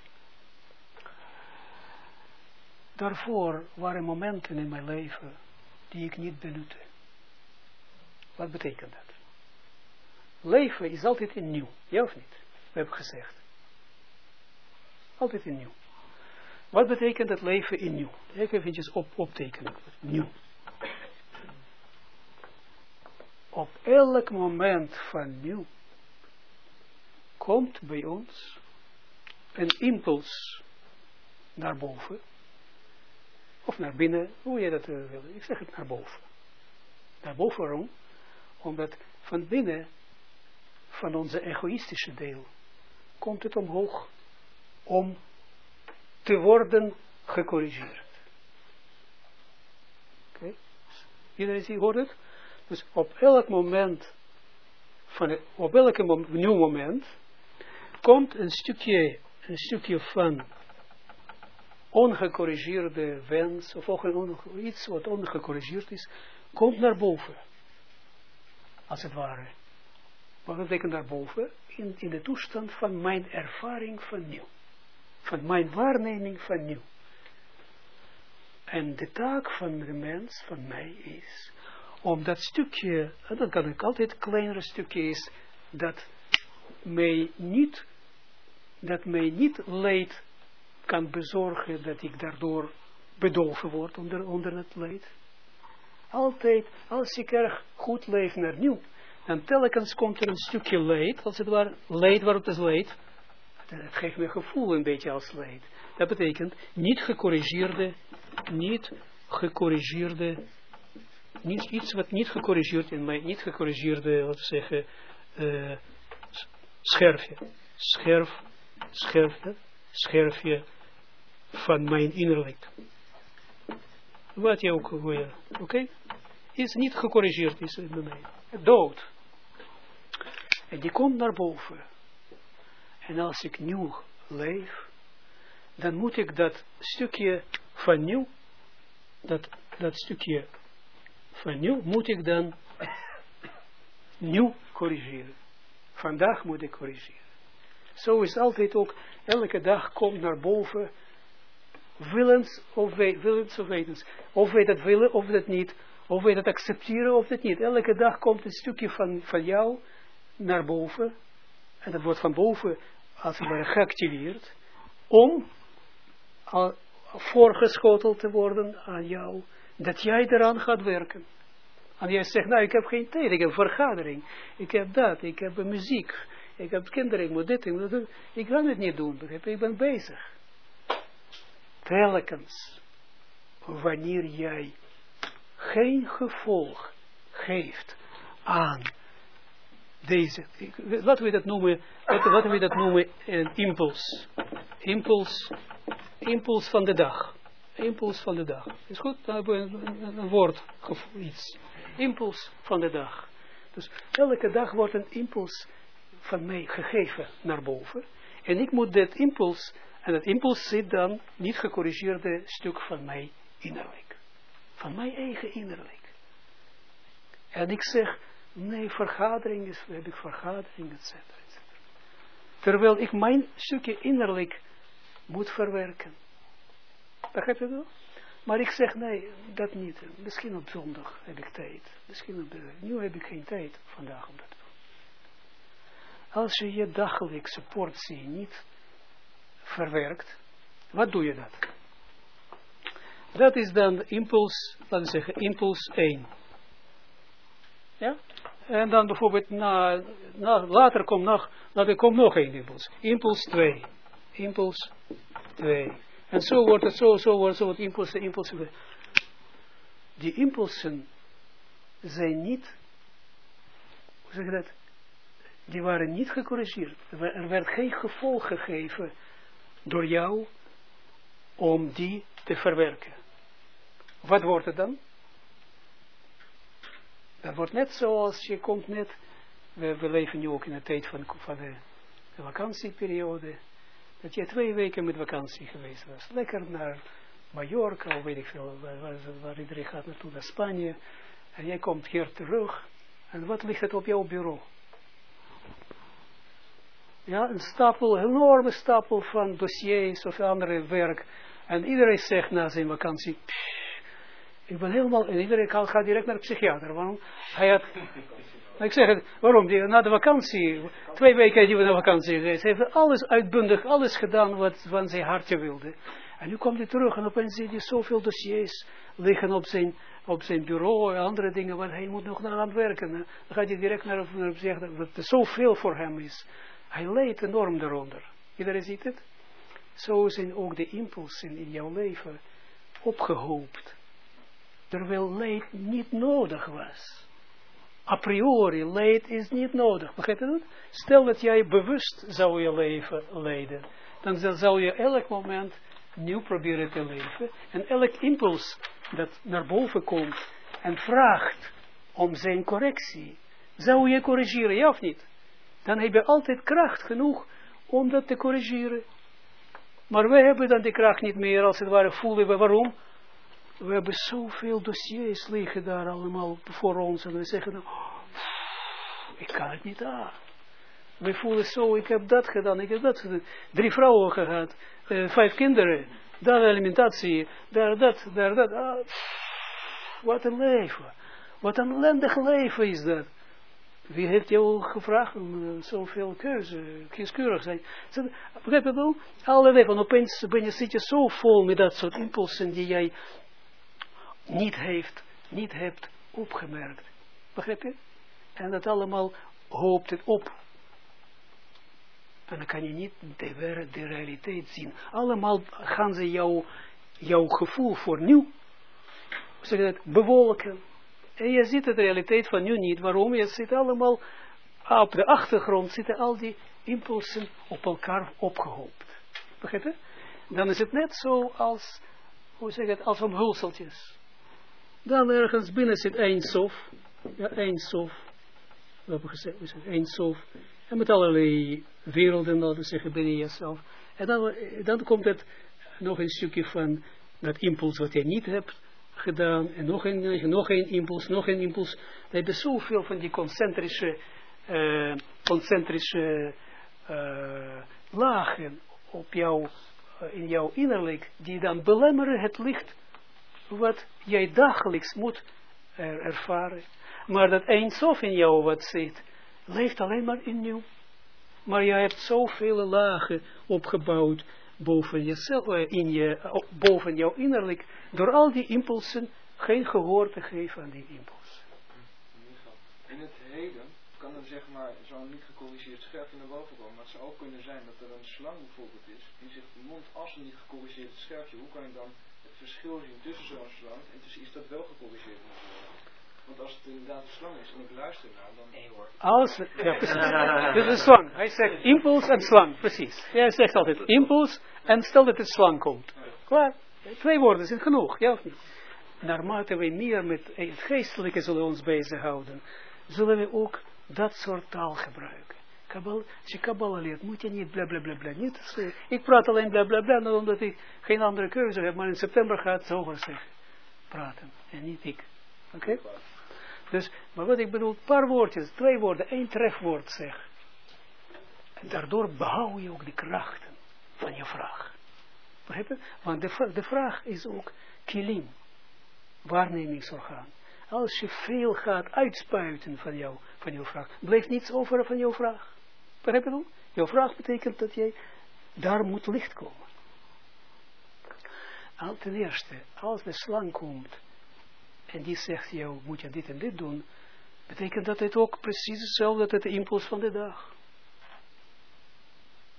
Daarvoor waren momenten in mijn leven die ik niet benutte. Wat betekent dat? Leven is altijd in nieuw, ja of niet? We hebben gezegd. Altijd in nieuw. Wat betekent dat leven in nieuw? Ik even op, optekenen. Nieuw. Op elk moment van nieuw komt bij ons een impuls naar boven of naar binnen, hoe je dat uh, wil. Ik zeg het naar boven. Naar boven waarom? Omdat van binnen, van onze egoïstische deel, komt het omhoog om te worden gecorrigeerd. Oké? Okay. Iedereen zie, hoort het? Dus op elk moment, van op elk nieuw moment, komt een stukje, een stukje van ongecorrigeerde wens, of iets wat ongecorrigeerd is, komt naar boven. Als het ware. Wat betekent naar boven? In, de toestand van mijn ervaring van nieuw. Van mijn waarneming van nieuw. En de taak van de mens, van mij, is om dat stukje, en dan kan ik altijd kleinere stukje is, dat mij niet, dat mij niet leidt kan bezorgen dat ik daardoor bedolven word onder, onder het leed. Altijd, als ik erg goed leef naar nieuw, dan telkens komt er een stukje leed, als het ware, leed waarop het leed. Het geeft me gevoel een beetje als leed. Dat betekent niet gecorrigeerde, niet gecorrigeerde, niet, iets wat niet gecorrigeerd in mij, niet gecorrigeerde, wat zeggen, uh, scherfje. Scherf, scherfje, scherfje van mijn innerlijk. Wat je ook wil, oké? Is niet gecorrigeerd, is bij mij. Dood. En die komt naar boven. En als ik nieuw leef, dan moet ik dat stukje van nieuw, dat, dat stukje van nieuw, moet ik dan nieuw corrigeren. Vandaag moet ik corrigeren. Zo is altijd ook, elke dag komt naar boven, willens of, we, willens of wetens. Of wij dat willen of dat niet, of wij dat accepteren of dat niet. Elke dag komt een stukje van, van jou naar boven, en dat wordt van boven als het ware geactiveerd, om al voorgeschoteld te worden aan jou, dat jij eraan gaat werken. En jij zegt, nou ik heb geen tijd, ik heb vergadering, ik heb dat, ik heb muziek, ik heb kinderen, ik moet dit, ik moet dat. Ik kan het niet doen, begrijp ik ben bezig. Telkens, wanneer jij geen gevolg geeft aan deze, laten we dat noemen, laten we dat noemen een impuls. Impuls, impuls van de dag. Impuls van de dag. Is goed? Dan hebben we een, een woord, iets. Impuls van de dag. Dus elke dag wordt een impuls van mij gegeven naar boven. En ik moet dat impuls, en dat impuls zit dan niet gecorrigeerde stuk van mij innerlijk. Van mijn eigen innerlijk. En ik zeg, Nee, vergadering is, heb ik vergadering, et cetera, et cetera. Terwijl ik mijn stukje innerlijk moet verwerken. Begrijp je wel? Maar ik zeg, nee, dat niet. Misschien op zondag heb ik tijd. Misschien op de, nu heb ik geen tijd vandaag om dat. Als je je dagelijkse portie niet verwerkt, wat doe je dat? Dat is dan impuls, laten we zeggen, impuls 1. Ja? En dan bijvoorbeeld na, na, later komt nog, later komt nog één impuls. Impuls 2. Impuls 2. En zo wordt het, zo, zo wordt, wordt impulsen, impulsen. Die impulsen zijn niet, hoe zeg je dat? Die waren niet gecorrigeerd. Er werd geen gevolg gegeven door jou om die te verwerken. Wat wordt het dan? Dat wordt net zoals je komt net, we, leven nu ook in de tijd van, van de, de, vakantieperiode, dat je twee weken met vakantie geweest was. Lekker naar Mallorca, of weet ik veel, waar, waar, waar iedereen gaat naartoe, naar Spanje. En jij komt hier terug. En wat ligt het op jouw bureau? Ja, een stapel, een enorme stapel van dossiers of andere werk. En iedereen zegt na zijn vakantie, ik ben helemaal, en iedereen gaat direct naar de psychiater. Waarom? Hij had, ik zeg het, waarom? Die, na de vakantie, twee weken heeft hij naar vakantie geweest. Hij heeft alles uitbundig, alles gedaan wat van zijn hartje wilde. En nu komt hij terug en opeens zie je zoveel dossiers liggen op zijn, op zijn bureau en andere dingen, waar hij moet nog naar aan werken. Dan gaat hij direct naar, naar de psychiater, dat er zoveel voor hem is. Hij leidt enorm eronder. Iedereen ziet het? Zo zijn ook de impulsen in jouw leven opgehoopt terwijl leed niet nodig was. A priori, leed is niet nodig. Begrijp je dat? Stel dat jij bewust zou je leven leiden, dan zou je elk moment nieuw proberen te leven. En elk impuls dat naar boven komt en vraagt om zijn correctie, zou je corrigeren, ja of niet? Dan heb je altijd kracht genoeg om dat te corrigeren. Maar wij hebben dan die kracht niet meer, als het ware voelen we waarom? we hebben zoveel dossiers liggen daar allemaal voor ons. En we zeggen, dan, ik kan het niet aan. We voelen zo, ik heb dat gedaan, ik heb dat gedaan. Drie vrouwen gehad, uh, vijf kinderen, daar alimentatie, daar dat, daar dat. Ah, wat een leven. Wat een ellendig leven is dat. Wie heeft jou gevraagd om eh, zoveel keuze, kieskeurig zijn? Begrijp je wel? Allerlei van opeens ben je, zit je zo vol met dat soort impulsen die jij niet heeft, niet hebt opgemerkt. Begrijp je? En dat allemaal hoopt het op. En dan kan je niet de, de realiteit zien. Allemaal gaan ze jou, jouw gevoel voor nieuw, zeg dat, bewolken. En je ziet de realiteit van nu niet. Waarom? Je zit allemaal, ah, op de achtergrond zitten al die impulsen op elkaar opgehoopt. Begrijp je? Dan is het net zo als, hoe zeg het, als omhulseltjes. Dan ergens binnen zit één sof. Ja, één sof. We hebben gezegd, we. En met allerlei werelden, laten we zeggen, binnen jezelf. En dan, dan komt het nog een stukje van dat impuls wat je niet hebt gedaan. En nog een, nog een impuls, nog een impuls. Dan heb je zoveel van die concentrische, eh, concentrische eh, lagen op jou, eh, in jouw innerlijk, die dan belemmeren het licht wat jij dagelijks moet er- ervaren. Maar dat eindsof in jou wat zit, leeft alleen maar in nieuw. Maar jij hebt zoveel lagen opgebouwd boven jezelf, eh, in je, eh, boven jouw innerlijk, door al die impulsen geen gehoor te geven aan die impulsen. In het heden kan er zeg maar zo'n niet gecorrigeerd scherfje naar boven komen. Maar het zou ook kunnen zijn dat er een slang bijvoorbeeld is. Die zegt, mond als een niet gecorrigeerd scherfje. Hoe kan je dan het verschil zien tussen zo'n slang en tussen iets dat wel gecorrigeerd? Want als het inderdaad een slang is en ik luister naar, dan... Nee hoor. Als, ja precies. Dit is een slang. Hij zegt impuls en slang, precies. Hij zegt altijd impuls en stel dat het slang komt. Klaar. Twee woorden zijn genoeg, ja of niet? Naarmate wij meer met het geestelijke zullen ons bezighouden, zullen we ook dat soort taal gebruiken. Kabbal, als je Kabbalah leert, moet je niet bla bla bla bla. Niet, ik praat alleen bla bla bla, nou, omdat ik geen andere keuze heb, maar in september gaat Zoger zeggen, praten, en niet ik. Oké? Dus, maar wat ik bedoel, een paar woordjes, twee woorden, één trefwoord zeg. En daardoor behoud je ook de krachten van je vraag. Begrijp je? Want de, de vraag is ook kilim, waarnemingsorgaan. Als je veel gaat uitspuiten van, jou, van jouw vraag, blijft niets over van jouw vraag. Begrijp je wel? Jouw vraag betekent dat jij, daar moet licht komen. Al ten eerste, als de slang komt en die zegt jou, moet je dit en dit doen, betekent dat het ook precies hetzelfde, het de impuls van de dag.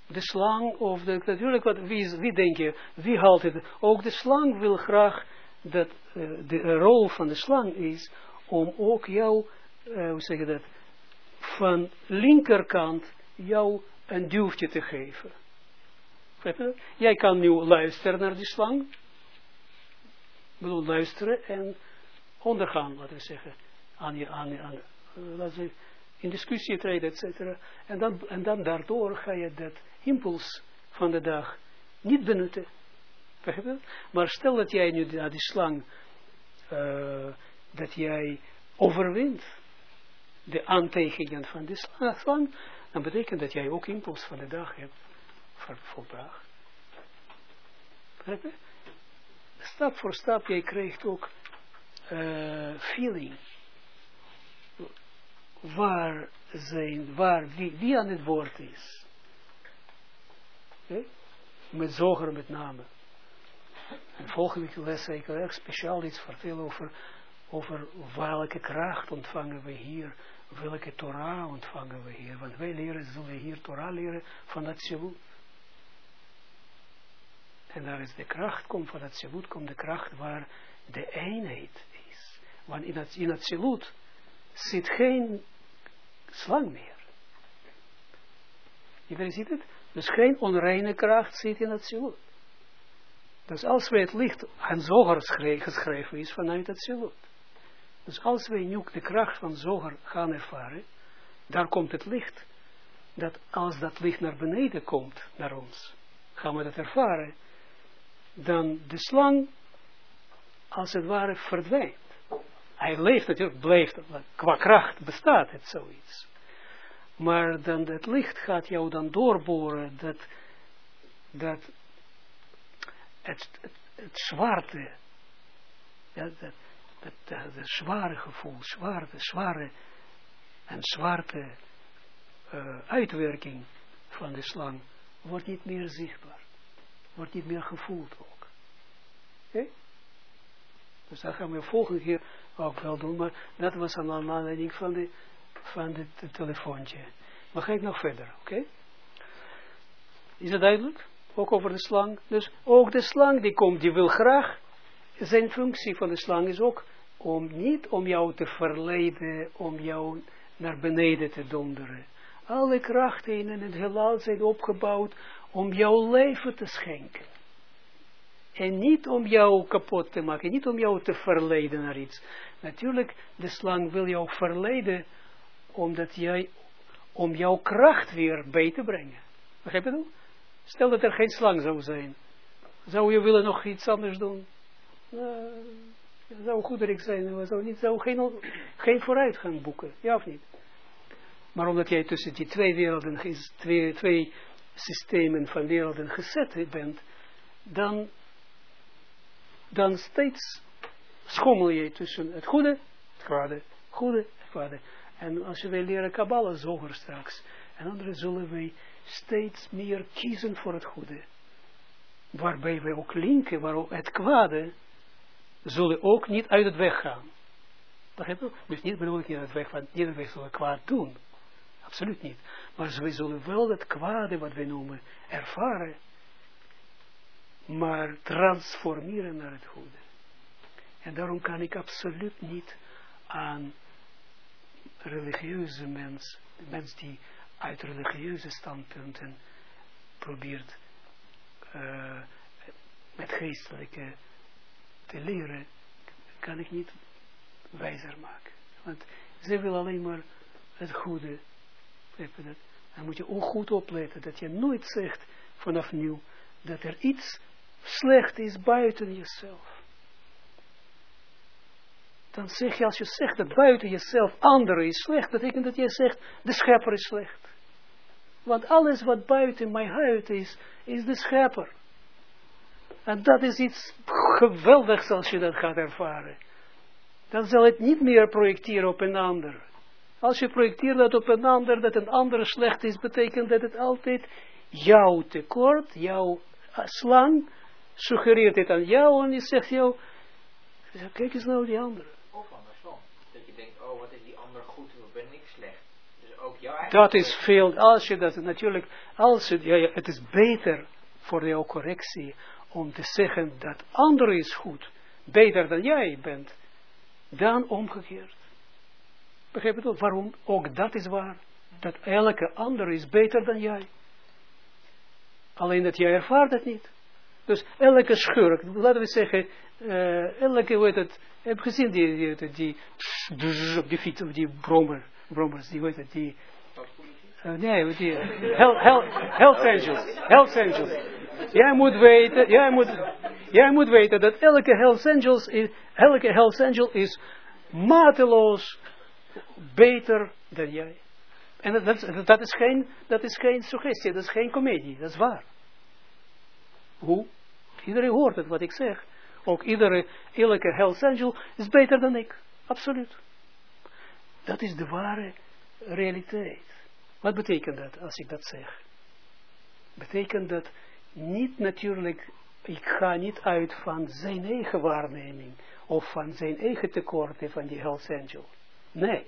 De slang, of de, natuurlijk, wat, wie, wie denk je, wie haalt het? Ook de slang wil graag, dat eh, de rol van de slang is, om ook jou, eh, hoe zeg je dat, van linkerkant jou een duwtje te geven. Jij kan nu luisteren naar die slang, ik bedoel luisteren en ondergaan, laten we zeggen, aan je, aan, aan eh, laten in discussie treden, et cetera. En dan, en dan daardoor ga je dat impuls van de dag niet benutten. Maar stel dat jij nu naar die slang, eh, dat jij overwint de aantijgingen van die sla- slang, dan betekent dat jij ook impuls van de dag hebt volbracht. Stap voor stap, jij krijgt ook eh, feeling. Waar zijn, waar, wie, wie aan het woord is. Oké? Met zoger met name. En volgende les zal ik erg speciaal iets vertellen over, over welke kracht ontvangen we hier, welke Torah ontvangen we hier. Want wij leren, zullen hier Torah leren van dat Zevut. En daar is de kracht, komt van het Zevut, komt de kracht waar de eenheid. Want in het, in het zit geen slang meer. Iedereen ziet het? Dus geen onreine kracht zit in het Zevut. Dus als wij het licht aan Zoger schre- geschreven is vanuit het Zevut. Dus als wij nu de kracht van Zoger gaan ervaren, daar komt het licht. Dat als dat licht naar beneden komt, naar ons, gaan we dat ervaren. Dan de slang, als het ware, verdwijnt. Hij leeft natuurlijk, blijft, qua kracht bestaat het zoiets. Maar dan het licht gaat jou dan doorboren, dat, dat het, het, het zwarte, dat, dat, dat, dat zware gevoel, zware, zware en zwarte eh, uitwerking van de slang wordt niet meer zichtbaar. Wordt niet meer gevoeld ook. Oké? Dus dat gaan we volgende keer ook wel doen, maar dat was aan aanleiding van de, van het telefoontje. Maar ga ik nog verder, oké? Is dat duidelijk? Ook over de slang. Dus ook de slang die komt, die wil graag, zijn functie van de slang is ook om niet om jou te verleiden, om jou naar beneden te donderen. Alle krachten in het heelal zijn opgebouwd om jouw leven te schenken. En niet om jou kapot te maken, niet om jou te verleiden naar iets. Natuurlijk, de slang wil jou verleiden, omdat jij, om jouw kracht weer bij te brengen. Begrijp je dat? Stel dat er geen slang zou zijn. Zou je willen nog iets anders doen? Uh, zou goederik zijn, zou, niet, zou geen, geen vooruitgang boeken, ja of niet? Maar omdat jij tussen die twee werelden, twee, twee systemen van werelden gezet bent, dan, dan steeds schommel je tussen het goede, het kwade, goede, het kwade. En als wil leren Kabbalah zoger straks, en anderen zullen wij steeds meer kiezen voor het goede. Waarbij wij ook linken, waar ook het kwade, zullen ook niet uit het weg gaan. Begrijp je? Dus niet bedoel ik niet uit het weg van, niet weg zullen kwaad doen. Absoluut niet. Maar wij zullen wel het kwade, wat wij noemen, ervaren. Maar transformeren naar het goede. En daarom kan ik absoluut niet aan religieuze mens, de mens die uit religieuze standpunten probeert uh, met geestelijke te leren, kan ik niet wijzer maken. Want ze wil alleen maar het goede dan moet je ook goed opletten dat je nooit zegt vanaf nieuw dat er iets slecht is buiten jezelf. Dan zeg je, als je zegt dat buiten jezelf andere is slecht, betekent dat je zegt, de schepper is slecht. Want alles wat buiten mijn huid is, is de schepper. En dat is iets geweldigs als je dat gaat ervaren. Dan zal het niet meer projecteren op een ander. Als je projecteert dat op een ander, dat een andere slecht is, betekent dat het altijd jouw tekort, jouw slang, suggereert het aan jou en je zegt jou, kijk eens nou die andere. Of andersom, dat je denkt, oh wat is die ander goed, wat ben ik slecht. Dus ook jouw Dat is veel, als je dat natuurlijk, als het, ja, het is beter voor jouw correctie om te zeggen dat andere is goed, beter dan jij bent, dan omgekeerd. Begrijp je Waarom? Ook dat is waar. Dat elke ander is beter dan jij. Alleen dat jij ervaart het niet. Dus elke schurk, laten we zeggen, uh, elke, hoe heet het, heb gezien die, die, die, die, die fiets, of die brommer, brommers, die, heet het, die, uh, nee, die, health, health, health angels, health angels. Jij moet weten, jij moet, jij moet weten dat elke health angels is, elke health angel is mateloos beter dan jij. En dat, dat, is geen, dat is geen suggestie, dat is geen comedie, dat is waar. Hoe? Iedereen hoort het wat ik zeg. Ook iedere, elke Hells Angel is beter dan ik. Absoluut. Dat is de ware realiteit. Wat betekent dat als ik dat zeg? Betekent dat niet natuurlijk, ik ga niet uit van zijn eigen waarneming of van zijn eigen tekorten van die Hells Angel. Nee.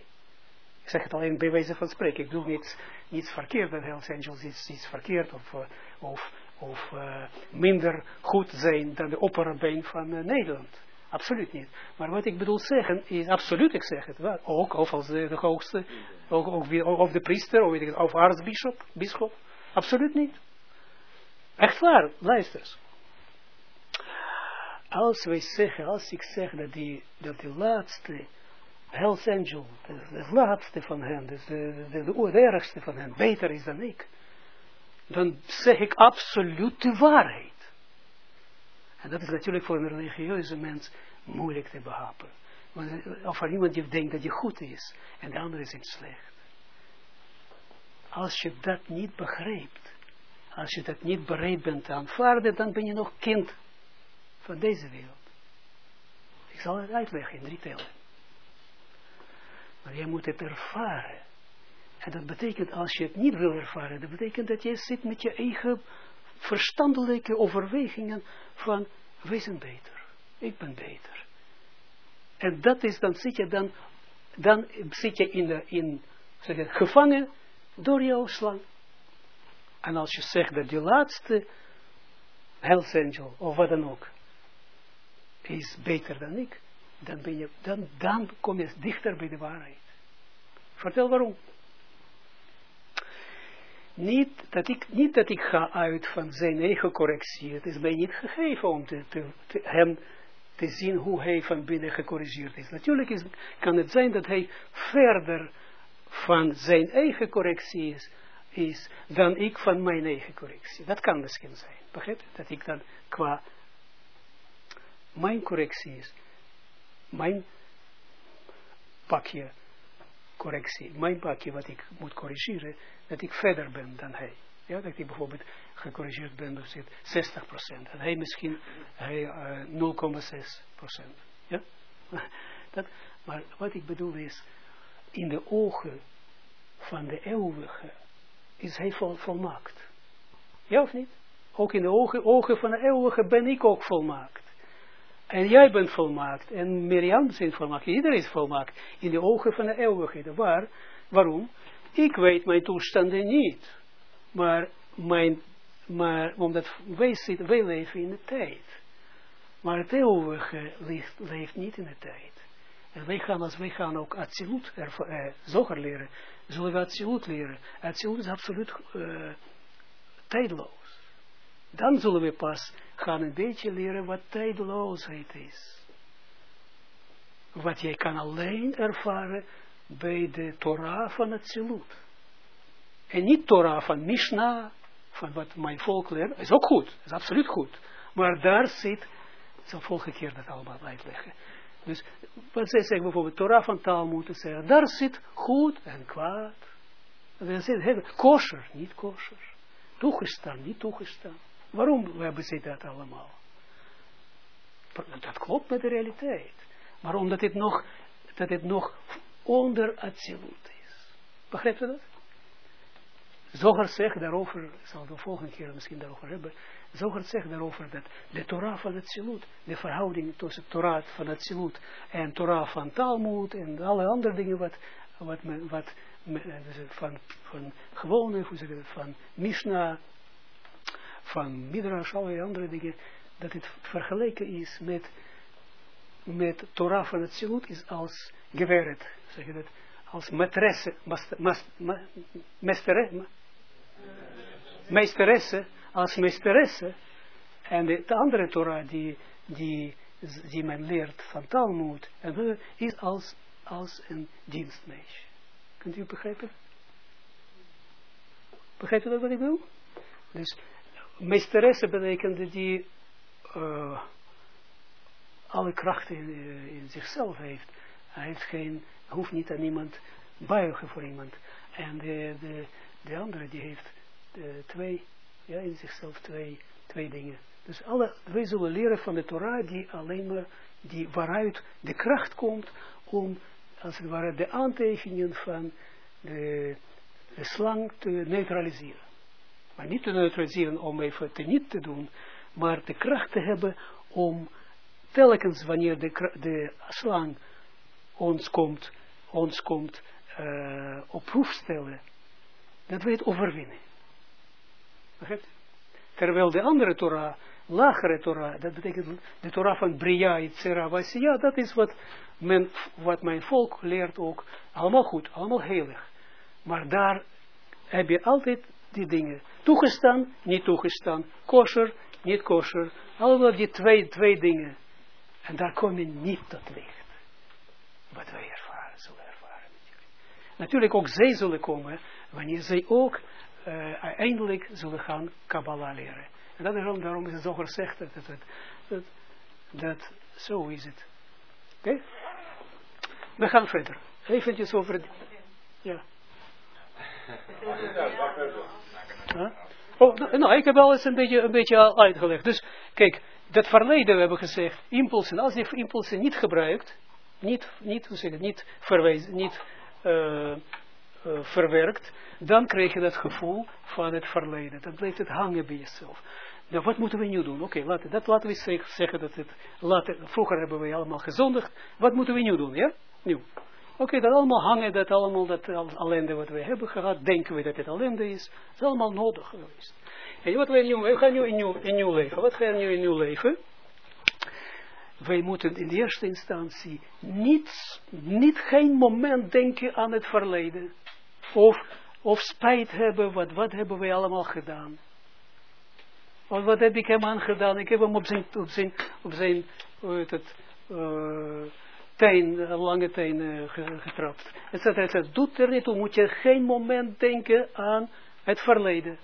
Ik zeg het alleen bij wijze van spreken. Ik doe niets, niets verkeerd dat Hells Angels iets, iets verkeerd of, uh, of, of uh, minder goed zijn dan de opperbeen van uh, Nederland. Absoluut niet. Maar wat ik bedoel zeggen is, absoluut ik zeg het wel. Ook of als de, de hoogste, ook, ook, of de priester, of, of aartsbisschop, bischop. Absoluut niet. Echt waar, luister Als wij zeggen, als ik zeg dat die, dat de laatste Hells Angel, de, laatste van hen, dus de, de, de, de ergste van hen, beter is dan ik, dan zeg ik absoluut de waarheid. En dat is natuurlijk voor een religieuze mens moeilijk te behappen. Of voor iemand die denkt dat je goed is, en de andere is slecht. Als je dat niet begrijpt, als je dat niet bereid bent te aanvaarden, dan ben je nog kind van deze wereld. Ik zal het uitleggen in drie delen. Maar jij moet het ervaren. En dat betekent, als je het niet wil ervaren, dat betekent dat je zit met je eigen verstandelijke overwegingen van, wij zijn beter, ik ben beter. En dat is, dan zit je dan, dan zit je in, de, in zeg gevangen door jouw slang. En als je zegt dat die laatste Hells Angel, of wat dan ook, is beter dan ik, dan, ben je, dan, dan kom je dichter bij de waarheid. Vertel waarom. Niet dat, ik, niet dat ik ga uit van zijn eigen correctie. Het is mij niet gegeven om te, hem te zien hoe hij van binnen gecorrigeerd is. Natuurlijk is, kan het zijn dat hij verder van zijn eigen correctie is, is dan ik van mijn eigen correctie. Dat kan misschien zijn. Begrijp? Dat ik dan qua mijn correctie is, mijn pakje correctie, mijn pakje wat ik moet corrigeren, dat ik verder ben dan hij. Ja, dat ik bijvoorbeeld gecorrigeerd ben door 60%. En hij misschien hij, uh, 0,6%. Ja? dat, maar wat ik bedoel is, in de ogen van de eeuwige is hij vol, volmaakt. Ja of niet? Ook in de ogen, ogen van de eeuwige ben ik ook volmaakt. En jij bent volmaakt. En Mirjam is volmaakt. Iedereen is volmaakt. In de ogen van de eeuwigheid. Waar? Waarom? Ik weet mijn toestanden niet. Maar, mijn, maar omdat wij, zitten, wij leven in de tijd. Maar het eeuwige leeft, niet in de tijd. En wij gaan, als wij gaan ook absoluut eh, zoger leren, zullen we absoluut leren. Absoluut is absoluut uh, tijdloos. Dan zullen we pas gaan een beetje leren wat tijdloosheid is. Wat jij kan alleen ervaren bij de Torah van het Zilut. En niet Torah van Mishnah, van wat mijn volk leert, is ook goed, is absoluut goed. Maar daar zit, ik zal volgende keer dat allemaal uitleggen. Dus wat zij zeggen bijvoorbeeld, Torah van Talmud, zeggen, daar zit goed en kwaad. Er zit kosher, niet kosher. Toegestaan, niet toegestaan. Waarom hebben ze dat allemaal? Dat klopt met de realiteit. Maar omdat het nog, dat het nog onder absolute is. Begrijpt u dat? Zoger zegt daarover, ik zal de volgende keer misschien daarover hebben, Zoger zegt daarover dat de Torah van het Silut, de verhouding tussen Torah van het Silut en Torah van Talmud en alle andere dingen wat, wat, men, wat van, van gewone, hoe zeg je van Mishnah, van Midrash, allerlei andere dingen, dat het vergeleken is met, met Torah van het Silut is als geweret, zeg je dat, als matresse, meesteresse, meesteresse, als meesteresse, en de, de, andere Torah die, die, die men leert van Talmud, en, is als, als een dienstmeisje. Kunt u begrijpen? Begrijpt u dat wat ik bedoel? Dus meesteresse betekent die uh, alle krachten in, in, zichzelf heeft. Hij heeft geen, hoeft niet aan iemand buigen voor iemand. En de, de, de andere die heeft de twee, ja, in zichzelf twee, twee dingen. Dus alle, wij zullen leren van de Torah die alleen maar, die waaruit de kracht komt om, als het ware, de aantekeningen van de, de slang te neutraliseren. Maar niet te neutraliseren om even te niet te doen, maar de kracht te hebben om telkens wanneer de, de slang ons komt, ons komt uh, op proef stellen, dat we het overwinnen. Terwijl de andere Torah, lagere Torah, dat betekent de Torah van Bria, Itzera, ja, dat is wat, men, wat mijn volk leert ook. Allemaal goed, allemaal heilig. Maar daar heb je altijd die dingen. Toegestaan, niet toegestaan. Kosher, niet kosher. Allemaal die twee, twee dingen. En daar kom je niet tot licht. Wat wij ervaren, zullen ervaren. Natuurlijk ook zij zullen komen, wanneer zij ook uh, uiteindelijk zullen gaan Kabbalah leren. En dat is daarom, daarom is het zo gezegd dat, dat, dat, dat zo is het. Oké? We gaan verder. Eventjes over... Ja. Oh, nou, ik heb alles een beetje, een beetje uitgelegd. Dus, kijk, dat verleden we hebben gezegd, impulsen, als je impulsen niet gebruikt, niet, niet, hoe zeg het, niet verwijzen, niet uh, eh, verwerkt, dan krijg je dat gevoel van het verleden. Dan blijft het hangen bij jezelf. Nou, wat moeten we nu doen? Oké, laten, dat laten we zeg- zeggen dat het, vroeger hebben we allemaal gezondigd. Wat moeten we nu doen, ja? Nu. Oké, dat allemaal hangen, dat allemaal, dat ellende wat we hebben gehad, denken we dat het ellende is. Is allemaal nodig geweest. En wat we, nu, we gaan nu in nieuw, in nieuw leven. Wat gaan we nu in nieuw leven? Wij moeten in de eerste instantie niet, niet geen moment denken aan het verleden. Of, of spijt hebben, wat, wat hebben wij allemaal gedaan. Want wat heb ik hem aangedaan? Ik heb hem op zijn, op zijn, op zijn het, eh, teen, lange teen eh, ge- getrapt. Et cetera, et cetera. Doet er niet toe, moet je geen moment denken aan het verleden.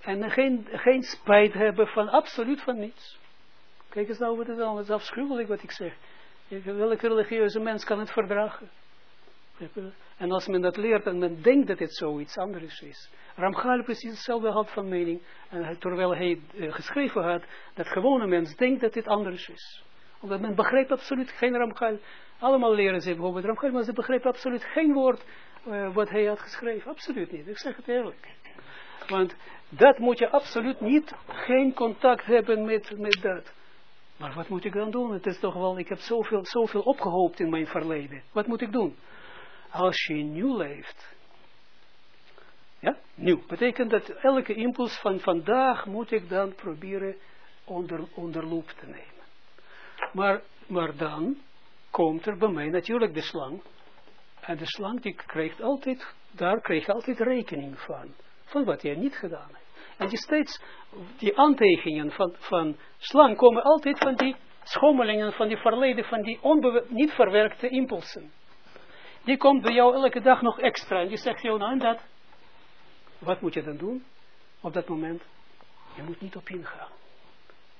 En geen, geen spijt hebben van absoluut van niets. Kijk eens nou wat het het is afschuwelijk wat ik zeg. Welke religieuze mens kan het verdragen? En als men dat leert en men denkt dat het zoiets anders is. Ramchal precies hetzelfde had van mening. En terwijl hij eh, geschreven had, dat gewone mens denkt dat dit anders is. Omdat men begrijpt absoluut geen Ramchal. Allemaal leren ze bijvoorbeeld Ramchal, maar ze begrijpen absoluut geen woord eh, wat hij had geschreven. Absoluut niet. Ik zeg het eerlijk. Want dat moet je absoluut niet, geen contact hebben met, met dat. Maar wat moet ik dan doen? Het is toch wel, ik heb zoveel, zoveel opgehoopt in mijn verleden. Wat moet ik doen? Als je nieuw leeft. Ja, nieuw. Betekent dat elke impuls van vandaag moet ik dan proberen onder, onder loep te nemen. Maar, maar dan komt er bij mij natuurlijk de slang. En de slang die krijgt altijd, daar krijg je altijd rekening van. Van wat je niet gedaan hebt. En die steeds, die aantekeningen van, van slang komen altijd van die schommelingen van die verleden, van die niet verwerkte impulsen. Die komt bij jou elke dag nog extra. En die zegt jou nou en dat. Wat moet je dan doen? Op dat moment. Je moet niet op ingaan.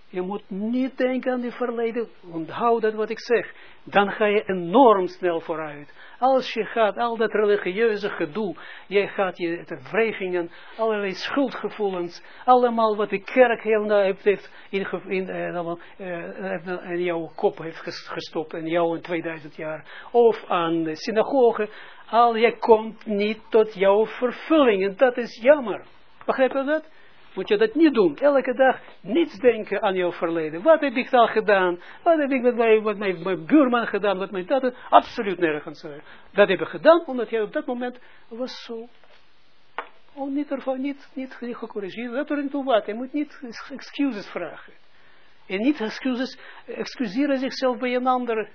Je moet niet denken aan die verleden. Onthoud dat wat ik zeg. Dan ga je enorm snel vooruit. Als je gaat, al dat religieuze gedoe. Je gaat je de wrijvingen, allerlei schuldgevoelens. Allemaal wat de kerk heel heeft, heeft in, in, eh, eh, in jouw kop heeft ges- gestopt. En jou in 2000 jaar. Of aan de synagoge. Al je komt niet tot jouw vervulling. En dat is jammer. Begrijp je dat? Moet je dat niet doen. Elke dag niets denken aan jouw verleden. Wat heb ik al gedaan? Wat heb ik met mijn, met mijn, mijn buurman gedaan? Met mijn dat? Absoluut nergens. Dat heb ik gedaan, omdat jij op dat moment was zo. Oh, niet ervan, niet, niet, niet gecorrigeerd. Dat er toe wat. Je moet niet excuses vragen. En niet excuses, excuseren zichzelf bij een ander.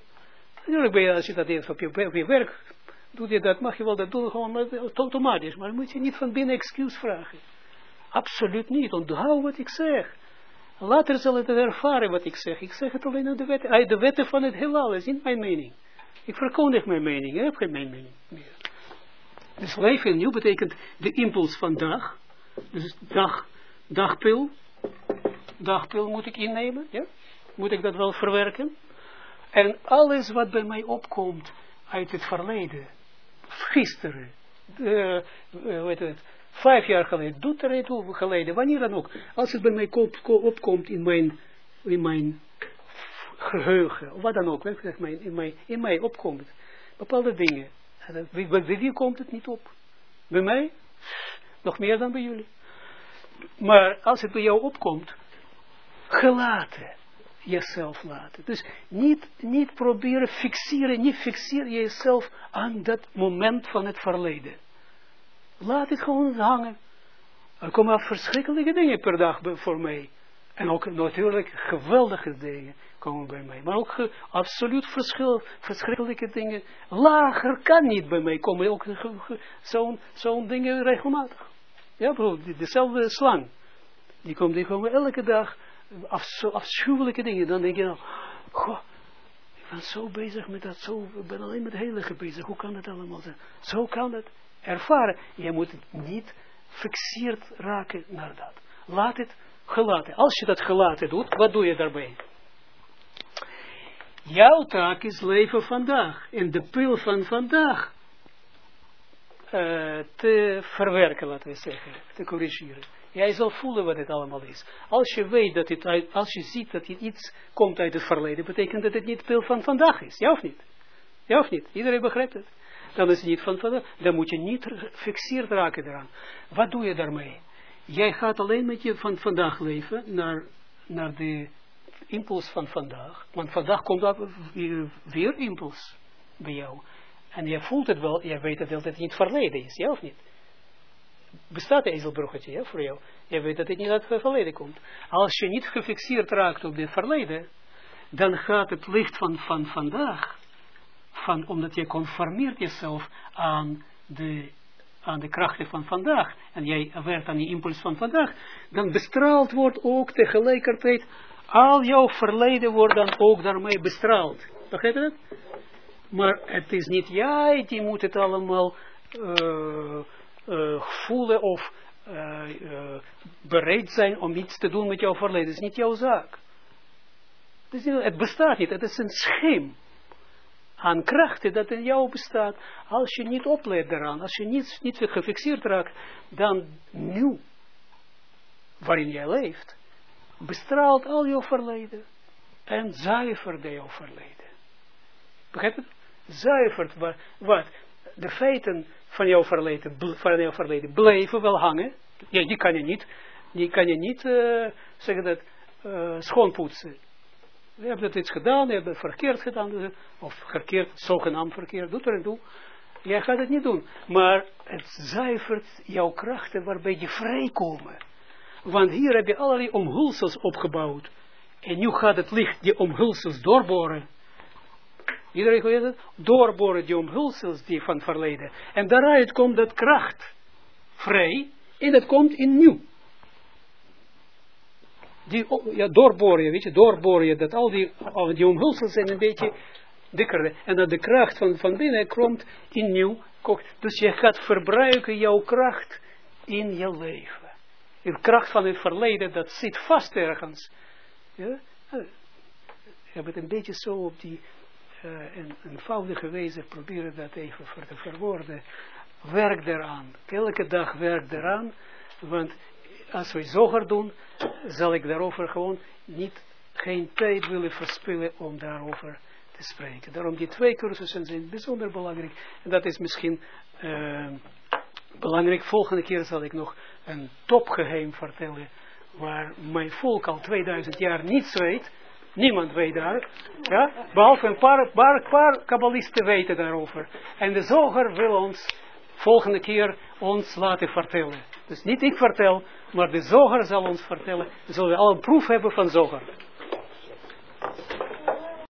Natuurlijk ben je, als je dat deed op je, werk, doe je dat, mag je wel dat doen, gewoon automatisch. Maar moet je niet van binnen excuus vragen. Absoluut niet. Onthoud wat ik zeg. Later zal het ervaren wat ik zeg. Ik zeg het alleen aan de wetten. Uit de wetten van het heelal is niet mijn mening. Ik verkondig mijn mening. Ik heb geen mening meer. Dus leven nieuw betekent de impuls van dag. Dus dag, dagpil. Dagpil moet ik innemen. Ja? Moet ik dat wel verwerken. En alles wat bij mij opkomt uit het verleden. Gisteren. Uh, hoe heet het? Vijf jaar geleden, doet er niet toe geleden, wanneer dan ook. Als het bij mij komt, opkomt in mijn, in mijn geheugen, of wat dan ook, zeg maar, in, mij, in mij opkomt, bepaalde dingen. Bij, bij wie komt het niet op? Bij mij? Nog meer dan bij jullie. Maar als het bij jou opkomt, gelaten. Jezelf laten. Dus niet, niet proberen fixeren, niet fixeren jezelf aan dat moment van het verleden. Laat het gewoon hangen. Er komen verschrikkelijke dingen per dag voor mij. En ook natuurlijk geweldige dingen komen bij mij. Maar ook absoluut verschil, verschrikkelijke dingen. Lager kan niet bij mij komen. Ook zo'n dingen regelmatig. Ja, bijvoorbeeld dezelfde slang. Die komt die komen elke dag. Afschuwelijke dingen. Dan denk je nou, goh, ik ben zo bezig met dat. Zo, ik ben alleen met heilige bezig. Hoe kan dat allemaal zijn? Zo kan het ervaren. Je moet niet fixeerd raken naar dat. Laat het gelaten. Als je dat gelaten doet, wat doe je daarbij? Jouw taak is leven vandaag. En de pil van vandaag uh, te verwerken, laten we zeggen. Te corrigeren. Jij zal voelen wat het allemaal is. Als je weet dat het als je ziet dat het iets komt uit het verleden, betekent dat het niet pil van vandaag is. Ja of niet? Ja of niet? Iedereen begrijpt het. Dan is het niet van vandaag. Dan moet je niet gefixeerd raken eraan. Wat doe je daarmee? Jij gaat alleen met je van vandaag leven naar, naar de impuls van vandaag. Want vandaag komt dat weer, impuls bij jou. En je voelt het wel, je weet dat het niet verleden is, ja of niet? Bestaat een ezelbruggetje ja, voor jou? Je weet dat het niet uit het verleden komt. Als je niet gefixeerd raakt op dit verleden, dan gaat het licht van, van vandaag, van, omdat je conformeert jezelf aan de, aan de krachten van vandaag, en jij werkt aan die impuls van vandaag, dan bestraald wordt ook tegelijkertijd, al jouw verleden wordt dan ook daarmee bestraald. Begrijp dat? Maar het is niet jij die moet het allemaal uh, voelen of uh, bereid zijn om iets te doen met jouw verleden. Het is niet jouw zaak. Het, is niet, het bestaat niet. Het is een schim aan krachten dat in jou bestaat. Als je niet oplet daaraan, als je niet, niet gefixeerd raakt, dan nu, waarin jij leeft, bestraalt al jouw verleden en zuivert jouw verleden. Begrijp je? Zuivert wat? De feiten van jouw verleden, van jouw verleden blijven wel hangen. Ja, die kan je niet, die kan je niet, uh, zeggen dat, uh, schoonpoetsen. Hebt dat iets gedaan, je hebt het verkeerd gedaan, of verkeerd, zogenaamd verkeerd, doet er en toe. Jij gaat het niet doen. Maar het zuivert jouw krachten waarbij je vrijkomen. Want hier heb je allerlei omhulsels opgebouwd. En nu gaat het licht die omhulsels doorboren. Iedereen weet het? Doorboren die omhulsels die van verleden. En daaruit komt dat kracht vrij. En dat komt in nieuw. Die, ja, doorboren, weet je, doorboren dat al die, al die omhulsels zijn een beetje dikker. En dat de kracht van, van binnen komt in nieuw. Dus je gaat verbruiken jouw kracht in je leven. De kracht van het verleden, dat zit vast ergens. Ja? Ik heb het een beetje zo op die uh, een eenvoudige wijze proberen dat even te verwoorden. Werk eraan. Elke dag werk eraan. Want als we zoger doen, zal ik daarover gewoon niet, geen tijd willen verspillen om daarover te spreken. Daarom die twee cursussen zijn bijzonder belangrijk. En dat is misschien uh, belangrijk. Volgende keer zal ik nog een topgeheim vertellen. Waar mijn volk al 2000 jaar niets weet. Niemand weet daar. Ja? Behalve een paar, paar, paar kabbalisten weten daarover. En de zoger wil ons volgende keer ons laten vertellen. Dus niet ik vertel, maar de zoger zal ons vertellen, zullen we al een proef hebben van zoger.